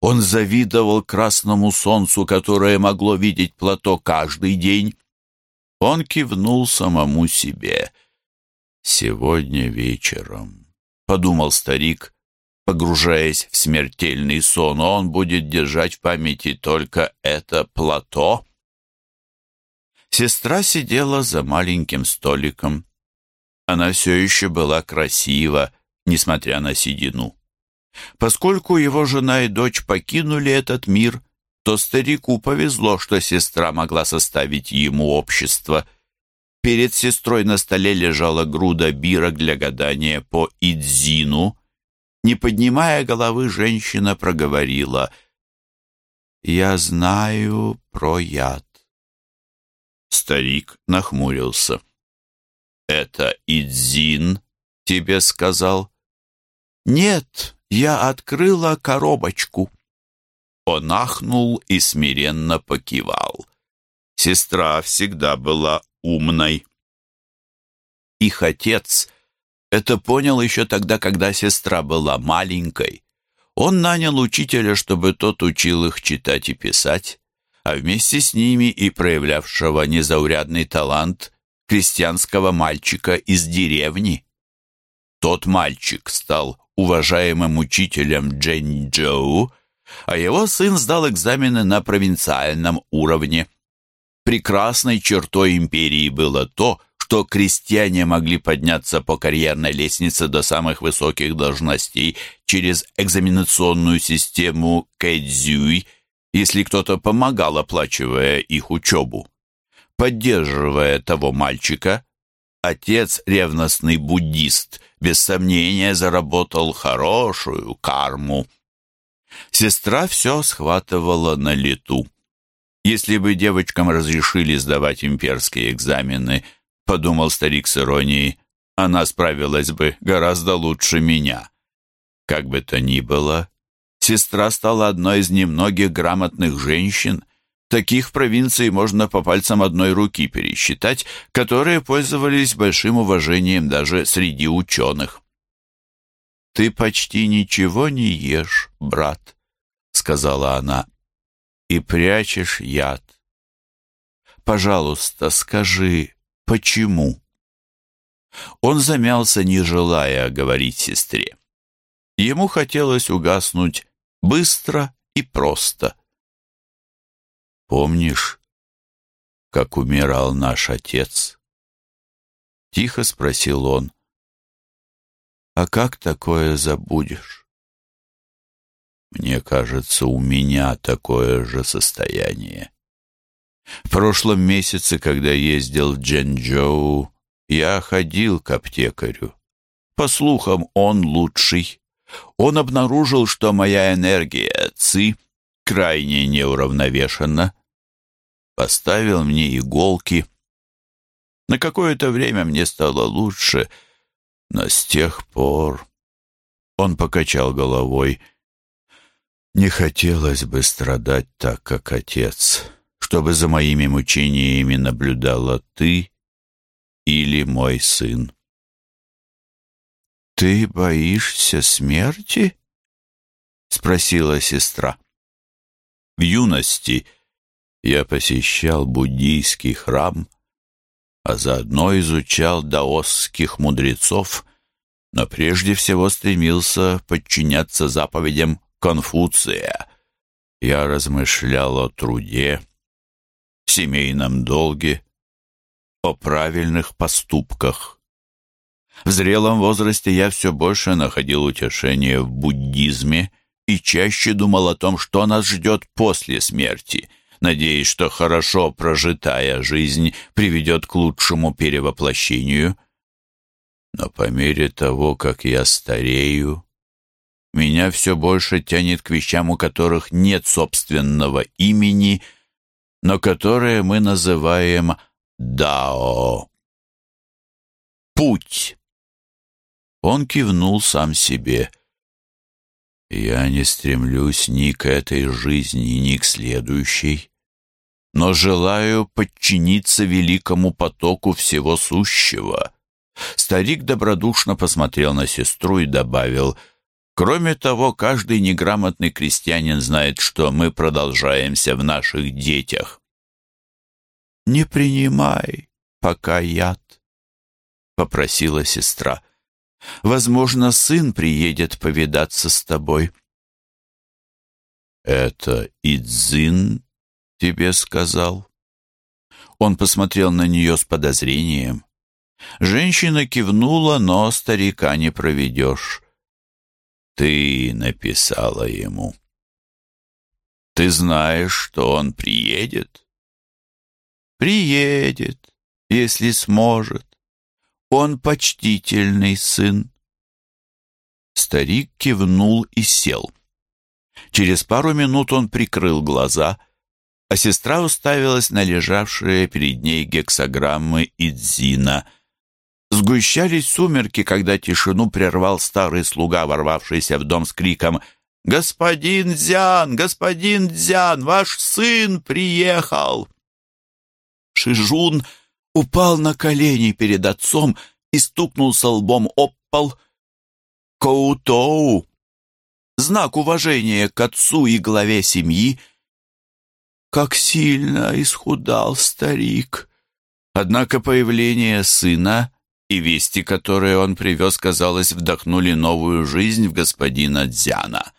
Он завидовал красному солнцу, которое могло видеть плато каждый день. Он кивнул самому себе. «Сегодня вечером подумал старик, погружаясь в смертельный сон, он будет держать в памяти только это плато. Сестра сидела за маленьким столиком. Она все еще была красива, несмотря на седину. Поскольку его жена и дочь покинули этот мир, то старику повезло, что сестра могла составить ему общество — Перед сестрой на столе лежала груда бирок для гадания по Идзину. Не поднимая головы, женщина проговорила «Я знаю про яд». Старик нахмурился. «Это Идзин тебе сказал?» «Нет, я открыла коробочку». Он ахнул и смиренно покивал. Сестра всегда была умной. Их отец это понял еще тогда, когда сестра была маленькой. Он нанял учителя, чтобы тот учил их читать и писать, а вместе с ними и проявлявшего незаурядный талант крестьянского мальчика из деревни. Тот мальчик стал уважаемым учителем Джэньчжоу, а его сын сдал экзамены на провинциальном уровне – Прекрасной чертой империи было то, что крестьяне могли подняться по карьерной лестнице до самых высоких должностей через экзаменационную систему Кэдзюй, если кто-то помогал, оплачивая их учебу. Поддерживая того мальчика, отец, ревностный буддист, без сомнения заработал хорошую карму. Сестра все схватывала на лету. Если бы девочкам разрешили сдавать имперские экзамены, подумал старик с иронией, она справилась бы гораздо лучше меня. Как бы то ни было, сестра стала одной из немногих грамотных женщин, Таких в провинции можно по пальцам одной руки пересчитать, которые пользовались большим уважением даже среди ученых. «Ты почти ничего не ешь, брат», — сказала она и прячешь яд. Пожалуйста, скажи, почему?» Он замялся, не желая говорить сестре. Ему хотелось угаснуть быстро и просто. «Помнишь, как умирал наш отец?» Тихо спросил он. А как такое забудешь? Мне кажется, у меня такое же состояние. В прошлом месяце, когда ездил в Дженджоу, я ходил к аптекарю. По слухам, он лучший. Он обнаружил, что моя энергия ЦИ крайне неуравновешена. Поставил мне иголки. На какое-то время мне стало лучше, но с тех пор... Он покачал головой. Не хотелось бы страдать так, как отец, чтобы за моими мучениями наблюдала ты или мой сын. «Ты боишься смерти?» — спросила сестра. В юности я посещал буддийский храм, а заодно изучал даосских мудрецов, но прежде всего стремился подчиняться заповедям Конфуция. Я размышлял о труде, семейном долге, о правильных поступках. В зрелом возрасте я все больше находил утешение в буддизме и чаще думал о том, что нас ждет после смерти, надеясь, что хорошо прожитая жизнь приведет к лучшему перевоплощению. Но по мере того, как я старею, меня все больше тянет к вещам, у которых нет собственного имени, но которые мы называем «дао». Путь. Он кивнул сам себе. Я не стремлюсь ни к этой жизни, ни к следующей, но желаю подчиниться великому потоку всего сущего. Старик добродушно посмотрел на сестру и добавил, «Кроме того, каждый неграмотный крестьянин знает, что мы продолжаемся в наших детях». «Не принимай пока яд», — попросила сестра. Возможно, сын приедет повидаться с тобой». «Это Идзин тебе сказал?» Он посмотрел на нее с подозрением. Женщина кивнула, но старика не проведешь. «Ты написала ему. Ты знаешь, что он приедет?» «Приедет, если сможет. Он почтительный сын. Старик кивнул и сел. Через пару минут он прикрыл глаза, а сестра уставилась на лежавшие перед ней гексограммы Идзина. Сгущались сумерки, когда тишину прервал старый слуга, ворвавшийся в дом с криком «Господин Дзян! Господин Дзян! Ваш сын приехал!» Шижун упал на колени перед отцом и стукнулся лбом об пол. Коутоу! Знак уважения к отцу и главе семьи. Как сильно исхудал старик! Однако появление сына и вести, которые он привез, казалось, вдохнули новую жизнь в господина Дзяна.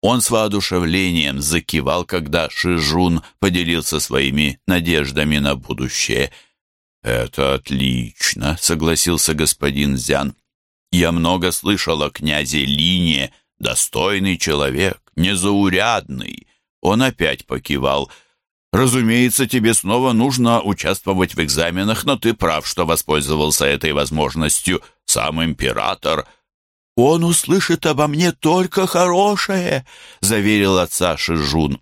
Он с воодушевлением закивал, когда Шижун поделился своими надеждами на будущее – «Это отлично», — согласился господин Зян. «Я много слышал о князе Лине, достойный человек, незаурядный». Он опять покивал. «Разумеется, тебе снова нужно участвовать в экзаменах, но ты прав, что воспользовался этой возможностью. Сам император...» «Он услышит обо мне только хорошее», — заверил отца Шижун.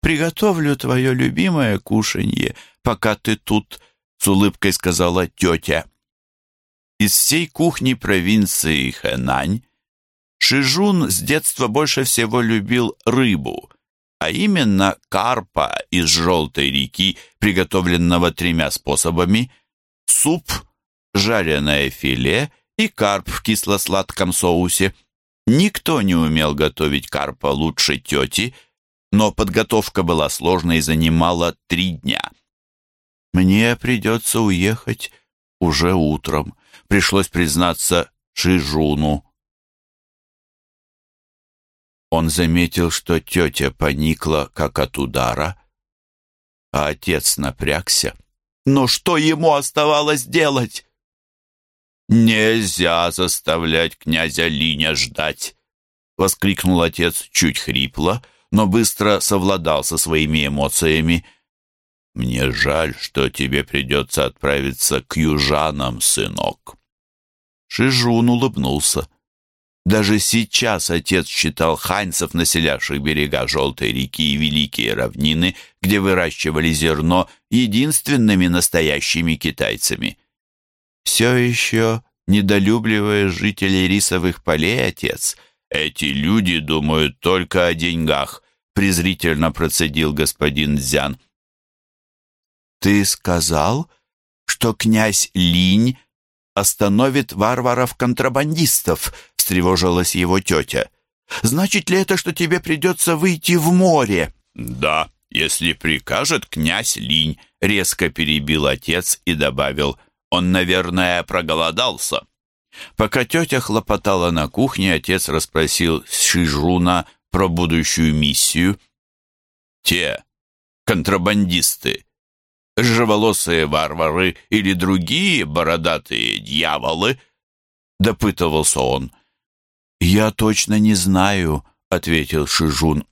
«Приготовлю твое любимое кушанье, пока ты тут», — с улыбкой сказала тетя. Из всей кухни провинции Хэнань Шижун с детства больше всего любил рыбу, а именно карпа из желтой реки, приготовленного тремя способами, суп, жареное филе и карп в кисло-сладком соусе. Никто не умел готовить карпа лучше тети, но подготовка была сложной и занимала три дня. Мне придется уехать уже утром. Пришлось признаться Шижуну. Он заметил, что тетя поникла, как от удара, а отец напрягся. Но что ему оставалось делать? «Нельзя заставлять князя Линя ждать!» — воскликнул отец чуть хрипло, но быстро совладал со своими эмоциями. «Мне жаль, что тебе придется отправиться к южанам, сынок». Шижун улыбнулся. Даже сейчас отец считал ханьцев, населявших берега Желтой реки и Великие равнины, где выращивали зерно, единственными настоящими китайцами — все еще недолюбливая жителей рисовых полей, отец. Эти люди думают только о деньгах, презрительно процедил господин Зян. Ты сказал, что князь Линь остановит варваров-контрабандистов, встревожилась его тетя. Значит ли это, что тебе придется выйти в море? Да, если прикажет князь Линь, резко перебил отец и добавил — он, наверное, проголодался. Пока тетя хлопотала на кухне, отец расспросил Шижуна про будущую миссию. Те контрабандисты, ржеволосые варвары или другие бородатые дьяволы, допытывался он. «Я точно не знаю», — ответил Шижун.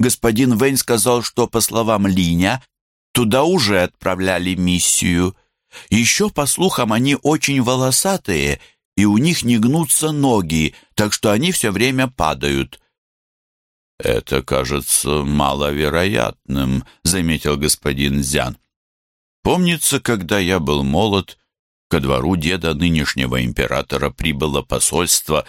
«Господин Вэнь сказал, что, по словам Линя, туда уже отправляли миссию». Еще, по слухам, они очень волосатые, и у них не гнутся ноги, так что они все время падают. «Это кажется маловероятным», — заметил господин Зян. «Помнится, когда я был молод, ко двору деда нынешнего императора прибыло посольство.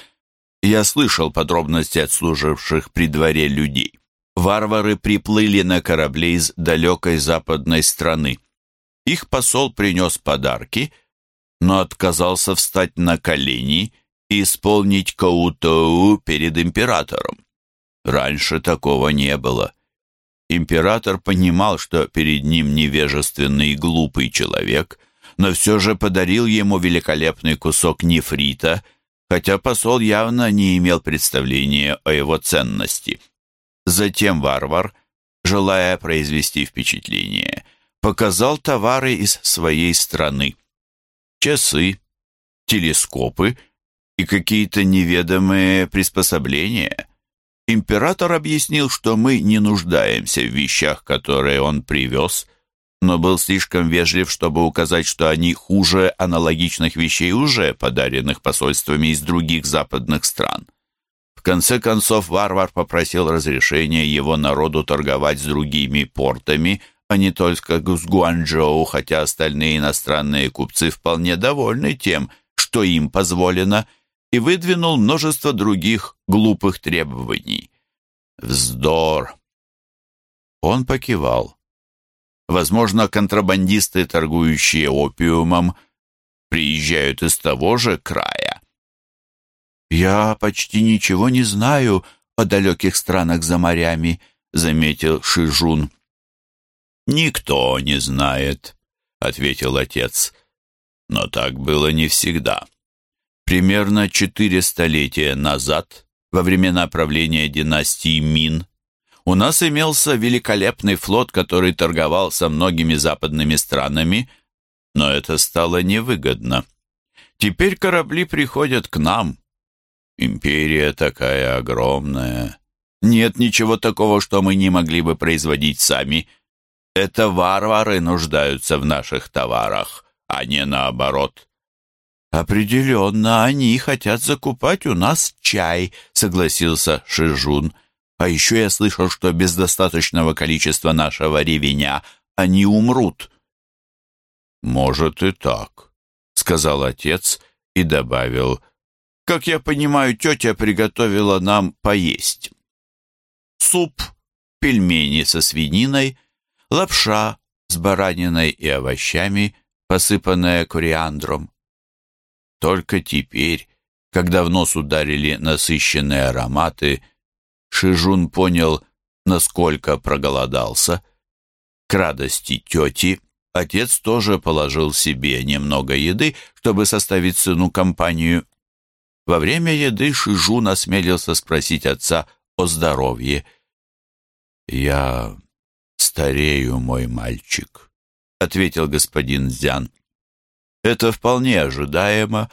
Я слышал подробности от служивших при дворе людей. Варвары приплыли на корабле из далекой западной страны. Их посол принес подарки, но отказался встать на колени и исполнить Каутоу перед императором. Раньше такого не было. Император понимал, что перед ним невежественный и глупый человек, но все же подарил ему великолепный кусок нефрита, хотя посол явно не имел представления о его ценности. Затем варвар, желая произвести впечатление, показал товары из своей страны. Часы, телескопы и какие-то неведомые приспособления. Император объяснил, что мы не нуждаемся в вещах, которые он привез, но был слишком вежлив, чтобы указать, что они хуже аналогичных вещей, уже подаренных посольствами из других западных стран. В конце концов, варвар попросил разрешения его народу торговать с другими портами – а не только с Гуанчжоу, хотя остальные иностранные купцы вполне довольны тем, что им позволено, и выдвинул множество других глупых требований. Вздор! Он покивал. Возможно, контрабандисты, торгующие опиумом, приезжают из того же края. «Я почти ничего не знаю о далеких странах за морями», — заметил Шижун. «Никто не знает», — ответил отец. «Но так было не всегда. Примерно четыре столетия назад, во времена правления династии Мин, у нас имелся великолепный флот, который торговал со многими западными странами, но это стало невыгодно. Теперь корабли приходят к нам. Империя такая огромная. Нет ничего такого, что мы не могли бы производить сами, это варвары нуждаются в наших товарах, а не наоборот. Определенно, они хотят закупать у нас чай, согласился Шижун. А еще я слышал, что без достаточного количества нашего ревеня они умрут. Может и так, сказал отец и добавил. Как я понимаю, тетя приготовила нам поесть. Суп, пельмени со свининой — лапша с бараниной и овощами, посыпанная кориандром. Только теперь, когда в нос ударили насыщенные ароматы, Шижун понял, насколько проголодался. К радости тети отец тоже положил себе немного еды, чтобы составить сыну компанию. Во время еды Шижун осмелился спросить отца о здоровье. «Я «Старею, мой мальчик», — ответил господин Зян. «Это вполне ожидаемо,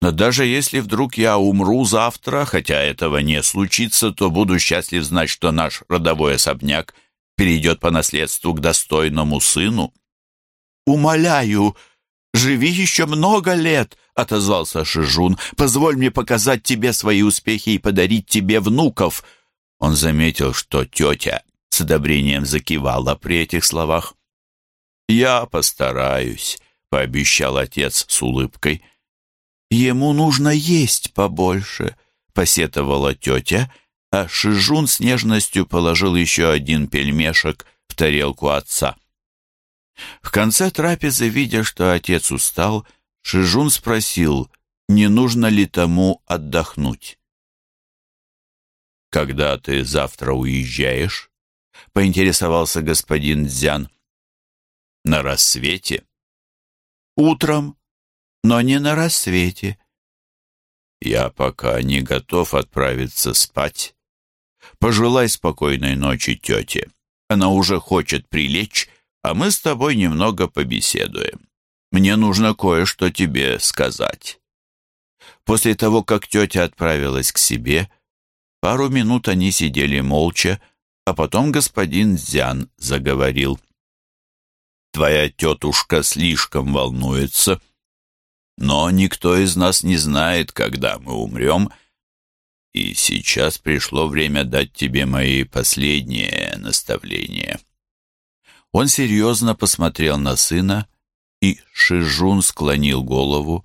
Но даже если вдруг я умру завтра, хотя этого не случится, то буду счастлив знать, что наш родовой особняк перейдет по наследству к достойному сыну. «Умоляю, живи еще много лет», — отозвался Шижун. «Позволь мне показать тебе свои успехи и подарить тебе внуков». Он заметил, что тетя с одобрением закивала при этих словах. «Я постараюсь», — пообещал отец с улыбкой. «Ему нужно есть побольше», — посетовала тетя, а Шижун с нежностью положил еще один пельмешек в тарелку отца. В конце трапезы, видя, что отец устал, Шижун спросил, не нужно ли тому отдохнуть. «Когда ты завтра уезжаешь?» — поинтересовался господин Дзян. «На рассвете?» «Утром, но не на рассвете». «Я пока не готов отправиться спать. Пожелай спокойной ночи тете. Она уже хочет прилечь, а мы с тобой немного побеседуем. Мне нужно кое-что тебе сказать». После того, как тетя отправилась к себе, пару минут они сидели молча, а потом господин Зян заговорил. «Твоя тетушка слишком волнуется, но никто из нас не знает, когда мы умрем, и сейчас пришло время дать тебе мои последние наставления». Он серьезно посмотрел на сына, и Шижун склонил голову.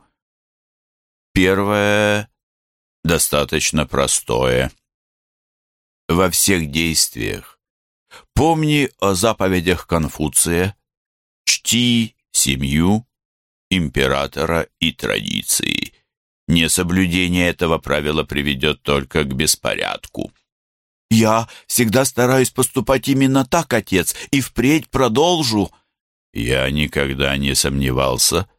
Первое достаточно простое во всех действиях. Помни о заповедях Конфуция, чти семью, императора и традиции. Несоблюдение этого правила приведет только к беспорядку. «Я всегда стараюсь поступать именно так, отец, и впредь продолжу». «Я никогда не сомневался.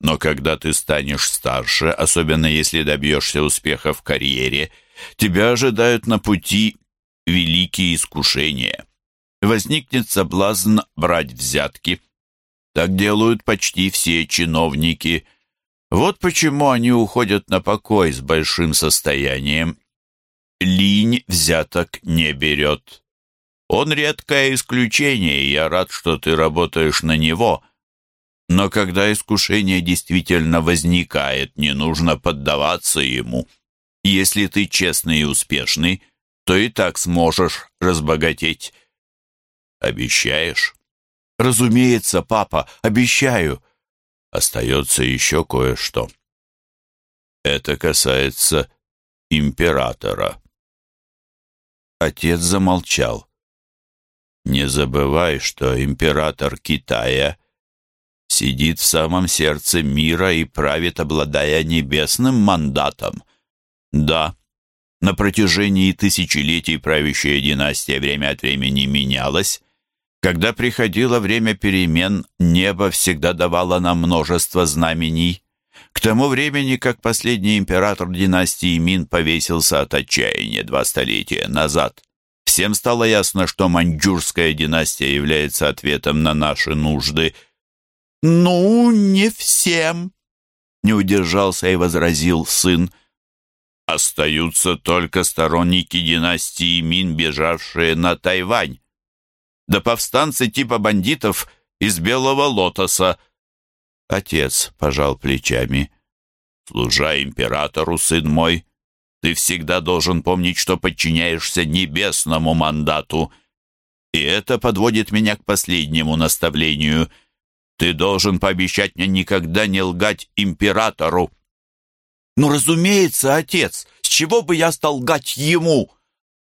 Но когда ты станешь старше, особенно если добьешься успеха в карьере, — Тебя ожидают на пути великие искушения. Возникнет соблазн брать взятки. Так делают почти все чиновники. Вот почему они уходят на покой с большим состоянием. Линь взяток не берет. Он редкое исключение, и я рад, что ты работаешь на него. Но когда искушение действительно возникает, не нужно поддаваться ему. Если ты честный и успешный, то и так сможешь разбогатеть. Обещаешь? Разумеется, папа, обещаю. Остается еще кое-что. Это касается императора. Отец замолчал. Не забывай, что император Китая сидит в самом сердце мира и правит, обладая небесным мандатом. Да, на протяжении тысячелетий правящая династия время от времени менялась. Когда приходило время перемен, небо всегда давало нам множество знамений. К тому времени, как последний император династии Мин повесился от отчаяния два столетия назад, всем стало ясно, что маньчжурская династия является ответом на наши нужды. «Ну, не всем», — не удержался и возразил сын. Остаются только сторонники династии Мин, бежавшие на Тайвань. Да повстанцы типа бандитов из Белого Лотоса. Отец пожал плечами. Служа императору, сын мой, ты всегда должен помнить, что подчиняешься небесному мандату. И это подводит меня к последнему наставлению. Ты должен пообещать мне никогда не лгать императору. «Ну, разумеется, отец, с чего бы я стал гать ему?»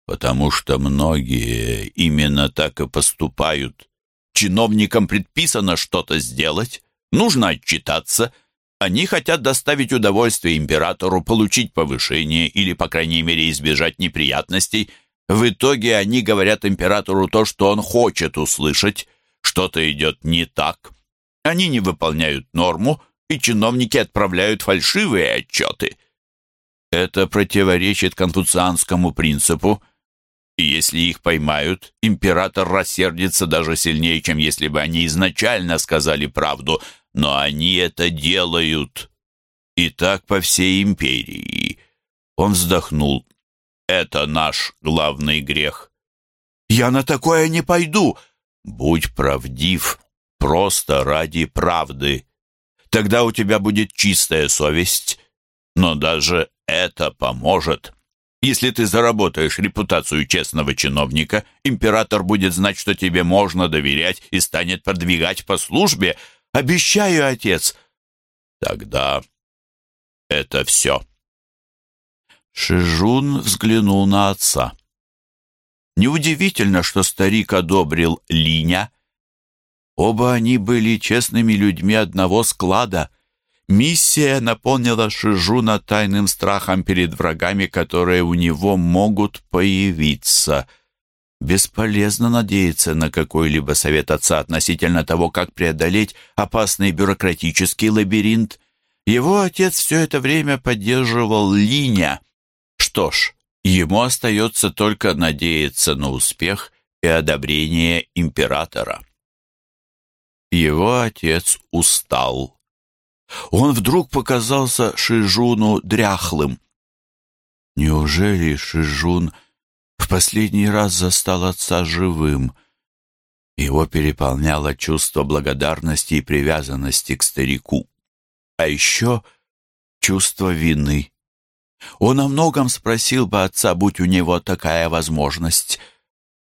«Потому что многие именно так и поступают. Чиновникам предписано что-то сделать, нужно отчитаться. Они хотят доставить удовольствие императору, получить повышение или, по крайней мере, избежать неприятностей. В итоге они говорят императору то, что он хочет услышать. Что-то идет не так. Они не выполняют норму, и чиновники отправляют фальшивые отчеты. Это противоречит конфуцианскому принципу, и если их поймают, император рассердится даже сильнее, чем если бы они изначально сказали правду, но они это делают. И так по всей империи. Он вздохнул. Это наш главный грех. Я на такое не пойду. Будь правдив, просто ради правды. Тогда у тебя будет чистая совесть. Но даже это поможет. Если ты заработаешь репутацию честного чиновника, император будет знать, что тебе можно доверять и станет продвигать по службе. Обещаю, отец. Тогда это все. Шижун взглянул на отца. Неудивительно, что старик одобрил Линя. Оба они были честными людьми одного склада. Миссия наполнила Шижуна тайным страхом перед врагами, которые у него могут появиться. Бесполезно надеяться на какой-либо совет отца относительно того, как преодолеть опасный бюрократический лабиринт. Его отец все это время поддерживал Линя. Что ж, ему остается только надеяться на успех и одобрение императора. Его отец устал. Он вдруг показался Шижуну дряхлым. Неужели Шижун в последний раз застал отца живым? Его переполняло чувство благодарности и привязанности к старику а еще чувство вины. Он о многом спросил бы отца, будь у него такая возможность.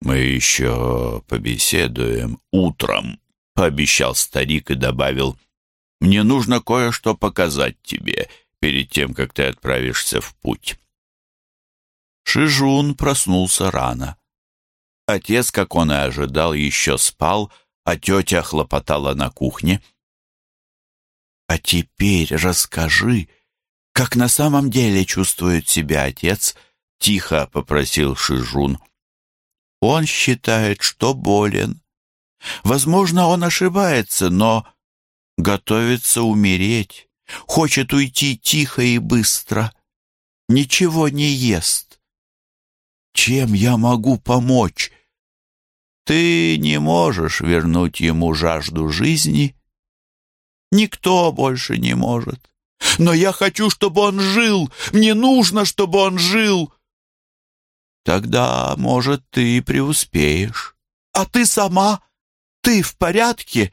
«Мы еще побеседуем утром», — пообещал старик и добавил, «Мне нужно кое-что показать тебе перед тем, как ты отправишься в путь». Шижун проснулся рано. Отец, как он и ожидал, еще спал, а тетя хлопотала на кухне — а теперь расскажи, как на самом деле чувствует себя отец, тихо попросил Шижун. Он считает, что болен. Возможно, он ошибается, но готовится умереть, хочет уйти тихо и быстро, ничего не ест. Чем я могу помочь? Ты не можешь вернуть ему жажду жизни, Никто больше не может. Но я хочу, чтобы он жил. Мне нужно, чтобы он жил. Тогда, может, ты преуспеешь. А ты сама? Ты в порядке?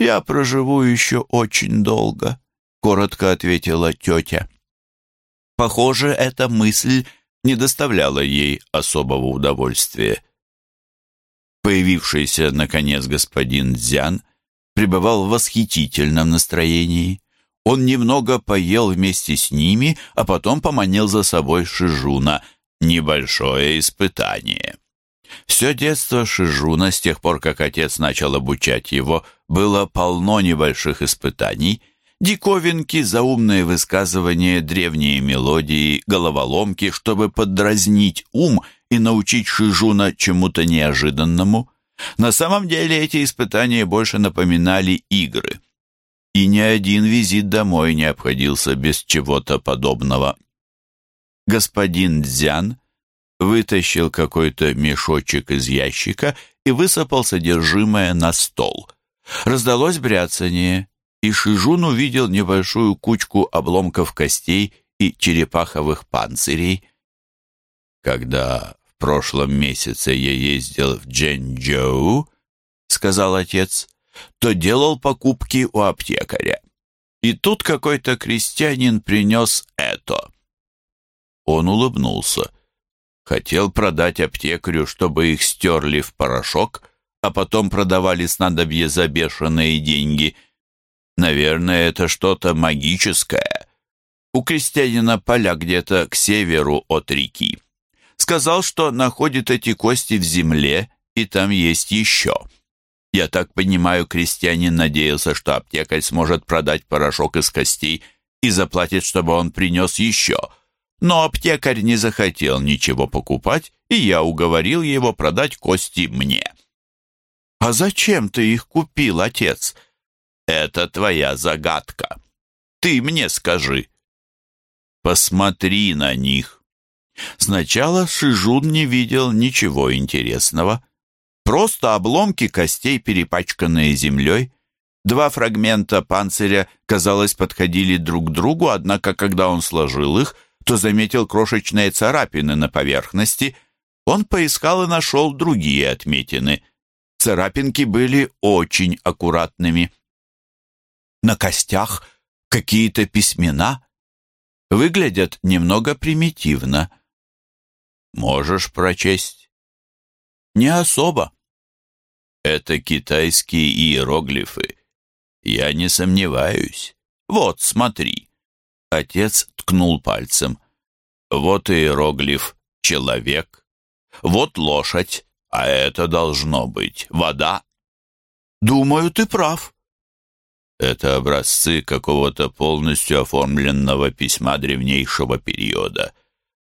Я проживу еще очень долго, коротко ответила тетя. Похоже, эта мысль не доставляла ей особого удовольствия. Появившийся, наконец, господин Дзян пребывал в восхитительном настроении. Он немного поел вместе с ними, а потом поманил за собой Шижуна. Небольшое испытание. Все детство Шижуна, с тех пор, как отец начал обучать его, было полно небольших испытаний. Диковинки, заумные высказывания, древние мелодии, головоломки, чтобы подразнить ум и научить Шижуна чему-то неожиданному – на самом деле эти испытания больше напоминали игры. И ни один визит домой не обходился без чего-то подобного. Господин Дзян вытащил какой-то мешочек из ящика и высыпал содержимое на стол. Раздалось бряцание, и Шижун увидел небольшую кучку обломков костей и черепаховых панцирей. Когда прошлом месяце я ездил в Джэньчжоу, — сказал отец, — то делал покупки у аптекаря. И тут какой-то крестьянин принес это. Он улыбнулся. Хотел продать аптекарю, чтобы их стерли в порошок, а потом продавали снадобье за бешеные деньги. Наверное, это что-то магическое. У крестьянина поля где-то к северу от реки. Сказал, что находит эти кости в земле, и там есть еще. Я так понимаю, крестьянин надеялся, что аптекарь сможет продать порошок из костей и заплатит, чтобы он принес еще. Но аптекарь не захотел ничего покупать, и я уговорил его продать кости мне. «А зачем ты их купил, отец?» «Это твоя загадка. Ты мне скажи». «Посмотри на них». Сначала Шижун не видел ничего интересного. Просто обломки костей, перепачканные землей. Два фрагмента панциря, казалось, подходили друг к другу, однако, когда он сложил их, то заметил крошечные царапины на поверхности. Он поискал и нашел другие отметины. Царапинки были очень аккуратными. На костях какие-то письмена. Выглядят немного примитивно. Можешь прочесть? Не особо. Это китайские иероглифы. Я не сомневаюсь. Вот, смотри. Отец ткнул пальцем. Вот иероглиф «человек», вот лошадь, а это должно быть вода. Думаю, ты прав. Это образцы какого-то полностью оформленного письма древнейшего периода.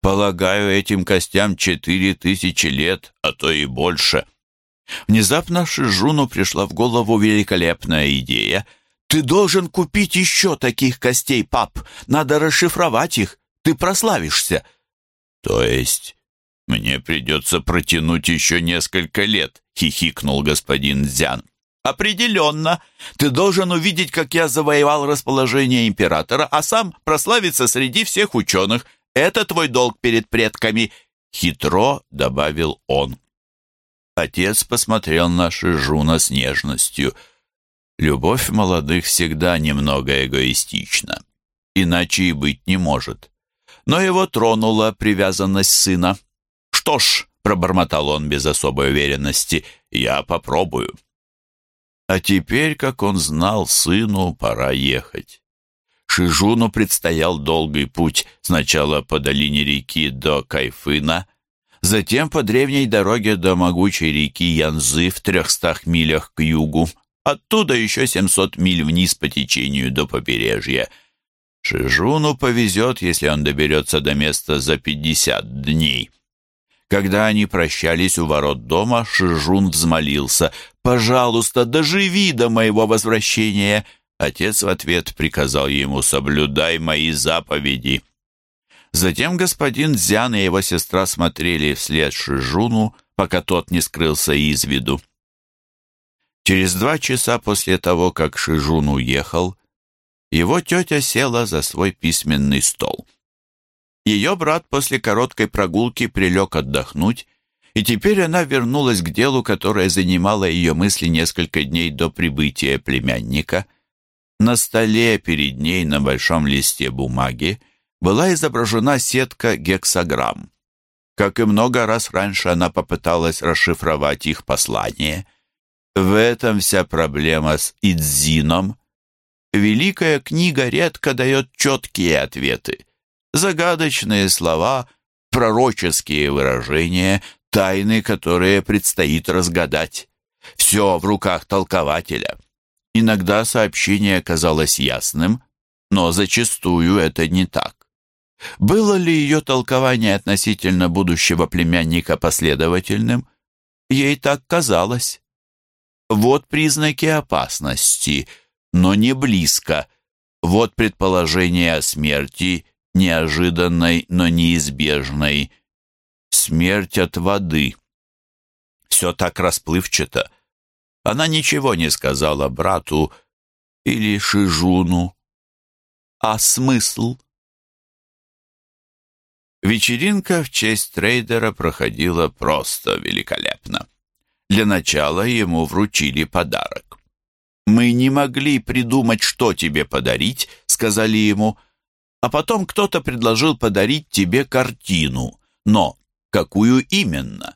Полагаю, этим костям четыре тысячи лет, а то и больше. Внезапно Шижуну пришла в голову великолепная идея. «Ты должен купить еще таких костей, пап. Надо расшифровать их. Ты прославишься». «То есть мне придется протянуть еще несколько лет», — хихикнул господин Дзян. «Определенно. Ты должен увидеть, как я завоевал расположение императора, а сам прославиться среди всех ученых. Это твой долг перед предками», — хитро добавил он. Отец посмотрел на Шижуна с нежностью. Любовь молодых всегда немного эгоистична. Иначе и быть не может. Но его тронула привязанность сына. «Что ж», — пробормотал он без особой уверенности, — «я попробую». А теперь, как он знал, сыну пора ехать. Шижуну предстоял долгий путь сначала по долине реки до Кайфына, затем по древней дороге до могучей реки Янзы в трехстах милях к югу, оттуда еще семьсот миль вниз по течению до побережья. Шижуну повезет, если он доберется до места за пятьдесят дней. Когда они прощались у ворот дома, Шижун взмолился «Пожалуйста, доживи до моего возвращения!» Отец в ответ приказал ему «Соблюдай мои заповеди». Затем господин Зян и его сестра смотрели вслед Шижуну, пока тот не скрылся из виду. Через два часа после того, как Шижун уехал, его тетя села за свой письменный стол. Ее брат после короткой прогулки прилег отдохнуть, и теперь она вернулась к делу, которое занимало ее мысли несколько дней до прибытия племянника. На столе перед ней на большом листе бумаги была изображена сетка гексаграмм. Как и много раз раньше, она попыталась расшифровать их послание. В этом вся проблема с Идзином. Великая книга редко дает четкие ответы. Загадочные слова, пророческие выражения, тайны, которые предстоит разгадать. Все в руках толкователя. Иногда сообщение казалось ясным, но зачастую это не так. Было ли ее толкование относительно будущего племянника последовательным? Ей так казалось. Вот признаки опасности, но не близко. Вот предположение о смерти, неожиданной, но неизбежной. Смерть от воды. Все так расплывчато. Она ничего не сказала брату или Шижуну. А смысл? Вечеринка в честь трейдера проходила просто великолепно. Для начала ему вручили подарок. «Мы не могли придумать, что тебе подарить», — сказали ему. А потом кто-то предложил подарить тебе картину. Но какую именно?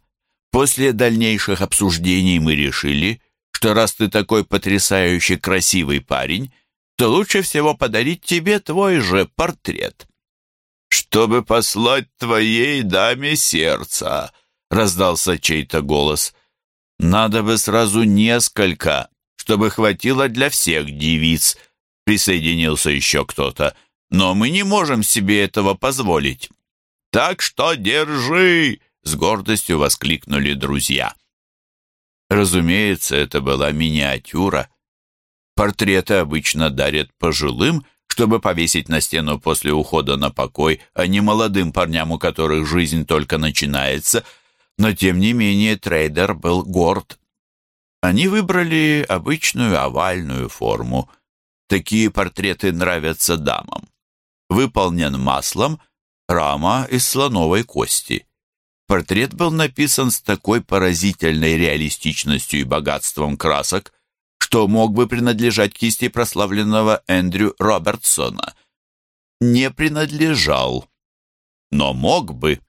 После дальнейших обсуждений мы решили, что раз ты такой потрясающе красивый парень, то лучше всего подарить тебе твой же портрет чтобы послать твоей даме сердца», — раздался чей-то голос. «Надо бы сразу несколько, чтобы хватило для всех девиц», — присоединился еще кто-то. «Но мы не можем себе этого позволить». «Так что держи!» — с гордостью воскликнули друзья. Разумеется, это была миниатюра. Портреты обычно дарят пожилым, — чтобы повесить на стену после ухода на покой, а не молодым парням, у которых жизнь только начинается. Но, тем не менее, трейдер был горд. Они выбрали обычную овальную форму. Такие портреты нравятся дамам. Выполнен маслом, рама из слоновой кости. Портрет был написан с такой поразительной реалистичностью и богатством красок, что мог бы принадлежать кисти прославленного Эндрю Робертсона. Не принадлежал, но мог бы.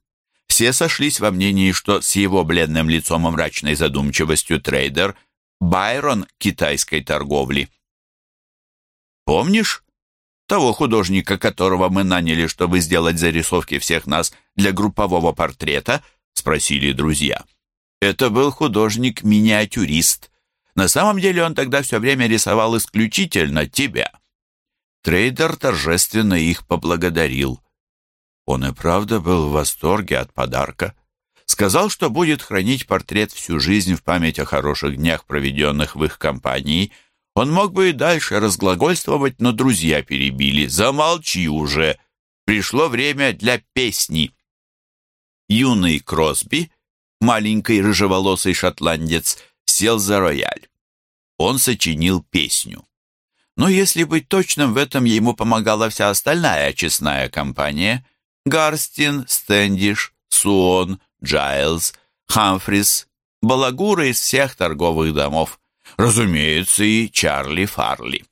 Все сошлись во мнении, что с его бледным лицом и мрачной задумчивостью трейдер Байрон китайской торговли. «Помнишь того художника, которого мы наняли, чтобы сделать зарисовки всех нас для группового портрета?» — спросили друзья. «Это был художник-миниатюрист. На самом деле он тогда все время рисовал исключительно тебя». Трейдер торжественно их поблагодарил. Он и правда был в восторге от подарка. Сказал, что будет хранить портрет всю жизнь в память о хороших днях, проведенных в их компании. Он мог бы и дальше разглагольствовать, но друзья перебили. «Замолчи уже! Пришло время для песни!» Юный Кросби, маленький рыжеволосый шотландец, сел за рояль. Он сочинил песню. Но если быть точным, в этом ему помогала вся остальная честная компания — Гарстин, Стэндиш, Суон, Джайлз, Хамфрис, балагуры из всех торговых домов. Разумеется, и Чарли Фарли.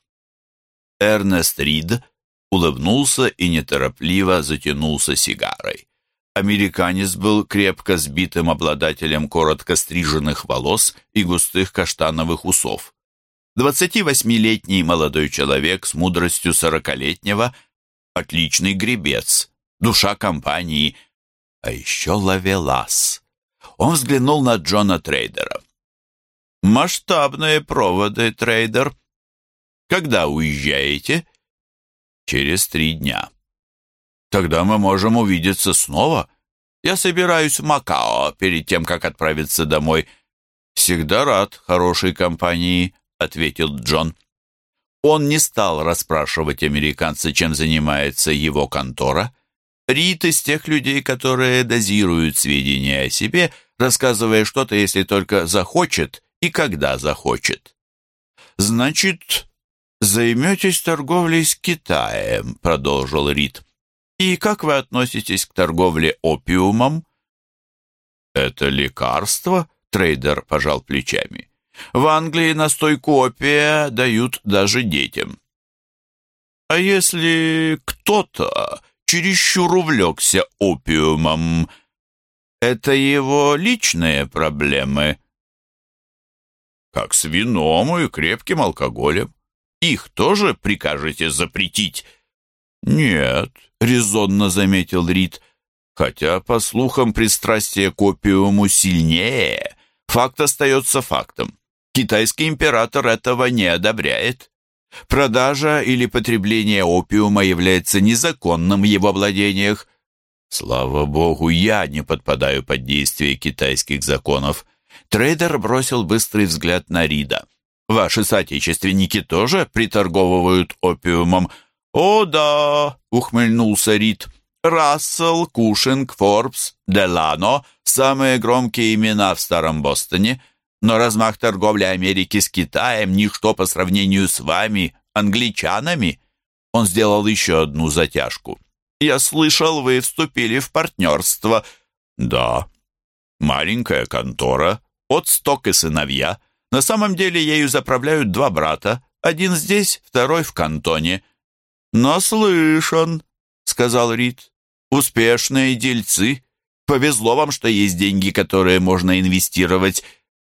Эрнест Рид улыбнулся и неторопливо затянулся сигарой. Американец был крепко сбитым обладателем коротко стриженных волос и густых каштановых усов. 28-летний молодой человек с мудростью сорокалетнего, отличный гребец, душа компании, а еще ловелас. Он взглянул на Джона Трейдера. «Масштабные проводы, трейдер. Когда уезжаете?» «Через три дня». «Тогда мы можем увидеться снова. Я собираюсь в Макао перед тем, как отправиться домой». «Всегда рад хорошей компании», — ответил Джон. Он не стал расспрашивать американца, чем занимается его контора. Рит из тех людей, которые дозируют сведения о себе, рассказывая что-то, если только захочет и когда захочет. «Значит, займетесь торговлей с Китаем», — продолжил Рит. «И как вы относитесь к торговле опиумом?» «Это лекарство?» — трейдер пожал плечами. «В Англии настойку опия дают даже детям». «А если кто-то чересчур увлекся опиумом. Это его личные проблемы. Как с вином и крепким алкоголем. Их тоже прикажете запретить? Нет, резонно заметил Рид. Хотя, по слухам, пристрастие к опиуму сильнее. Факт остается фактом. Китайский император этого не одобряет. Продажа или потребление опиума является незаконным в его владениях. Слава богу, я не подпадаю под действие китайских законов. Трейдер бросил быстрый взгляд на Рида. Ваши соотечественники тоже приторговывают опиумом? О, да, ухмыльнулся Рид. Рассел, Кушинг, Форбс, Делано — самые громкие имена в Старом Бостоне — но размах торговли Америки с Китаем – ничто по сравнению с вами, англичанами. Он сделал еще одну затяжку. «Я слышал, вы вступили в партнерство». «Да». «Маленькая контора, от сток и сыновья. На самом деле ею заправляют два брата. Один здесь, второй в кантоне». «Наслышан», — сказал Рид. «Успешные дельцы. Повезло вам, что есть деньги, которые можно инвестировать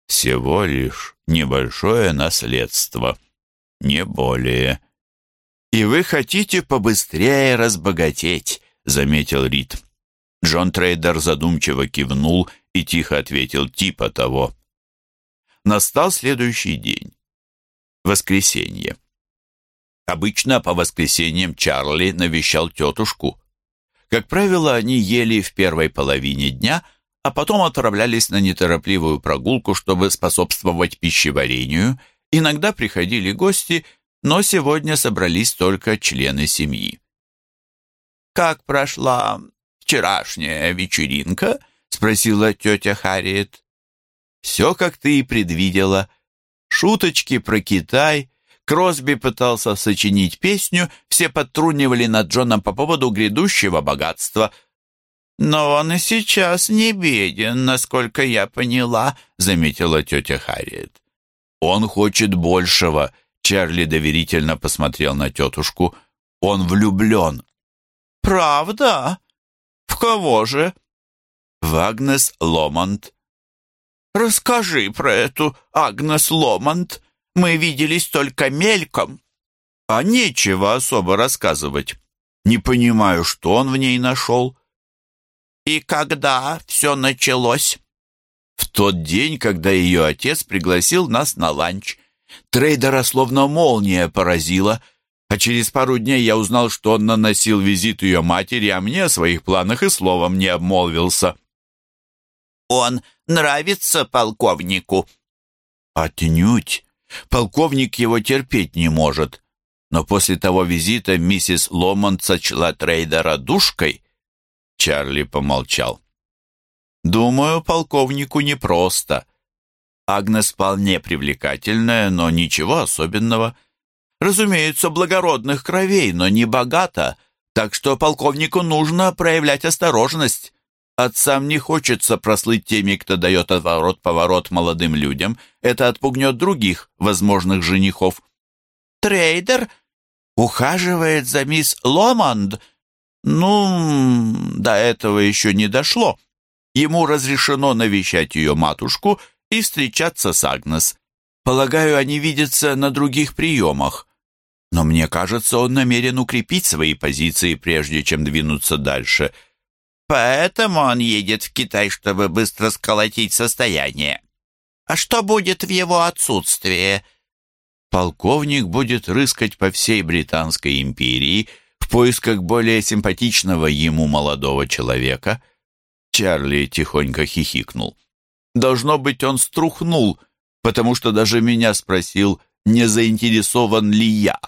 всего лишь небольшое наследство, не более. «И вы хотите побыстрее разбогатеть», — заметил Рид. Джон Трейдер задумчиво кивнул и тихо ответил типа того. Настал следующий день. Воскресенье. Обычно по воскресеньям Чарли навещал тетушку. Как правило, они ели в первой половине дня, а потом отправлялись на неторопливую прогулку, чтобы способствовать пищеварению. Иногда приходили гости, но сегодня собрались только члены семьи. «Как прошла вчерашняя вечеринка?» — спросила тетя Харриет. «Все, как ты и предвидела. шуточки про Китай. Кросби пытался сочинить песню, все подтрунивали над Джоном по поводу грядущего богатства. «Но он и сейчас не беден, насколько я поняла», — заметила тетя Харриет. «Он хочет большего», — Чарли доверительно посмотрел на тетушку. «Он влюблен». «Правда? В кого же?» «В Агнес Ломонт». «Расскажи про эту Агнес Ломонт. Мы виделись только мельком». «А нечего особо рассказывать. Не понимаю, что он в ней нашел». «И когда все началось?» «В тот день, когда ее отец пригласил нас на ланч. Трейдера словно молния поразила» а через пару дней я узнал, что он наносил визит ее матери, а мне о своих планах и словом не обмолвился. «Он нравится полковнику?» «Отнюдь. Полковник его терпеть не может. Но после того визита миссис Ломонт сочла трейдера душкой». Чарли помолчал. «Думаю, полковнику непросто. Агнес вполне привлекательная, но ничего особенного». Разумеется, благородных кровей, но не богато, так что полковнику нужно проявлять осторожность. Отцам не хочется прослыть теми, кто дает отворот-поворот молодым людям. Это отпугнет других возможных женихов. Трейдер ухаживает за мисс Ломанд. Ну, до этого еще не дошло. Ему разрешено навещать ее матушку и встречаться с Агнес. Полагаю, они видятся на других приемах. Но мне кажется, он намерен укрепить свои позиции, прежде чем двинуться дальше. Поэтому он едет в Китай, чтобы быстро сколотить состояние. А что будет в его отсутствие? Полковник будет рыскать по всей Британской империи в поисках более симпатичного ему молодого человека. Чарли тихонько хихикнул. Должно быть, он струхнул — потому что даже меня спросил, не заинтересован ли я.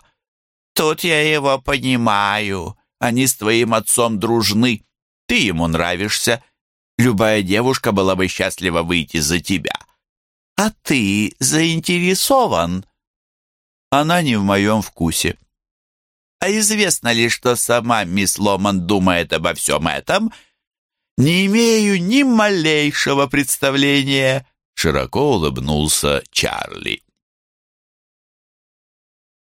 Тут я его понимаю. Они с твоим отцом дружны. Ты ему нравишься. Любая девушка была бы счастлива выйти за тебя. А ты заинтересован? Она не в моем вкусе. А известно ли, что сама мисс Ломан думает обо всем этом? Не имею ни малейшего представления. Широко улыбнулся Чарли.